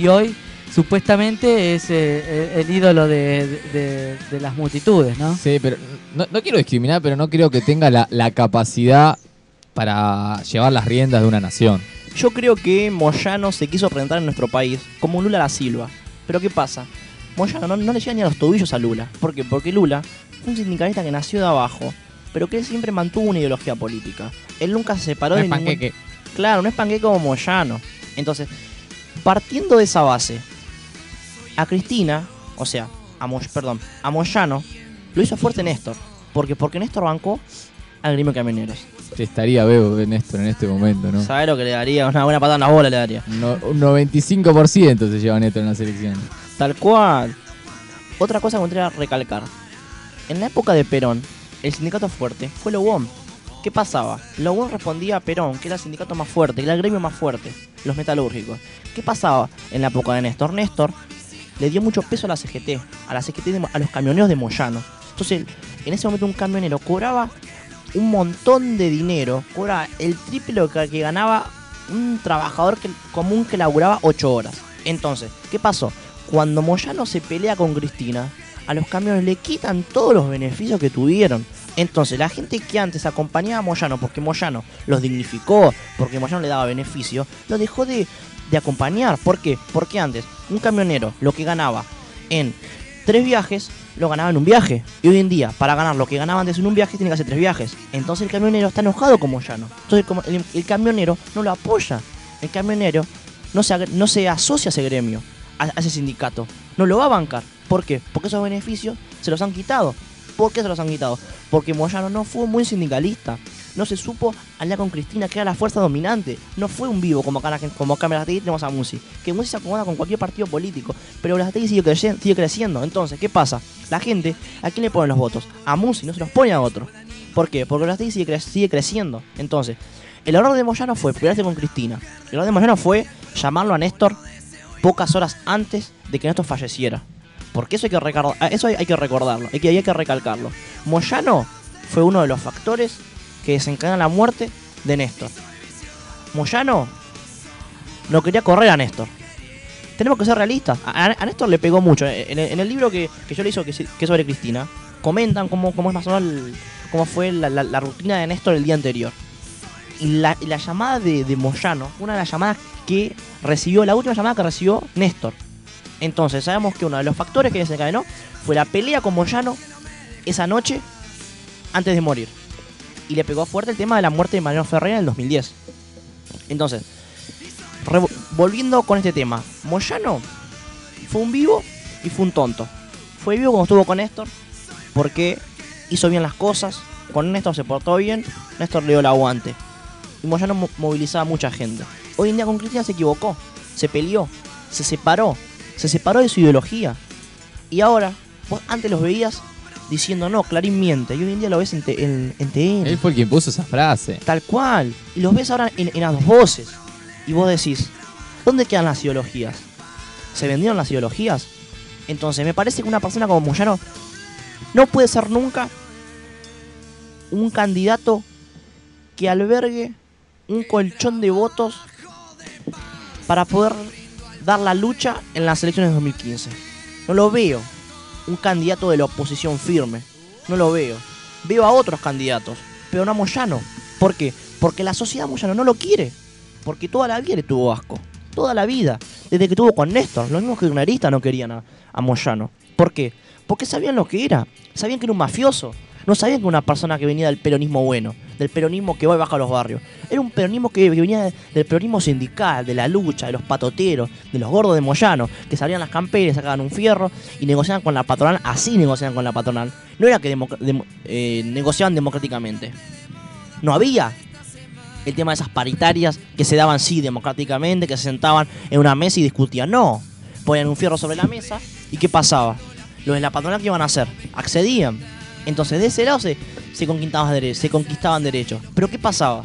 Speaker 6: y hoy supuestamente es eh, el, el ídolo de, de- de las multitudes, ¿no?
Speaker 8: Sí, pero no, no quiero discriminar, pero no creo que tenga la, la capacidad para llevar las riendas de una nación.
Speaker 5: Yo creo que Moyano se quiso presentar en nuestro país como un Lula da Silva. Pero ¿qué pasa? Moyano no, no le llega ni a los tobillos a Lula. ¿Por qué? Porque Lula fue un sindicalista que nació de abajo, pero que él siempre mantuvo una ideología política. Él nunca se separó
Speaker 8: No
Speaker 5: de
Speaker 8: es
Speaker 5: ningún-
Speaker 8: panqueque.
Speaker 5: Claro, no es panqueque como Moyano. Entonces, partiendo de esa base, a Cristina, o sea, a Moy- perdón, a Moyano, lo hizo fuerte Néstor. ¿Por qué? Porque Néstor bancó al gremio de camioneros.
Speaker 8: Te estaría veo Néstor en este momento, ¿no?
Speaker 5: ¿Sabes lo que le daría? Una buena patada en la bola le daría.
Speaker 8: No- un 95% se lleva Néstor en la selección.
Speaker 5: Tal cual. Otra cosa que me gustaría recalcar. En la época de Perón, el sindicato fuerte fue la UOM. ¿Qué pasaba? La UOM respondía a Perón, que era el sindicato más fuerte, que era el gremio más fuerte, los metalúrgicos. ¿Qué pasaba en la época de Néstor? Néstor le dio mucho peso a la CGT, a la CGT, de a los camioneros de Moyano. Entonces, en ese momento un camionero cobraba un montón de dinero, cobraba el triple que ganaba un trabajador que- común que laburaba 8 horas. Entonces, ¿qué pasó? Cuando Moyano se pelea con Cristina, a los camiones le quitan todos los beneficios que tuvieron. Entonces, la gente que antes acompañaba a Moyano porque Moyano los dignificó, porque Moyano le daba beneficio, lo dejó de, de acompañar. ¿Por qué? Porque antes un camionero lo que ganaba en tres viajes, lo ganaba en un viaje. Y hoy en día, para ganar lo que ganaba antes en un viaje, tiene que hacer tres viajes. Entonces el camionero está enojado con Moyano. Entonces el, el camionero no lo apoya. El camionero no se, no se asocia a ese gremio, a, a ese sindicato. No lo va a bancar. ¿Por qué? Porque esos beneficios se los han quitado. ¿Por qué se los han quitado? Porque Moyano no fue muy sindicalista. No se supo aliar con Cristina, que era la fuerza dominante. No fue un vivo como acá, como acá en tenemos a Musi. Que Musi se acomoda con cualquier partido político. Pero Berazategui sigue, creci- sigue creciendo. Entonces, ¿qué pasa? La gente, ¿a quién le ponen los votos? A Musi, no se los pone a otro. ¿Por qué? Porque Berazategui sigue, sigue creciendo. Entonces, el error de Moyano fue pelearse con Cristina. El error de Moyano fue llamarlo a Néstor pocas horas antes de que Néstor falleciera. Porque eso hay que, recordar, eso hay, que recordarlo, hay que, hay que recalcarlo. Moyano fue uno de los factores que desencadenan la muerte de Néstor. Moyano no quería correr a Néstor. Tenemos que ser realistas. A, Néstor le pegó mucho. En el, en el libro que, que yo le hizo, que, que sobre Cristina, comentan cómo, cómo es más o menos cómo fue la, rutina de Néstor el día anterior. Y la, y la llamada de, de Moyano, una de las llamadas que recibió, la última llamada que recibió Néstor. Entonces, sabemos que uno de los factores que desencadenó fue la pelea con Moyano esa noche antes de morir. Y le pegó fuerte el tema de la muerte de Mariano Ferreira en el 2010. Entonces, volviendo con este tema, Moyano fue un vivo y fue un tonto. Fue vivo cuando estuvo con Néstor porque hizo bien las cosas. Con Néstor se portó bien, Néstor le dio el aguante. Y Moyano mo- movilizaba a mucha gente. Hoy en día con Cristina se equivocó, se peleó, se separó, se separó de su ideología. Y ahora, vos antes los veías diciendo no, Clarín miente. Y hoy en día lo ves en, te- en- en TN.
Speaker 8: Él fue el que impuso esa frase.
Speaker 5: Tal cual. Y los ves ahora en, en las dos voces. Y vos decís, ¿dónde quedan las ideologías? ¿Se vendieron las ideologías? Entonces, me parece que una persona como Moyano no puede ser nunca un candidato que albergue un colchón de votos para poder dar la lucha en las elecciones de 2015. No lo veo un candidato de la oposición firme. No lo veo. Veo a otros candidatos, pero no a Moyano. ¿Por qué? Porque la sociedad Moyano no lo quiere. Porque toda la vida le tuvo asco. Toda la vida. Desde que tuvo con Néstor. Los mismos kirchneristas no querían a, a Moyano. ¿Por qué? Porque sabían lo que era. Sabían que era un mafioso. No sabían que una persona que venía del peronismo bueno. Del peronismo que va y baja a los barrios. Era un peronismo que, venía de- del peronismo sindical, de la lucha, de los patoteros, de los gordos de Moyano. Que salían las camperas, sacaban un fierro y negociaban con la patronal. Así negociaban con la patronal. No era que eh, negociaban democráticamente. No había el tema de esas paritarias que se daban sí democráticamente, que se sentaban en una mesa y discutían. No, ponían un fierro sobre la mesa y ¿qué pasaba? Los de la patronal, ¿qué iban a hacer? Accedían. Entonces de ese lado se, se, conquistaban, dere- se conquistaban derechos. Pero ¿qué pasaba?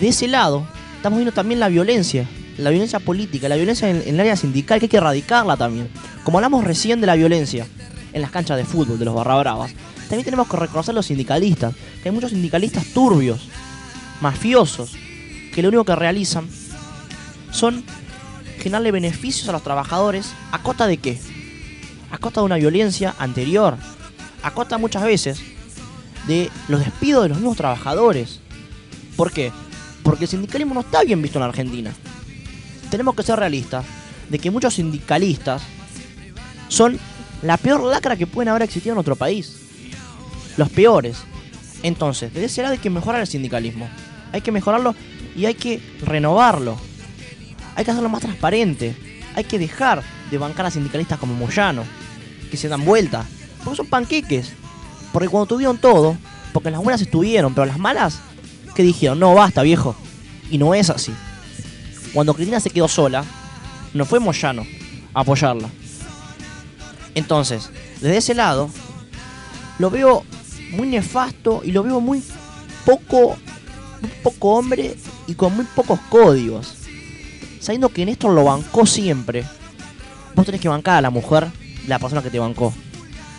Speaker 5: De ese lado estamos viendo también la violencia, la violencia política, la violencia en, el área sindical, que hay que erradicarla también. Como hablamos recién de la violencia en las canchas de fútbol, de los barra bravas, también tenemos que reconocer los sindicalistas, que hay muchos sindicalistas turbios, mafiosos, que lo único que realizan son generarle beneficios a los trabajadores a costa de qué? A costa de una violencia anterior, a muchas veces de los despidos de los mismos trabajadores. ¿Por qué? Porque el sindicalismo no está bien visto en la Argentina. Tenemos que ser realistas de que muchos sindicalistas son la peor lacra que pueden haber existido en nuestro país. Los peores. Entonces, desde ese lado hay que mejorar el sindicalismo. Hay que mejorarlo y hay que renovarlo. Hay que hacerlo más transparente. Hay que dejar de bancar a sindicalistas como Moyano, que se dan vuelta. Porque son panqueques. Porque cuando tuvieron todo, porque las buenas estuvieron, pero las malas, que dijeron, no, basta, viejo. Y no es así. Cuando Cristina se quedó sola, no fue Moyano a apoyarla. Entonces, desde ese lado, lo veo muy nefasto y lo veo muy poco, muy poco hombre y con muy pocos códigos. Sabiendo que Néstor lo bancó siempre, vos tenés que bancar a la mujer, la persona que te bancó,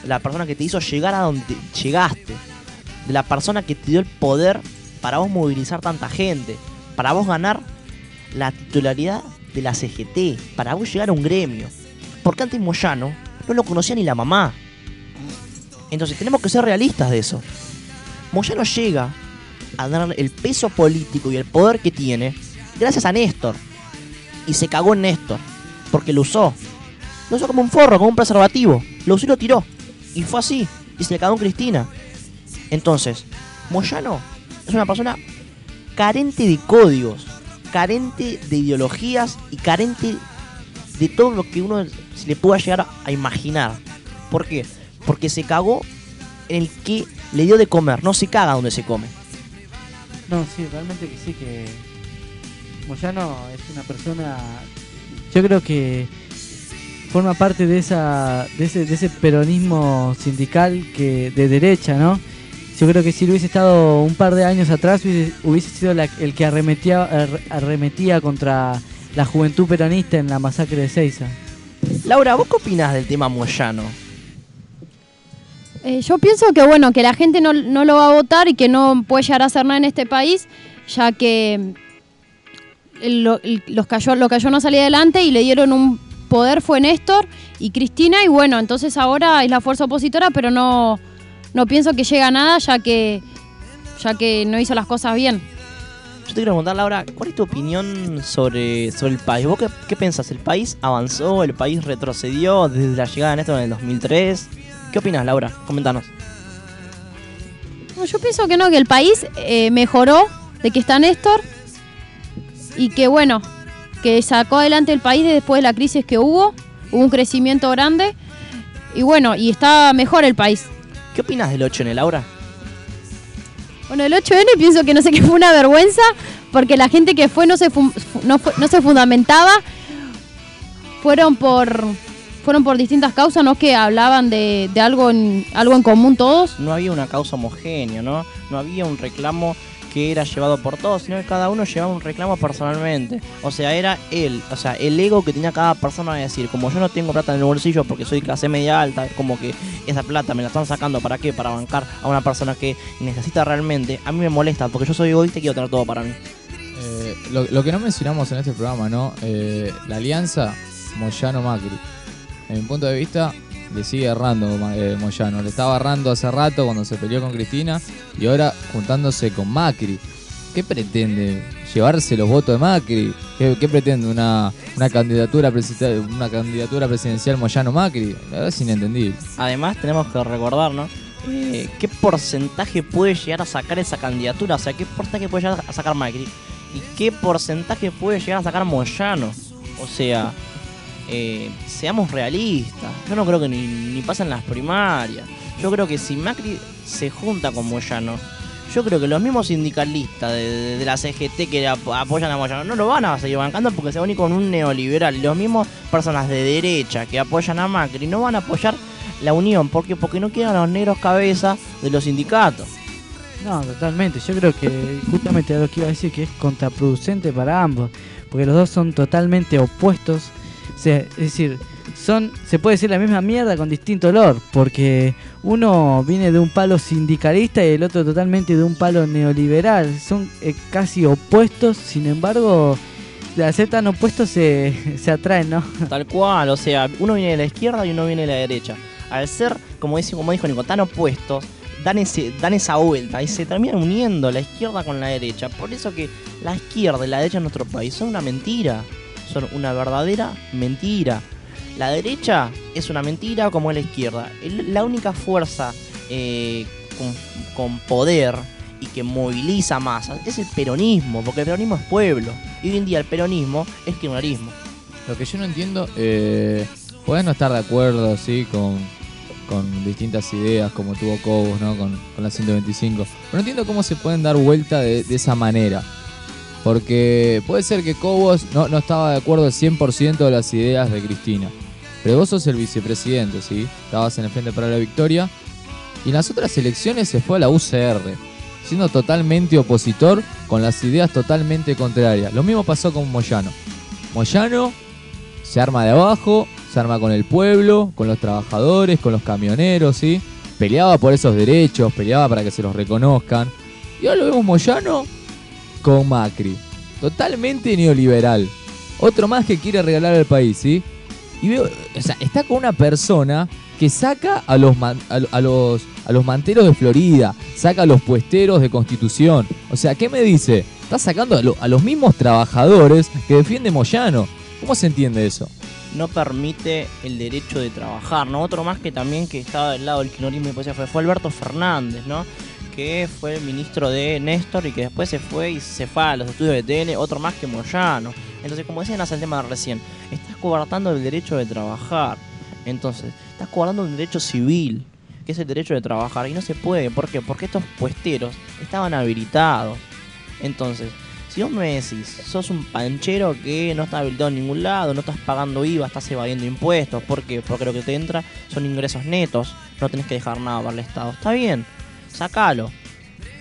Speaker 5: la persona que te hizo llegar a donde llegaste, de la persona que te dio el poder para vos movilizar tanta gente, para vos ganar la titularidad de la CGT, para vos llegar a un gremio. Porque antes Moyano no lo conocía ni la mamá. Entonces tenemos que ser realistas de eso. Moyano llega a dar el peso político y el poder que tiene gracias a Néstor. Y se cagó en Néstor. Porque lo usó. Lo usó como un forro, como un preservativo. Lo usó y lo tiró. Y fue así. Y se le cagó en Cristina. Entonces, Moyano es una persona carente de códigos, carente de ideologías y carente de todo lo que uno se le pueda llegar a imaginar. ¿Por qué? Porque se cagó en el que le dio de comer, no se caga donde se come.
Speaker 6: No, sí, realmente que sí, que Moyano es una persona, yo creo que forma parte de esa de ese, de ese peronismo sindical que de derecha, ¿no? Yo creo que si él hubiese estado un par de años atrás hubiese, hubiese sido la- el que arremetía, ar- arremetía contra la juventud peronista en la masacre de Seiza.
Speaker 5: Laura, ¿vos qué opinás del tema Moyano?
Speaker 7: Eh, yo pienso que bueno, que la gente no, no lo va a votar y que no puede llegar a hacer nada en este país, ya que lo, los cayó, lo cayó no salía adelante y le dieron un poder fue Néstor y Cristina y bueno, entonces ahora es la fuerza opositora, pero no, no pienso que llegue a nada ya que ya que no hizo las cosas bien.
Speaker 5: Yo te quiero preguntar, Laura, ¿cuál es tu opinión sobre, sobre el país? ¿Vos qué, qué pensás? ¿El país avanzó? ¿El país retrocedió desde la llegada de Néstor en el 2003? ¿Qué opinas, Laura? Comentanos.
Speaker 7: No, yo pienso que no, que el país eh, mejoró de que está Néstor y que bueno, que sacó adelante el país después de la crisis que hubo, hubo un crecimiento grande y bueno, y está mejor el país.
Speaker 5: ¿Qué opinas del 8N, Laura?
Speaker 7: Bueno, el 8N pienso que no sé qué fue una vergüenza porque la gente que fue no se, fu- fu- no, fue- no se fundamentaba, fueron por fueron por distintas causas, no que hablaban de, de algo, en, algo en común todos.
Speaker 5: No había una causa homogénea, ¿no? No había un reclamo que era llevado por todos, sino que cada uno llevaba un reclamo personalmente. O sea, era él, o sea, el ego que tenía cada persona de decir, como yo no tengo plata en el bolsillo porque soy clase media alta, como que esa plata me la están sacando para qué, para bancar a una persona que necesita realmente, a mí me molesta porque yo soy egoísta y quiero tener todo para mí.
Speaker 8: Eh, lo, que no mencionamos en este programa, ¿no? Eh, la alianza Moyano-Macri. En mi punto de vista, le sigue errando eh, Moyano. Le estaba errando hace rato cuando se peleó con Cristina y ahora juntándose con Macri. ¿Qué pretende? ¿Llevarse los votos de Macri? ¿Qué, pretende? ¿Una, una, candidatura ¿Una candidatura presidencial Moyano-Macri? La verdad es inentendible.
Speaker 5: Además, tenemos que recordar, ¿no? Eh, ¿Qué porcentaje puede llegar a sacar esa candidatura? O sea, ¿qué porcentaje puede llegar a sacar Macri? ¿Y qué porcentaje puede llegar a sacar Moyano? O sea, eh, seamos realistas. Yo no creo que ni, ni pasen las primarias. Yo creo que si Macri se junta con Moyano, yo creo que los mismos sindicalistas de, la CGT que ap- apoyan a Moyano no lo van a seguir bancando porque se van a ir con un neoliberal. Los mismos personas de derecha que apoyan a Macri no van a apoyar la unión. ¿Por qué? Porque no quieren a los negros cabeza de los sindicatos.
Speaker 6: No, totalmente. Yo creo que justamente lo que iba a decir que es contraproducente para ambos, porque los dos son totalmente opuestos. Sea, es decir, son, se puede decir la misma mierda con distinto olor, porque uno viene de un palo sindicalista y el otro totalmente de un palo neoliberal. Son eh, casi opuestos, sin embargo, al ser tan opuestos se, se atraen, ¿no?
Speaker 5: Tal cual, o sea, uno viene de la izquierda y uno viene de la derecha. Al ser, como, dice, como dijo Nico, tan opuestos, dan, ese, dan esa vuelta y se terminan uniendo la izquierda con la derecha. Por eso que la izquierda y la derecha en nuestro país son una mentira. Son una verdadera mentira. La derecha es una mentira como la izquierda. La única fuerza eh, con, poder y que moviliza masas es el peronismo, porque el peronismo es pueblo. Y hoy en día el peronismo es kirchnerismo.
Speaker 8: Lo que yo no entiendo, eh, podés no estar de acuerdo, sí, con, con distintas ideas como tuvo Cobos, ¿no? Con, con la 125. Pero no entiendo cómo se pueden dar vuelta de, de esa manera. Porque puede ser que Cobos no, no estaba de acuerdo al 100% de las ideas de Cristina. Pero vos sos el vicepresidente, ¿sí? Estabas en el Frente para la Victoria. Y en las otras elecciones se fue a la UCR, siendo totalmente opositor con las ideas totalmente contrarias. Lo mismo pasó con Moyano. Moyano se arma de abajo, se arma con el pueblo, con los trabajadores, con los camioneros, ¿sí? Peleaba por esos derechos, peleaba para que se los reconozcan. Y ahora lo vemos Moyano con Macri. Totalmente neoliberal. Otro más que quiere regalar al país, ¿sí? Y veo, o sea, está con una persona que saca a los, a, los, a los manteros de Florida, saca a los puesteros de Constitución. O sea, ¿qué me dice? Está sacando a los mismos trabajadores que defiende Moyano. ¿Cómo se entiende eso?
Speaker 5: no permite el derecho de trabajar, ¿no? Otro más que también que estaba del lado del kirchnerismo y pues, fue, fue Alberto Fernández, ¿no? Que fue el ministro de Néstor y que después se fue y se fue a los estudios de TN, otro más que Moyano. Entonces, como decían hace el tema de recién, estás coartando el derecho de trabajar. Entonces, estás coartando un derecho civil, que es el derecho de trabajar. Y no se puede, ¿por qué? Porque estos puesteros estaban habilitados. Entonces, si vos me decís, sos un panchero que no está habilitado en ningún lado, no estás pagando IVA, estás evadiendo impuestos, ¿por qué? Porque lo que te entra son ingresos netos, no tenés que dejar nada para el Estado. Está bien, sacalo.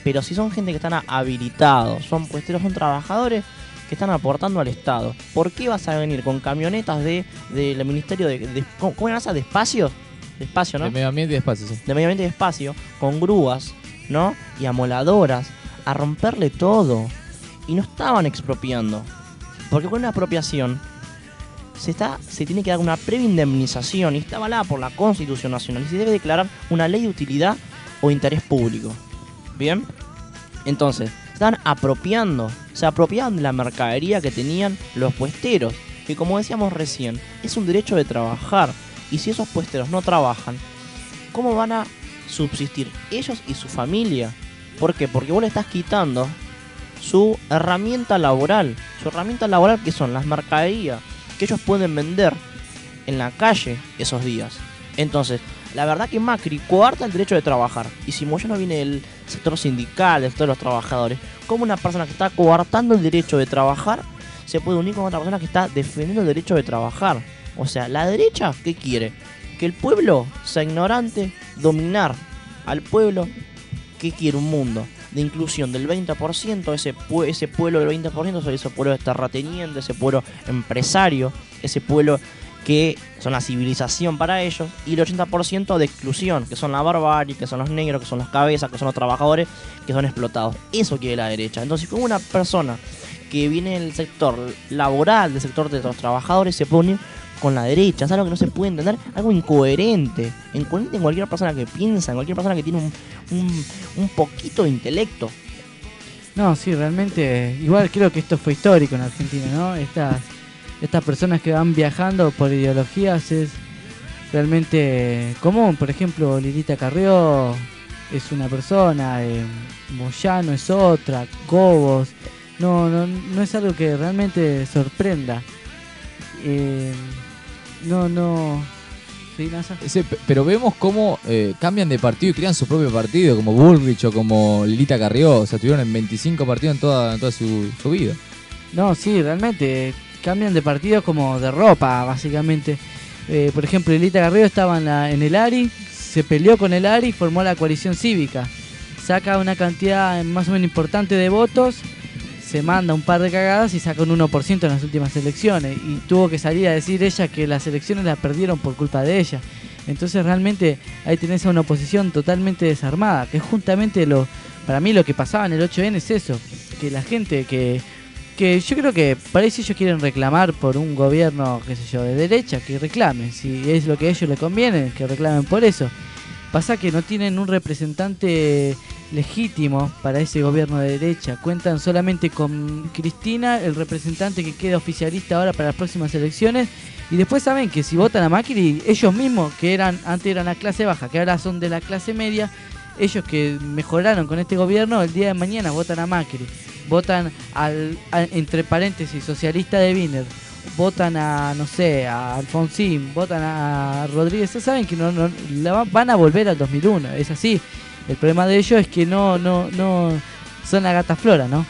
Speaker 5: Pero si son gente que están habilitados, son puesteros, son trabajadores que están aportando al Estado, ¿por qué vas a venir con camionetas de del Ministerio de, de- ¿cómo, cómo era esa? ¿De? De espacio, ¿no?
Speaker 8: De medio ambiente y espacio, sí.
Speaker 5: de medio ambiente y espacio, con grúas, ¿no? Y amoladoras, a romperle todo. Y no estaban expropiando. Porque con una expropiación se, está, se tiene que dar una previa indemnización y está avalada por la Constitución Nacional. Y se debe declarar una ley de utilidad o interés público. ¿Bien? Entonces, están apropiando, se apropiaban de la mercadería que tenían los puesteros, que como decíamos recién, es un derecho de trabajar. Y si esos puesteros no trabajan, ¿cómo van a subsistir ellos y su familia? ¿Por qué? Porque vos le estás quitando su herramienta laboral. Su herramienta laboral que son las mercaderías que ellos pueden vender en la calle esos días. Entonces, la verdad que Macri coarta el derecho de trabajar. Y si Moyano viene del sector sindical, del sector de los trabajadores, como una persona que está coartando el derecho de trabajar se puede unir con otra persona que está defendiendo el derecho de trabajar? O sea, la derecha, ¿qué quiere? Que el pueblo sea ignorante, dominar al pueblo, ¿qué quiere? Un mundo de inclusión del 20%, ese, pue- ese pueblo del 20%, son ese pueblo terrateniente, ese pueblo empresario, ese pueblo que son la civilización para ellos, y el 80% de exclusión, que son la barbarie, que son los negros, que son los cabezas, que son los trabajadores, que son explotados. Eso quiere la derecha. Entonces, como una persona que viene del sector laboral, del sector de los trabajadores, se unir con la derecha, es algo que no se puede entender, algo incoherente, incoherente en cualquier persona que piensa, en cualquier persona que tiene un, un, un poquito de intelecto.
Speaker 6: No, sí, realmente, igual creo que esto fue histórico en Argentina, ¿no? Estas, estas personas que van viajando por ideologías es realmente común. Por ejemplo, Lilita Carrió es una persona, eh, Moyano es otra, Cobos. No, no, no es algo que realmente sorprenda. Eh, no, no. Sí.
Speaker 8: Ese- pe- pero vemos cómo eh, cambian de partido y crean su propio partido, como Bullrich o como Lilita Carrió. O sea, estuvieron en 25 partidos en toda, en toda su, su vida.
Speaker 6: No, sí, realmente cambian de partido como de ropa, básicamente. Eh, por ejemplo, Elita Garrido estaba en, la- en el ARI, se peleó con el ARI y formó la coalición cívica. Saca una cantidad más o menos importante de votos, se manda un par de cagadas y saca un 1% en las últimas elecciones. Y tuvo que salir a decir ella que las elecciones las perdieron por culpa de ella. Entonces realmente ahí tenés a una oposición totalmente desarmada, que justamente lo, para mí lo que pasaba en el 8N es eso, que la gente que que yo creo que parece ellos quieren reclamar por un gobierno, qué sé yo, de derecha, que reclamen. Si es lo que a ellos les conviene, que reclamen por eso. Pasa que no tienen un representante legítimo para ese gobierno de derecha. Cuentan solamente con Cristina, el representante que queda oficialista ahora para las próximas elecciones. Y después saben que si votan a Macri, ellos mismos, que eran antes eran la clase baja, que ahora son de la clase media, ellos que mejoraron con este gobierno, el día de mañana votan a Macri, votan al, entre paréntesis, socialista de Wiener, votan a, no sé, a Alfonsín, votan a Rodríguez, ya saben que no, no- la va- van a volver al 2001, es así. El problema de ellos es que no, no, no son la gata flora, ¿no?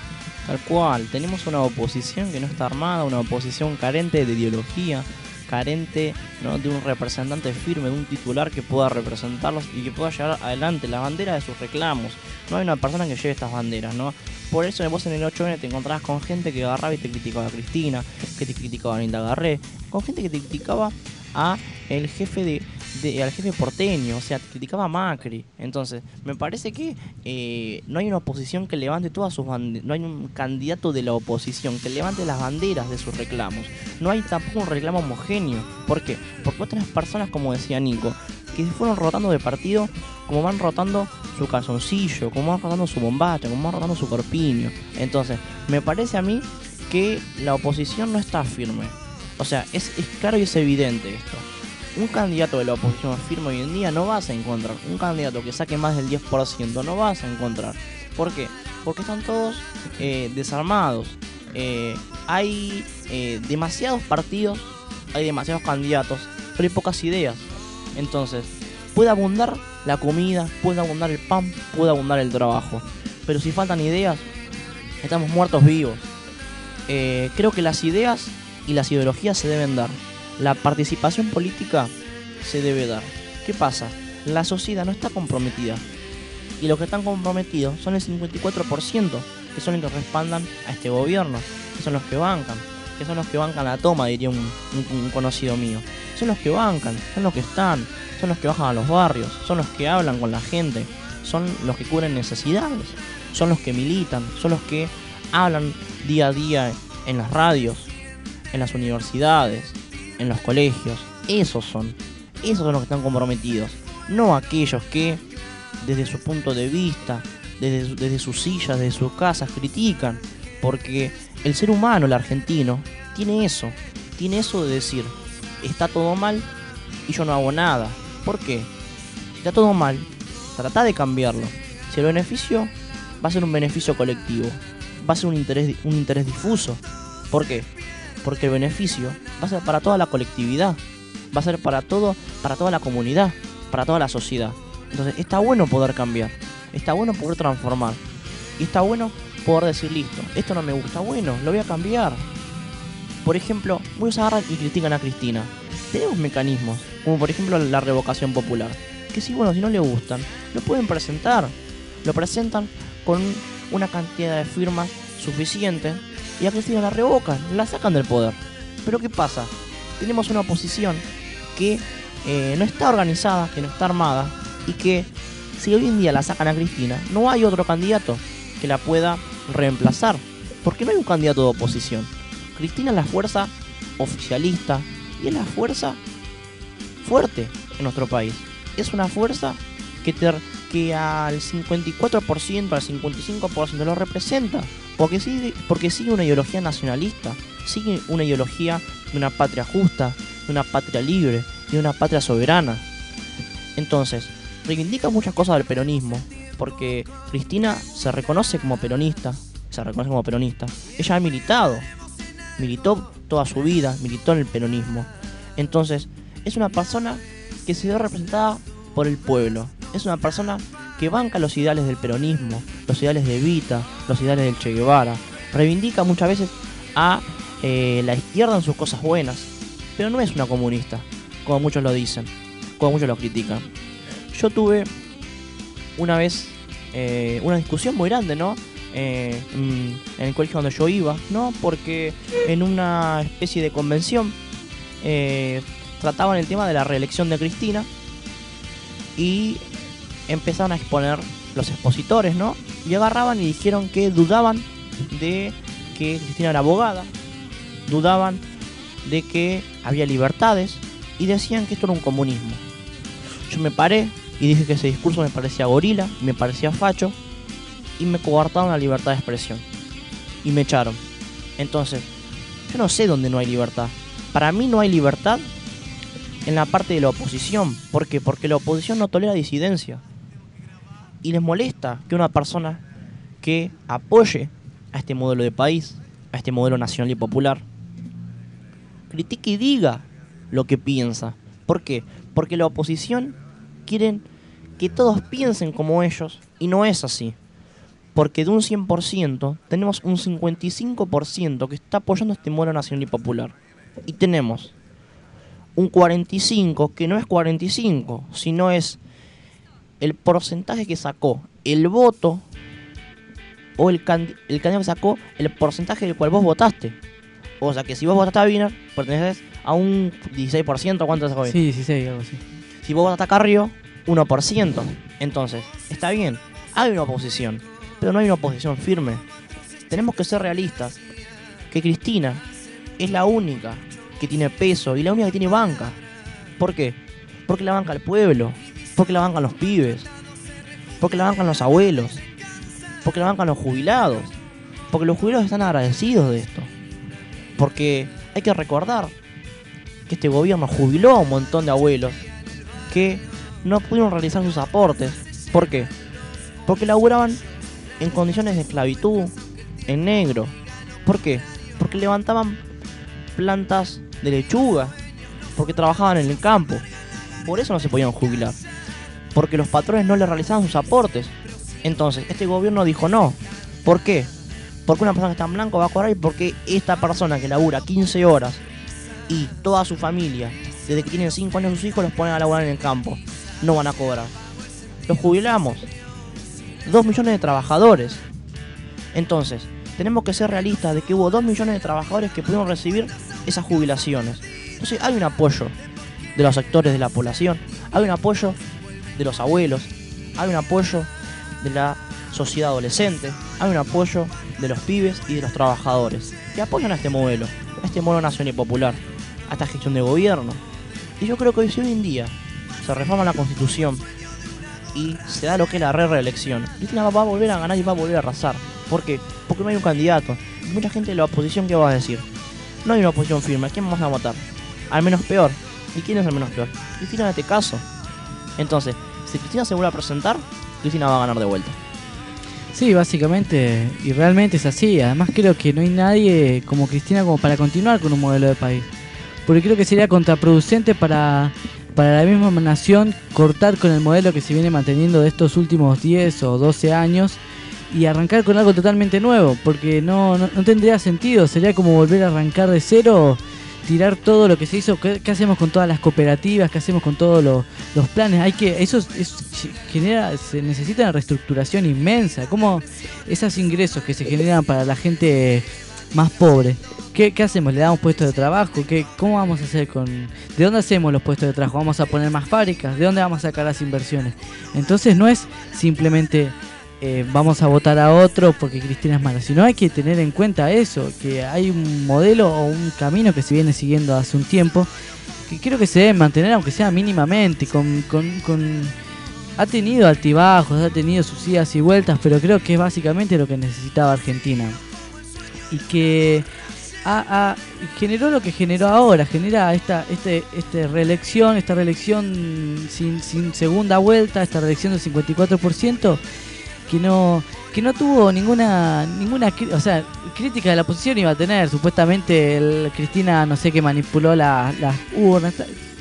Speaker 5: Tal cual, tenemos una oposición que no está armada, una oposición carente de ideología, carente ¿no? de un representante firme, de un titular que pueda representarlos y que pueda llevar adelante la bandera de sus reclamos. No hay una persona que lleve estas banderas, ¿no? Por eso vos en el 8N te encontrabas con gente que agarraba y te criticaba a Cristina, que te criticaba a Nilda Garré, con gente que te criticaba a el jefe de, de- al jefe porteño, o sea, criticaba a Macri. Entonces, me parece que eh, no hay una oposición que levante todas sus banderas, no hay un candidato de la oposición que levante las banderas de sus reclamos. No hay tampoco un reclamo homogéneo. ¿Por qué? Porque otras personas, como decía Nico, que fueron rotando de partido como van rotando su calzoncillo, como van rotando su bombacha, como van rotando su corpiño. Entonces, me parece a mí que la oposición no está firme. O sea, es, es claro y es evidente esto. Un candidato de la oposición firme hoy en día no vas a encontrar. Un candidato que saque más del 10% no vas a encontrar. ¿Por qué? Porque están todos eh, desarmados. Eh, hay eh, demasiados partidos, hay demasiados candidatos, pero hay pocas ideas. Entonces, puede abundar la comida, puede abundar el pan, puede abundar el trabajo. Pero si faltan ideas, estamos muertos vivos. Eh, creo que las ideas y las ideologías se deben dar. La participación política se debe dar. ¿Qué pasa? La sociedad no está comprometida. Y los que están comprometidos son el 54%, que son los que respaldan a este gobierno, que son los que bancan, que son los que bancan la toma, diría un, un- un conocido mío. Son los que bancan, son los que están, son los que bajan a los barrios, son los que hablan con la gente, son los que cubren necesidades, son los que militan, son los que hablan día a día en las radios, en las universidades, en los colegios. Esos son, esos son los que están comprometidos, no aquellos que desde su punto de vista, desde, desde sus sillas, desde sus casas, critican, porque el ser humano, el argentino, tiene eso, tiene eso de decir, está todo mal y yo no hago nada. ¿Por qué? Está todo mal, trata de cambiarlo. Si el beneficio va a ser un beneficio colectivo, va a ser un interés, un interés difuso. ¿Por qué? Porque el beneficio va a ser para toda la colectividad, va a ser para todo, para toda la comunidad, para toda la sociedad. Entonces está bueno poder cambiar, está bueno poder transformar y está bueno poder decir listo, esto no me gusta, bueno, lo voy a cambiar. Por ejemplo, muchos agarran y critican a Cristina. Tenemos mecanismos, como por ejemplo la revocación popular, que si bueno, si no le gustan, lo pueden presentar. Lo presentan con una cantidad de firmas suficiente y a Cristina la revocan, la sacan del poder. Pero ¿qué pasa? Tenemos una oposición que eh, no está organizada, que no está armada y que si hoy en día la sacan a Cristina, no hay otro candidato que la pueda reemplazar. Porque no hay un candidato de oposición. Cristina es la fuerza oficialista y es la fuerza fuerte en nuestro país. Es una fuerza que, te- que al 54%, al 55% lo representa. Porque sigue, porque sigue una ideología nacionalista, sigue una ideología de una patria justa, de una patria libre de una patria soberana. Entonces, reivindica muchas cosas del peronismo, porque Cristina se reconoce como peronista, se reconoce como peronista. Ella ha militado, militó toda su vida, militó en el peronismo. Entonces, es una persona que se ve representada por el pueblo. Es una persona que banca los ideales del peronismo, los ideales de Evita, los ideales del Che Guevara. Reivindica muchas veces a eh, la izquierda en sus cosas buenas, pero no es una comunista, como muchos lo dicen, como muchos lo critican. Yo tuve una vez eh, una discusión muy grande, ¿no? Eh, mm, en el colegio donde yo iba, ¿no? Porque en una especie de convención trataban el tema de la reelección de Cristina y empezaron a exponer los expositores, ¿no? Y agarraban y dijeron que dudaban de que Cristina era abogada, dudaban de que había libertades y decían que esto era un comunismo. Yo me paré y dije que ese discurso me parecía gorila, me parecía facho y me coartaron la libertad de expresión y me echaron. Entonces, yo no sé dónde no hay libertad. Para mí no hay libertad en la parte de la oposición. ¿Por qué? Porque la oposición no tolera disidencia. Y les molesta que una persona que apoye a este modelo de país, a este modelo nacional y popular, critique y diga lo que piensa. ¿Por qué? Porque la oposición quieren que todos piensen como ellos y no es así. Porque de un 100% tenemos un 55% que está apoyando este modelo nacional y popular. Y tenemos un 45 que no es 45, sino es el porcentaje que sacó el voto o el, candi- el candidato que sacó el porcentaje del cual vos votaste. O sea que si vos votaste a Wiener, perteneces a un 16%, ¿cuánto sacó?
Speaker 6: Sí, 16, algo así.
Speaker 5: Si vos votaste a Carrió, 1%. Entonces, está bien, hay una oposición, pero no hay una oposición firme. Tenemos que ser realistas. Que Cristina es la única que tiene peso y la única que tiene banca. ¿Por qué? Porque la banca el pueblo, porque la bancan los pibes, porque la bancan los abuelos, porque la bancan los jubilados, porque los jubilados están agradecidos de esto. Porque hay que recordar que este gobierno jubiló a un montón de abuelos que no pudieron realizar sus aportes. ¿Por qué? Porque laburaban en condiciones de esclavitud, en negro. ¿Por qué? Porque levantaban plantas de lechuga, porque trabajaban en el campo. Por eso no se podían jubilar. Porque los patrones no les realizaban sus aportes. Entonces, este gobierno dijo no. ¿Por qué? Porque una persona que está en blanco va a cobrar y porque esta persona que labura 15 horas y toda su familia, desde que tienen 5 años sus hijos, los ponen a laburar en el campo. No van a cobrar. Los jubilamos. 2 millones de trabajadores. Entonces, tenemos que ser realistas de que hubo 2 millones de trabajadores que pudieron recibir esas jubilaciones. Entonces hay un apoyo de los sectores de la población, hay un apoyo de los abuelos, hay un apoyo de la sociedad adolescente, hay un apoyo de los pibes y de los trabajadores que apoyan a este modelo, a este modelo nacional y popular, a esta gestión de gobierno. Y yo creo que hoy, si hoy en día se reforma la constitución y se da lo que es la re reelección, Cristina va a volver a ganar y va a volver a arrasar. ¿Por qué? Porque no hay un candidato. Y mucha gente de la oposición, ¿qué va a decir? No hay una oposición firme, ¿a quién vamos a votar? Al menos peor. ¿Y quién es el menos peor? Cristina en este caso. Entonces, si Cristina se vuelve a presentar, Cristina va a ganar de vuelta.
Speaker 6: Sí, básicamente, y realmente es así. Además creo que no hay nadie como Cristina como para continuar con un modelo de país. Porque creo que sería contraproducente para, para la misma nación cortar con el modelo que se viene manteniendo de estos últimos 10 o 12 años y arrancar con algo totalmente nuevo. Porque no, no, no tendría sentido. Sería como volver a arrancar de cero tirar todo lo que se hizo, ¿qué, hacemos con todas las cooperativas? ¿Qué hacemos con todos los, los planes? Hay que, eso es- es- genera, se necesita una reestructuración inmensa. ¿Cómo esos ingresos que se generan para la gente más pobre? ¿Qué, qué hacemos? ¿Le damos puestos de trabajo? ¿Qué, ¿Cómo vamos a hacer con...? ¿De dónde hacemos los puestos de trabajo? ¿Vamos a poner más fábricas? ¿De dónde vamos a sacar las inversiones? Entonces no es simplemente eh, vamos a votar a otro porque Cristina es mala, sino hay que tener en cuenta eso, que hay un modelo o un camino que se viene siguiendo hace un tiempo que creo que se debe mantener aunque sea mínimamente, con, con, ha tenido altibajos, ha tenido sus idas y vueltas, pero creo que es básicamente lo que necesitaba Argentina. Y que ha- generó lo que generó ahora, genera esta, este, este reelección, esta reelección sin, sin segunda vuelta, esta reelección del 54%, que no que no tuvo ninguna ninguna o sea crítica de la oposición iba a tener supuestamente Cristina no sé que manipuló la- las urnas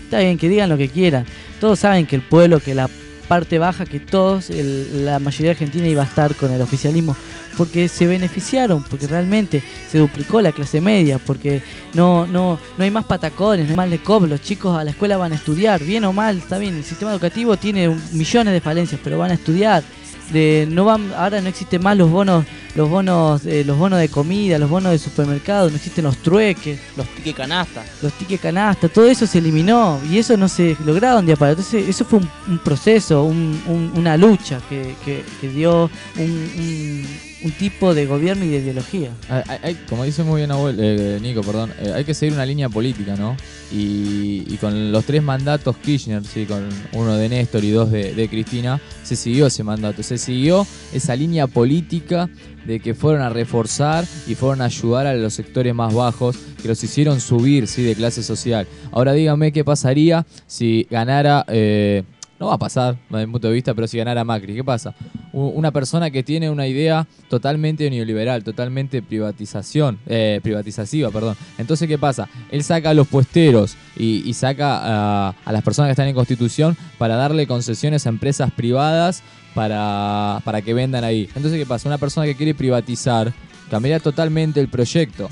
Speaker 6: está, bien que digan lo que quieran. Todos saben que el pueblo que la parte baja que todos la mayoría argentina iba a estar con el oficialismo porque se beneficiaron porque realmente se duplicó la clase media porque no no no hay más patacones no hay más de cob los chicos a la escuela van a estudiar bien o mal está bien el sistema educativo tiene millones de falencias pero van a estudiar de no van ahora no existen más los bonos los bonos eh, los bonos de comida los bonos de supermercado no existen los trueques
Speaker 5: Los tickets canasta.
Speaker 6: los tickets canasta todo eso se eliminó y eso no se lograba de un día para entonces eso fue un, un proceso un- un- una lucha que, que- que dio un, un- tipo de gobierno y de ideología
Speaker 8: Hay- hay- como dice muy bien eh, Nico, perdón, eh, hay que seguir una línea política, ¿no? Y, con los tres mandatos Kirchner, sí, con uno de Néstor y dos de, de Cristina, se siguió ese mandato, se siguió esa línea política de que fueron a reforzar y fueron a ayudar a los sectores más bajos, que los hicieron subir, sí, de clase social. Ahora díganme qué pasaría si ganara... eh, no va a pasar, desde mi punto de vista, pero si ganara Macri, ¿qué pasa? Una persona que tiene una idea totalmente neoliberal, totalmente privatización, eh, privatizativa, perdón. Entonces, ¿qué pasa? Él saca a los puesteros y, saca a, a las personas que están en Constitución para darle concesiones a empresas privadas para, para que vendan ahí. Entonces, ¿qué pasa? Una persona que quiere privatizar cambiaría totalmente el proyecto.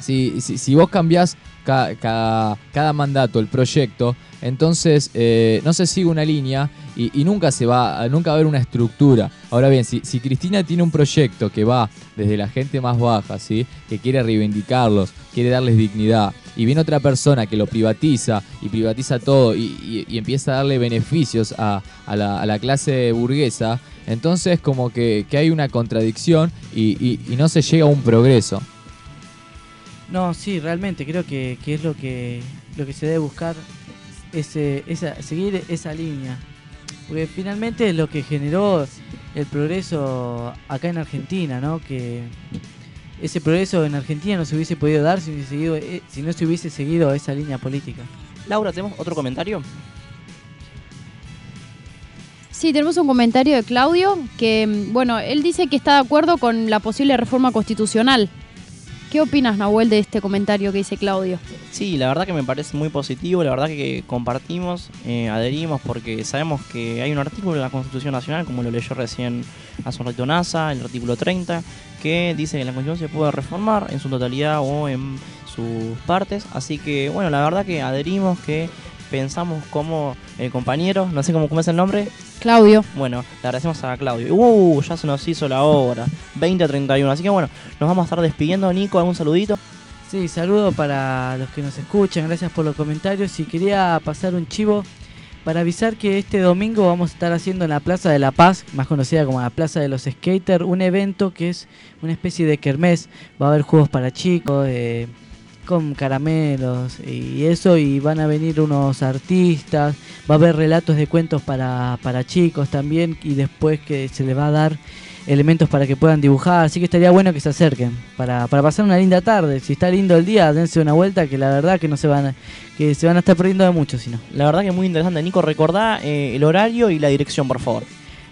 Speaker 8: Si, si, si vos cambiás ca- ca- cada mandato, el proyecto, entonces eh, no se sigue una línea y, nunca se va, nunca va a haber una estructura. Ahora bien, si, si Cristina tiene un proyecto que va desde la gente más baja, ¿sí? que quiere reivindicarlos, quiere darles dignidad, y viene otra persona que lo privatiza y privatiza todo y, empieza a darle beneficios a, la, a la clase burguesa, entonces como que, que hay una contradicción y- y no se llega a un progreso.
Speaker 6: No, sí, realmente creo que, que es lo que, lo que se debe buscar ese, esa, seguir esa línea. Porque finalmente es lo que generó el progreso acá en Argentina, ¿no? Que ese progreso en Argentina no se hubiese podido dar si, hubiese seguido, eh, si no se hubiese seguido esa línea política.
Speaker 5: Laura, ¿tenemos otro comentario?
Speaker 7: Sí, tenemos un comentario de Claudio que, mm, bueno, él dice que está de acuerdo con la posible reforma constitucional. ¿Qué opinas, Nahuel, de este comentario que dice Claudio?
Speaker 5: Sí, la verdad que me parece muy positivo, la verdad que compartimos, eh, adherimos, porque sabemos que hay un artículo en la Constitución Nacional, como lo leyó recién hace un ratito NASA, el artículo 30, que dice que la Constitución se puede reformar en su totalidad o en sus partes, así que bueno, la verdad que adherimos, que pensamos como el compañero, no sé cómo, cómo es el nombre,
Speaker 7: Claudio.
Speaker 5: bueno, le agradecemos a Claudio. Uh, ya se nos hizo la hora. 20 a 31. Así que bueno, nos vamos a estar despidiendo. Nico, ¿algún saludito?
Speaker 6: Sí, saludo para los que nos escuchan, gracias por los comentarios y quería pasar un chivo para avisar que este domingo vamos a estar haciendo en la Plaza de la Paz, más conocida como la Plaza de los Skaters, un evento que es una especie de kermés, va a haber juegos para chicos, eh, con caramelos y eso y van a venir unos artistas, va a haber relatos de cuentos para, para chicos también y después que se les va a dar elementos para que puedan dibujar, así que estaría bueno que se acerquen para, para pasar una linda tarde. Si está lindo el día, dense una vuelta que la verdad que no se van a, que se van a estar perdiendo de mucho, si no.
Speaker 5: La verdad que es muy interesante. Nico, recordá eh, el horario y la dirección, por favor.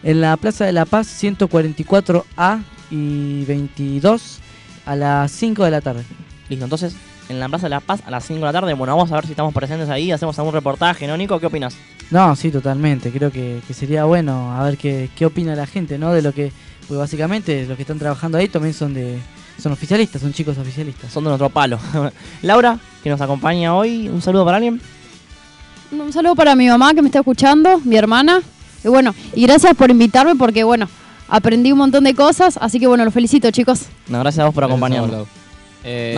Speaker 6: En la Plaza de la Paz 144A y 22 a las 5 de la tarde.
Speaker 5: Listo, entonces en la Plaza de la Paz a las 5 de la tarde. Bueno, vamos a ver si estamos presentes ahí, hacemos algún reportaje, ¿no, Nico? ¿Qué opinas?
Speaker 6: No, sí, totalmente. Creo que, que sería bueno a ver qué, qué opina la gente, ¿no? De lo que, pues básicamente los que están trabajando ahí también son de, son oficialistas, son chicos oficialistas.
Speaker 5: Son de nuestro palo. Laura, que nos acompaña hoy, un saludo para alguien.
Speaker 7: Un saludo para mi mamá que me está escuchando, mi hermana. Y bueno, y gracias por invitarme porque, bueno, aprendí un montón de cosas. Así que, bueno, los felicito, chicos.
Speaker 5: No, gracias a vos por acompañarnos.
Speaker 8: Eh,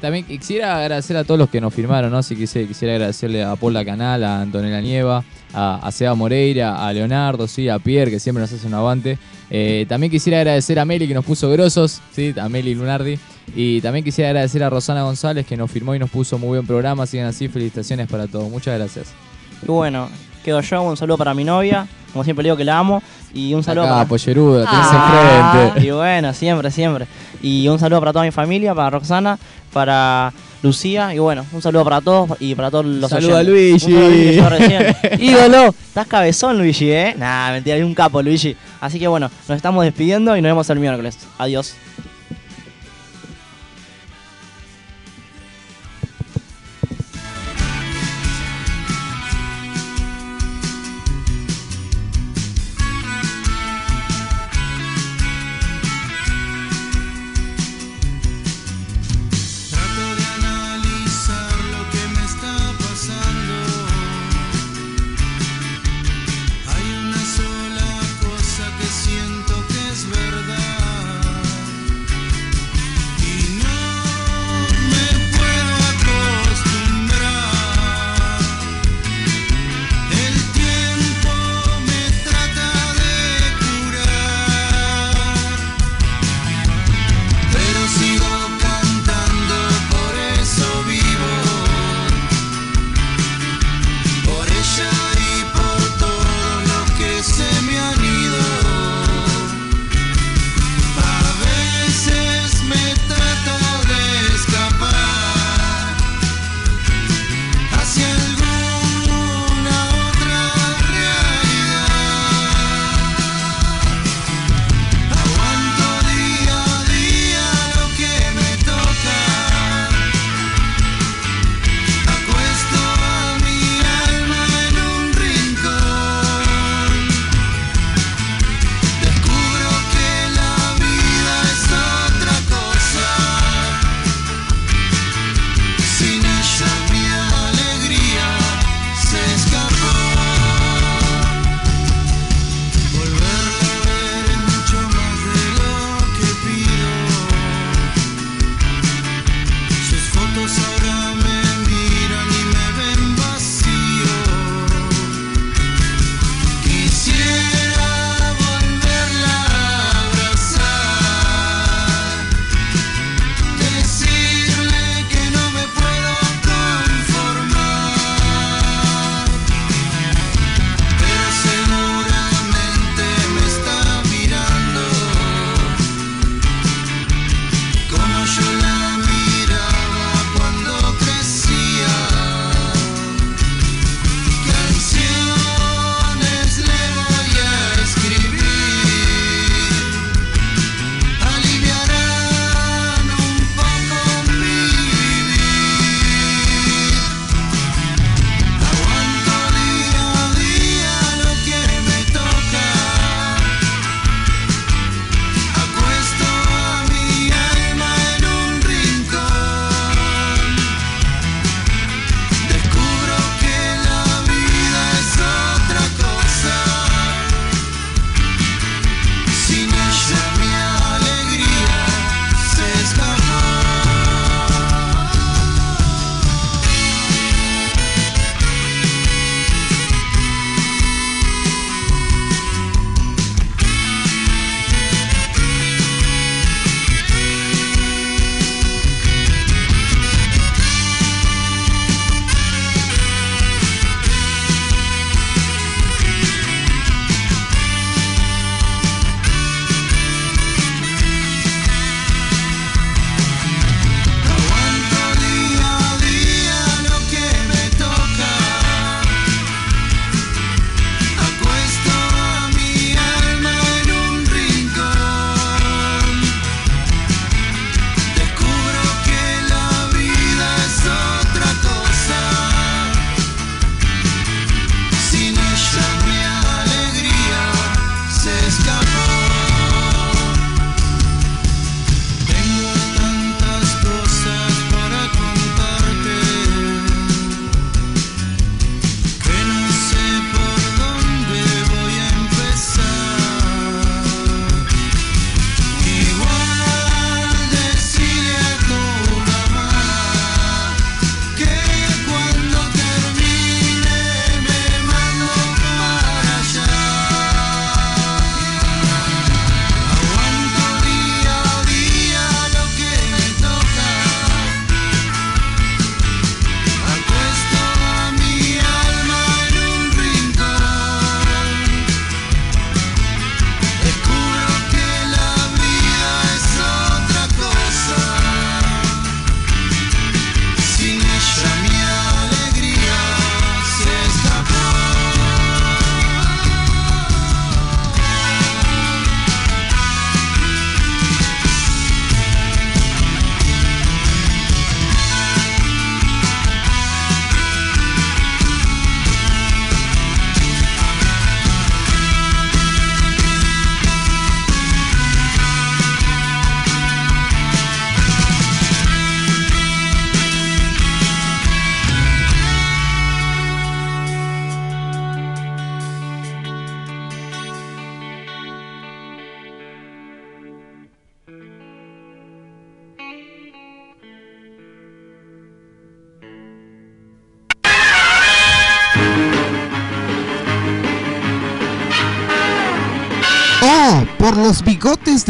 Speaker 8: También quisiera agradecer a todos los que nos firmaron, ¿no? Si quise, quisiera agradecerle a Paula Canal, a Antonella Nieva, a, a Seba Moreira, a Leonardo, sí, a Pierre, que siempre nos hace un aguante. Eh, también quisiera agradecer a Meli, que nos puso grosos, sí, a Meli Lunardi. Y también quisiera agradecer a Rosana González, que nos firmó y nos puso muy buen programa. Sigan así, felicitaciones para todos. Muchas gracias.
Speaker 5: Y bueno, quedo yo, un saludo para mi novia, como siempre digo que la amo. Y un saludo
Speaker 8: Acá,
Speaker 5: para.
Speaker 8: polleruda, tenés
Speaker 5: Ah,
Speaker 8: enfrente.
Speaker 5: Y bueno, siempre, siempre. Y un saludo para toda mi familia, para Roxana, para Lucía. Y bueno, un saludo para todos y para todos los
Speaker 8: Saludo a
Speaker 5: oyentes.
Speaker 8: Luigi.
Speaker 5: Un saludo a Luigi, recién. Ídolo, estás cabezón, Luigi, ¿eh? Nah, mentira, hay un capo, Luigi. Así que bueno, nos estamos despidiendo y nos vemos el miércoles. Adiós.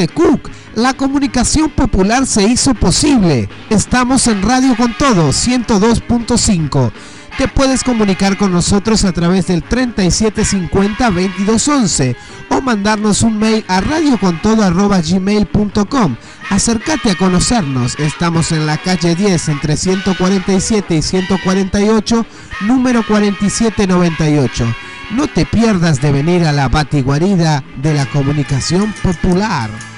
Speaker 12: Cook, la comunicación popular se hizo posible. Estamos en Radio con Todo 102.5. Te puedes comunicar con nosotros a través del 3750-2211 o mandarnos un mail a radiocontodo.gmail.com. Acércate a conocernos. Estamos en la calle 10 entre 147 y 148, número 4798. No te pierdas de venir a la batiguarida de la comunicación popular.